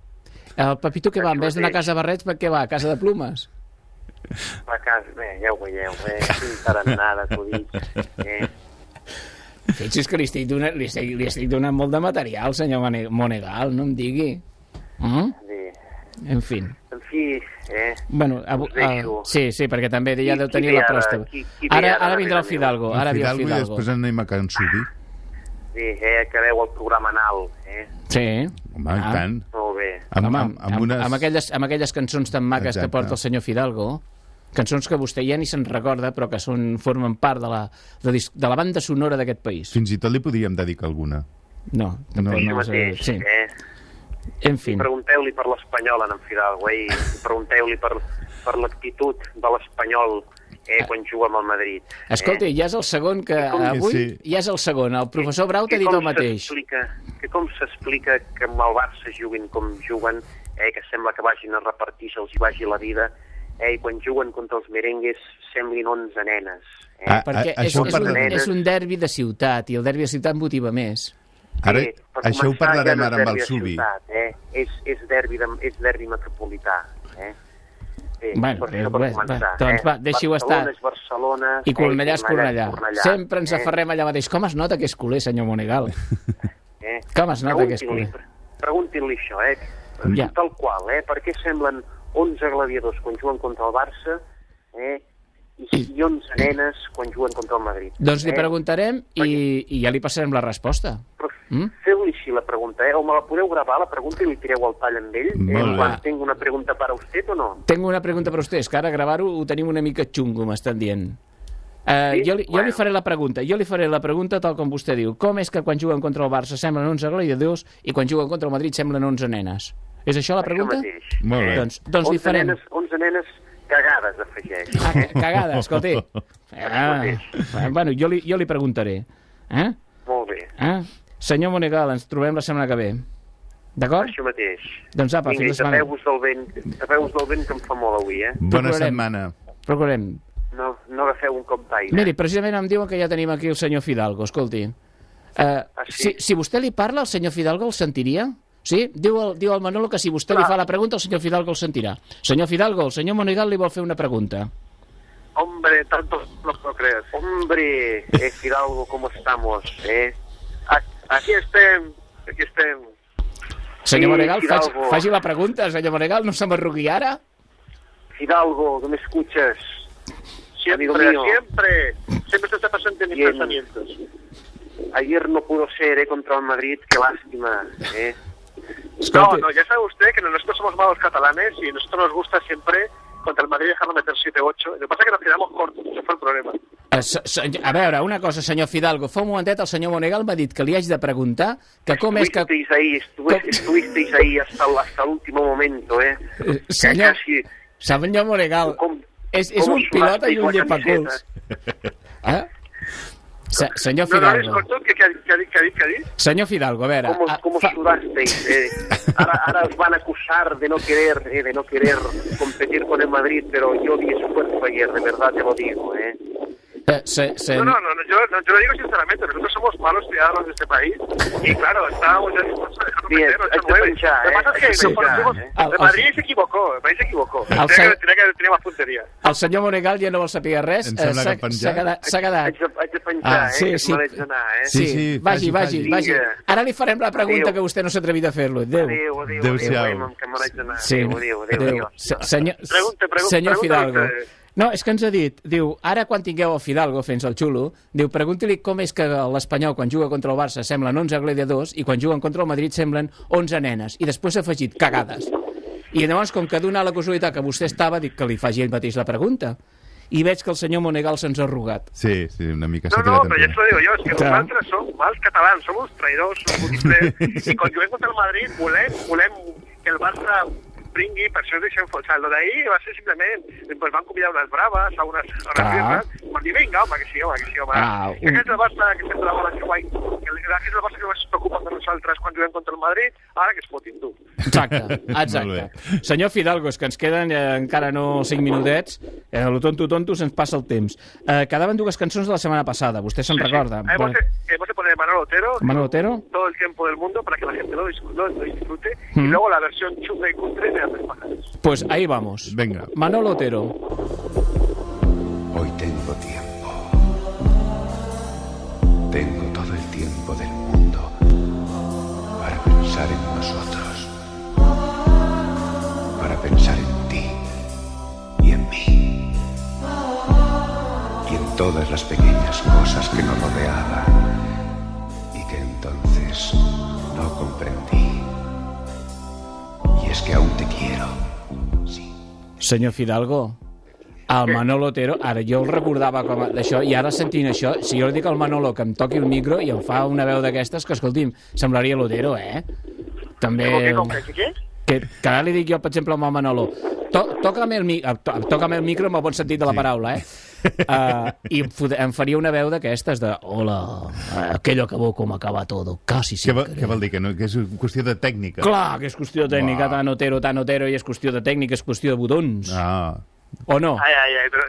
Speaker 9: El papito que va, en vez d'anar a casa de barrets, per què va? A casa de plumes?
Speaker 26: A casa, bé, ja ho veieu, eh? Quin tarannada, acudits, eh?
Speaker 9: Fixi's que li estic, donant, li, estic, li estic donant molt de material, senyor Mone- Monegal, no em digui. Mm?
Speaker 26: Bé,
Speaker 9: En fi.
Speaker 26: en fi, eh?
Speaker 9: Bueno, a, a, sí, sí, perquè també ja
Speaker 26: Qui-
Speaker 9: deu tenir la pròstata. Ara,
Speaker 26: ara
Speaker 9: ara vindrà el Fidalgo, ara el
Speaker 10: Fidalgo i
Speaker 9: Fidalgo.
Speaker 10: després anem a Can Subi.
Speaker 26: Bé, eh? Acabeu el programa anal, eh?
Speaker 9: Sí.
Speaker 10: Home, i tant.
Speaker 26: Molt bé.
Speaker 10: Amb,
Speaker 9: Home,
Speaker 10: amb, amb,
Speaker 9: amb,
Speaker 10: unes...
Speaker 9: amb, aquelles, amb aquelles cançons tan maques
Speaker 10: Exacte.
Speaker 9: que porta el senyor Fidalgo, cançons que vostè ja ni se'n recorda, però que són, formen part de la, de, dis- de la banda sonora d'aquest país.
Speaker 10: Fins i tot li podríem dedicar alguna.
Speaker 9: No,
Speaker 10: No.
Speaker 9: tampoc no.
Speaker 26: mateix,
Speaker 9: sí.
Speaker 26: eh?
Speaker 9: En fi.
Speaker 26: Pregunteu-li per l'espanyol en Fidalgo, eh? I pregunteu-li per, per l'actitud de l'espanyol eh, quan juga amb el Madrid.
Speaker 9: Escolti, ja és el segon que
Speaker 26: com-
Speaker 9: avui,
Speaker 10: Sí.
Speaker 9: ja és el segon. El professor Brau t'ha dit el mateix.
Speaker 26: s'explica- Que com s'explica que amb el Barça juguin com juguen, eh, que sembla que vagin a repartir, se'ls hi vagi la vida, eh, i quan juguen contra els merengues semblin 11 nenes. Eh?
Speaker 10: Ah,
Speaker 9: Perquè
Speaker 10: ah,
Speaker 9: és, és, un,
Speaker 10: parlarem.
Speaker 9: és un derbi de ciutat, i el derbi de ciutat motiva més.
Speaker 10: Ara,
Speaker 26: Eh,
Speaker 10: això ho parlarem
Speaker 26: ja no
Speaker 10: ara amb el
Speaker 26: de
Speaker 10: Subi.
Speaker 26: Ciutat, eh? és, és, derbi de, és derbi metropolità. Eh? Bé,
Speaker 9: Bueno,
Speaker 26: per
Speaker 9: bé,
Speaker 26: això per
Speaker 9: bé,
Speaker 26: començar,
Speaker 9: va, doncs
Speaker 26: eh?
Speaker 9: va, deixi-ho
Speaker 26: Barcelona
Speaker 9: estar.
Speaker 26: és Barcelona.
Speaker 9: I Cornellà és
Speaker 26: eh?
Speaker 9: Cornellà. Sempre ens
Speaker 26: eh?
Speaker 9: aferrem allà mateix. Com es nota que és culer, senyor Monegal? [laughs]
Speaker 26: Eh?
Speaker 9: Com es nota que és culer?
Speaker 26: Preguntin-li això, eh?
Speaker 9: Ja.
Speaker 26: Tal qual, eh? Per què semblen 11 gladiadors quan juguen contra el Barça eh? I, i 11 nenes quan juguen contra el Madrid?
Speaker 9: Doncs li
Speaker 26: eh?
Speaker 9: preguntarem i, i ja li passarem la resposta. Mm?
Speaker 26: Feu-li així la pregunta, eh? O me la podeu gravar, la pregunta, i li tireu el tall amb ell? Eh? Quan tinc una pregunta per a usted o no?
Speaker 9: Tengo una pregunta per vostès, que ara gravar-ho ho tenim una mica xungo, m'estan dient. Uh,
Speaker 26: Sí?
Speaker 9: jo, li, jo li faré la pregunta, jo li faré la pregunta tal com vostè diu. Com és que quan juguen contra el Barça semblen 11 gladiadors i quan juguen contra el Madrid semblen 11 nenes? És això la pregunta?
Speaker 26: mateix.
Speaker 10: Molt bé.
Speaker 9: Doncs, doncs li
Speaker 26: 11
Speaker 9: farem.
Speaker 26: Nenes, 11 nenes cagades, afegeix.
Speaker 9: Ah, cagada, escolti. Ah, bueno, jo li, jo li preguntaré. Eh?
Speaker 26: Molt bé.
Speaker 9: Eh? Senyor Monegal, ens trobem la setmana que ve. D'acord?
Speaker 26: Això mateix.
Speaker 9: Doncs apa,
Speaker 26: Vinga,
Speaker 9: fins la
Speaker 26: i
Speaker 9: setmana.
Speaker 26: tapeu-vos del vent, tapeu del vent que em fa molt avui, eh?
Speaker 10: Bona
Speaker 9: Procurarem.
Speaker 10: setmana.
Speaker 9: Procurem.
Speaker 26: No, no agafeu un cop d'aire.
Speaker 9: Miri, precisament em diuen que ja tenim aquí el senyor Fidalgo, escolti. Uh, si, si vostè li parla, el senyor Fidalgo el sentiria? Sí? Diu el, diu el Manolo que si vostè li fa la pregunta, el senyor Fidalgo el sentirà. Senyor Fidalgo, el senyor Monegal li vol fer una pregunta.
Speaker 26: Hombre, tanto no puedo creer. Hombre, eh, Fidalgo, ¿cómo estamos? Eh? Aquí estem, aquí estem.
Speaker 9: Senyor
Speaker 26: Sí,
Speaker 9: Monegal, faig,
Speaker 26: Fidalgo.
Speaker 9: faci la pregunta, senyor Monegal, no se m'arrugui ara?
Speaker 26: Fidalgo, ¿no me escuchas?
Speaker 27: Siempre,
Speaker 26: Amigo mío.
Speaker 27: siempre. Siempre se está presente en mis
Speaker 26: Bien.
Speaker 27: pensamientos.
Speaker 26: Ayer no pudo ser, eh, contra el Madrid, qué lástima, eh.
Speaker 27: No, no, ya sabe usted que nosotros somos malos catalanes y a nosotros nos gusta siempre contra el Madrid dejarlo meter 7-8. Lo que pasa es que nos quedamos cortos, ese fue el problema.
Speaker 9: Eh, A veure, una cosa, senyor Fidalgo. Fa un momentet el senyor Monegal m'ha dit que li haig de preguntar que com és que...
Speaker 26: Estuvisteis ahí, estuvisteis ahí hasta, el- hasta el último momento, ¿eh?
Speaker 9: Eh, Senyor,
Speaker 26: Casi-
Speaker 9: senyor Monegal, és, és
Speaker 26: com
Speaker 9: un pilota i un llepaculs. [laughs] Eh? Se, senyor
Speaker 27: No, no,
Speaker 9: Fidalgo.
Speaker 27: escolta, ¿qué, qué, ha- qué, ha dit- qué, ha dit- qué ha dit?
Speaker 9: Senyor Fidalgo, a veure...
Speaker 26: ¿Cómo,
Speaker 9: ah,
Speaker 26: cómo
Speaker 9: fa-
Speaker 26: sudasteis? eh? Ahora, ahora os van a acusar de no querer, eh, de no querer competir con el Madrid, pero yo vi esfuerzo ayer, de verdad te lo digo, ¿eh?
Speaker 9: Eh, se, se...
Speaker 27: No, no, no, no, yo, no, yo lo digo sinceramente, nosotros somos malos ciudadanos de este país y claro, estábamos ya dispuestos a dejarnos
Speaker 26: Bien,
Speaker 27: meter,
Speaker 26: hay que pensar,
Speaker 27: Lo que
Speaker 26: ¿eh?
Speaker 27: pasa es que
Speaker 26: que pensar, ¿eh?
Speaker 27: El Madrid se equivocó, el Madrid se equivocó.
Speaker 9: Al
Speaker 27: Tenía,
Speaker 9: ser-
Speaker 27: que, tenía que tenía más puntería.
Speaker 9: El senyor Monegal ja no vol saber res.
Speaker 10: Em sembla
Speaker 9: s'ha-
Speaker 10: que
Speaker 9: quedat... S'ha quedat.
Speaker 26: Haig de, haig de penjar,
Speaker 9: Ah,
Speaker 26: eh?
Speaker 9: sí,
Speaker 26: que
Speaker 9: sí.
Speaker 26: me l'haig d'anar, eh?
Speaker 9: Sí,
Speaker 10: Sí, sí,
Speaker 9: vagi, vagi, vagi. Ara li farem la pregunta
Speaker 26: Adéu.
Speaker 9: que vostè no s'ha atrevit a fer-lo. Adéu.
Speaker 26: Adéu, adéu,
Speaker 10: Adéu-siau.
Speaker 26: adéu, que me l'haig d'anar.
Speaker 9: Sí.
Speaker 26: Adéu, adéu, adéu,
Speaker 9: Adéu.
Speaker 26: adéu.
Speaker 9: Se- Senyor,
Speaker 27: Pregunta, pregunta,
Speaker 9: senyor
Speaker 27: pregunta
Speaker 9: Fidalgo.
Speaker 27: vostè.
Speaker 9: No, és que ens ha dit, diu, ara quan tingueu el Fidalgo fent el xulo, diu, pregunti-li com és que l'Espanyol quan juga contra el Barça semblen 11 gladiadors i quan juguen contra el Madrid semblen 11 nenes. I després s'ha afegit cagades. I llavors, com que dona la casualitat que vostè estava, dic que li faci ell mateix la pregunta. I veig que el senyor Monegal se'ns ha arrugat.
Speaker 10: Sí, sí, una mica
Speaker 27: No, no,
Speaker 10: quedat
Speaker 27: pero ya
Speaker 10: enrere.
Speaker 27: te lo digo yo, es que nosaltres som mals catalans, som uns traïdors, som múltiples, [laughs] i quan juguem contra el Madrid volem, volem que el Barça pringui, per això ens deixem sigui, lo d'ahir va ser simplement, pues van convidar unes braves, a unes a
Speaker 9: Clar.
Speaker 27: unes birres, van dir, vinga, home, que sí, home, que sí, home.
Speaker 9: Ah,
Speaker 27: que aquest és el Barça que sempre volen que guai, que el- aquest és el Barça que més es preocupa de nosaltres quan juguem contra el Madrid, ara que es fotin, tu.
Speaker 9: Exacte, [laughs] exacte. Senyor Fidalgo, és que ens queden eh, encara no 5 minutets, eh, lo tonto tonto se'ns passa el temps. Eh, quedaven dues cançons de la setmana passada, vostè se'n recorda.
Speaker 27: Hemos de, hemos de poner Manolo Otero,
Speaker 9: Manolo Otero?
Speaker 27: todo el tiempo del mundo para que la gente lo, dis- lo- lo disfrute,
Speaker 9: Mm.
Speaker 27: y luego la versión chunga y cutre de
Speaker 9: Pues ahí vamos.
Speaker 10: Venga.
Speaker 9: Manolo Otero.
Speaker 28: Hoy tengo tiempo. Tengo todo el tiempo del mundo para pensar en nosotros. Para pensar en ti y en mí. Y en todas las pequeñas cosas que nos rodeaban y que entonces no comprendí. Y es que aún te quiero.
Speaker 9: Senyor Fidalgo, el Manolo Otero, ara jo el recordava com a- d'això, i ara sentint això, si jo li dic al Manolo que em toqui el micro i em fa una veu d'aquestes, que escolti'm, semblaria l'Otero, eh? També...
Speaker 27: ¿Cómo que, cómo que, qué?
Speaker 9: Que, que ara li dic jo, per exemple, al Manolo, to, toca'm, el, mi, to, toca'm el micro amb el bon sentit de la paraula, eh? Uh, I em, faria una veu d'aquestes de hola, eh, aquello acabó com acaba todo, casi
Speaker 10: Què,
Speaker 9: sin
Speaker 10: vol,
Speaker 9: querer".
Speaker 10: què vol dir? Que, no, que és qüestió de tècnica?
Speaker 9: Clar que és qüestió tècnica,
Speaker 10: Uah.
Speaker 9: tan Otero, tan Otero, i és qüestió de tècnica, és qüestió de botons.
Speaker 10: Ah.
Speaker 9: O no?
Speaker 27: Ay, ay, ay, pero,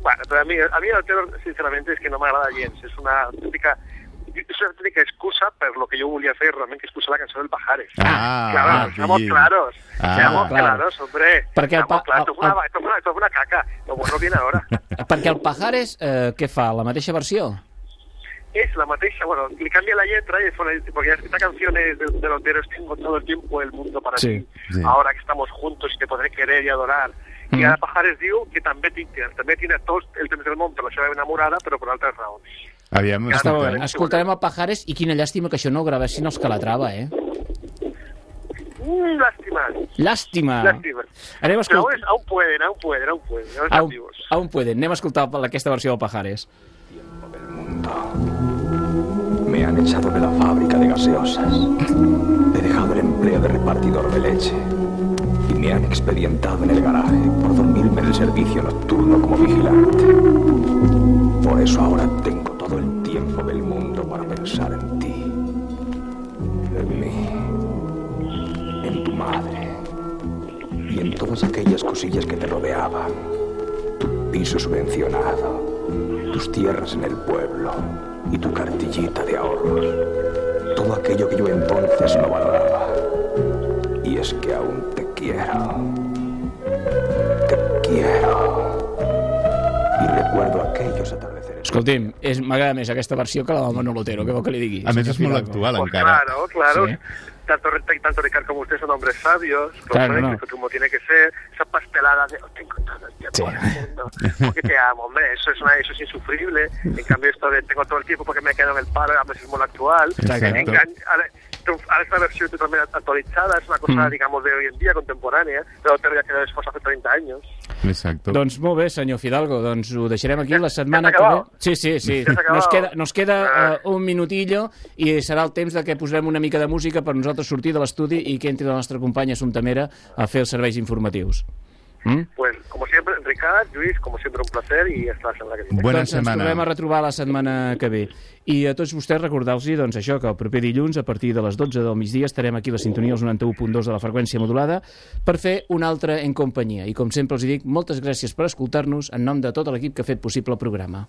Speaker 27: bueno, pero a mí, a mí el Otero, sinceramente, es que no m'agrada gens. És una auténtica, és una auténtica excusa per lo que jo volia fer realment, que és posar la cançó del Pajares.
Speaker 10: Ah,
Speaker 27: claro,
Speaker 10: ah,
Speaker 27: seamos
Speaker 10: sí.
Speaker 27: claros,
Speaker 10: Ah,
Speaker 27: seamos
Speaker 9: claro.
Speaker 27: claros, hombre.
Speaker 9: Perquè el pa-
Speaker 27: claros,
Speaker 9: el-
Speaker 27: esto fue una,
Speaker 9: el-
Speaker 27: esto fue una, esto una caca, lo bueno viene ahora. [laughs]
Speaker 9: Perquè el Pajares, eh, què fa? La mateixa versió?
Speaker 27: es la mateixa, bueno, le cambia la letra y la- porque esta canción es de, de es tengo todo el tiempo del mundo para
Speaker 9: Sí,
Speaker 27: ti,
Speaker 10: sí.
Speaker 27: ahora que estamos juntos y te podré querer y adorar. I
Speaker 9: Mm.
Speaker 27: ara Pajares diu que també tinc, també tiene tot el temps del món per la seva enamorada, però per altres raons.
Speaker 10: Aviam,
Speaker 9: Està molt bé. Escoltarem el Pajares i quina llàstima que això no ho gravessin els Calatrava, eh?
Speaker 27: Mm, lástima.
Speaker 9: Llàstima.
Speaker 27: Lástima.
Speaker 9: Anem a escoltar...
Speaker 27: es- aún pueden, aún pueden, aún pueden. Aún
Speaker 9: aún pueden. Anem a escoltar aquesta versió del Pajares.
Speaker 28: Me han echado de la fábrica de gaseosas. He dejado el empleo de repartidor de leche. Me han expedientado en el garaje por dormirme en el servicio nocturno como vigilante. Por eso ahora tengo todo el tiempo del mundo para pensar en ti. En mí. En tu madre. Y en todas aquellas cosillas que te rodeaban. Tu piso subvencionado. Tus tierras en el pueblo. Y tu cartillita de ahorros. Todo aquello que yo entonces no valoraba. Y es que aún te quiero. Te quiero. Y recuerdo aquellos atardeceres.
Speaker 9: Escolti'm, és- m'agrada més aquesta versió que la del Manolo Otero, què vol que li digui?
Speaker 10: A més, és molt actual,
Speaker 27: Pues
Speaker 10: encara.
Speaker 27: claro, claro.
Speaker 9: Sí.
Speaker 27: Tanto, tanto Ricardo como usted son hombres sabios,
Speaker 9: Claro, no.
Speaker 27: que como tiene que ser, esa pastelada de "Oh, tengo todo el tiempo del mundo, porque te amo, hombre, eso es, una, eso es insufrible. En cambio, esto de tengo todo el tiempo porque me quedo en el paro, a veces es muy actual.
Speaker 10: Exacto.
Speaker 27: En can- a ver, ara és una versió totalment actualitzada, és una cosa,
Speaker 9: Mm.
Speaker 27: digamos, de hoy en día, contemporánea, pero pero que es hace 30 años.
Speaker 10: Exacto.
Speaker 9: Doncs molt bé, senyor Fidalgo, doncs ho deixarem aquí la setmana
Speaker 27: s'ha
Speaker 9: que ve. Sí, sí, sí.
Speaker 27: Ja?
Speaker 9: Nos queda, nos queda uh, un minutillo i serà el temps de que posem una mica de música per nosaltres sortir de l'estudi i que entri la nostra companya Assumpta Mera a fer els serveis informatius. Mm?
Speaker 27: Pues, como siempre, Ricard, Lluís, como siempre, un placer y hasta la semana que viene.
Speaker 9: doncs ens tornem a retrobar la setmana que ve. I a tots vostès recordar-los doncs, això que el proper dilluns, a partir de les 12 del migdia, estarem aquí a la sintonia als 91.2 de la freqüència modulada per fer un altre en companyia. I com sempre els dic, moltes gràcies per escoltar-nos en nom de tot l'equip que ha fet possible el programa.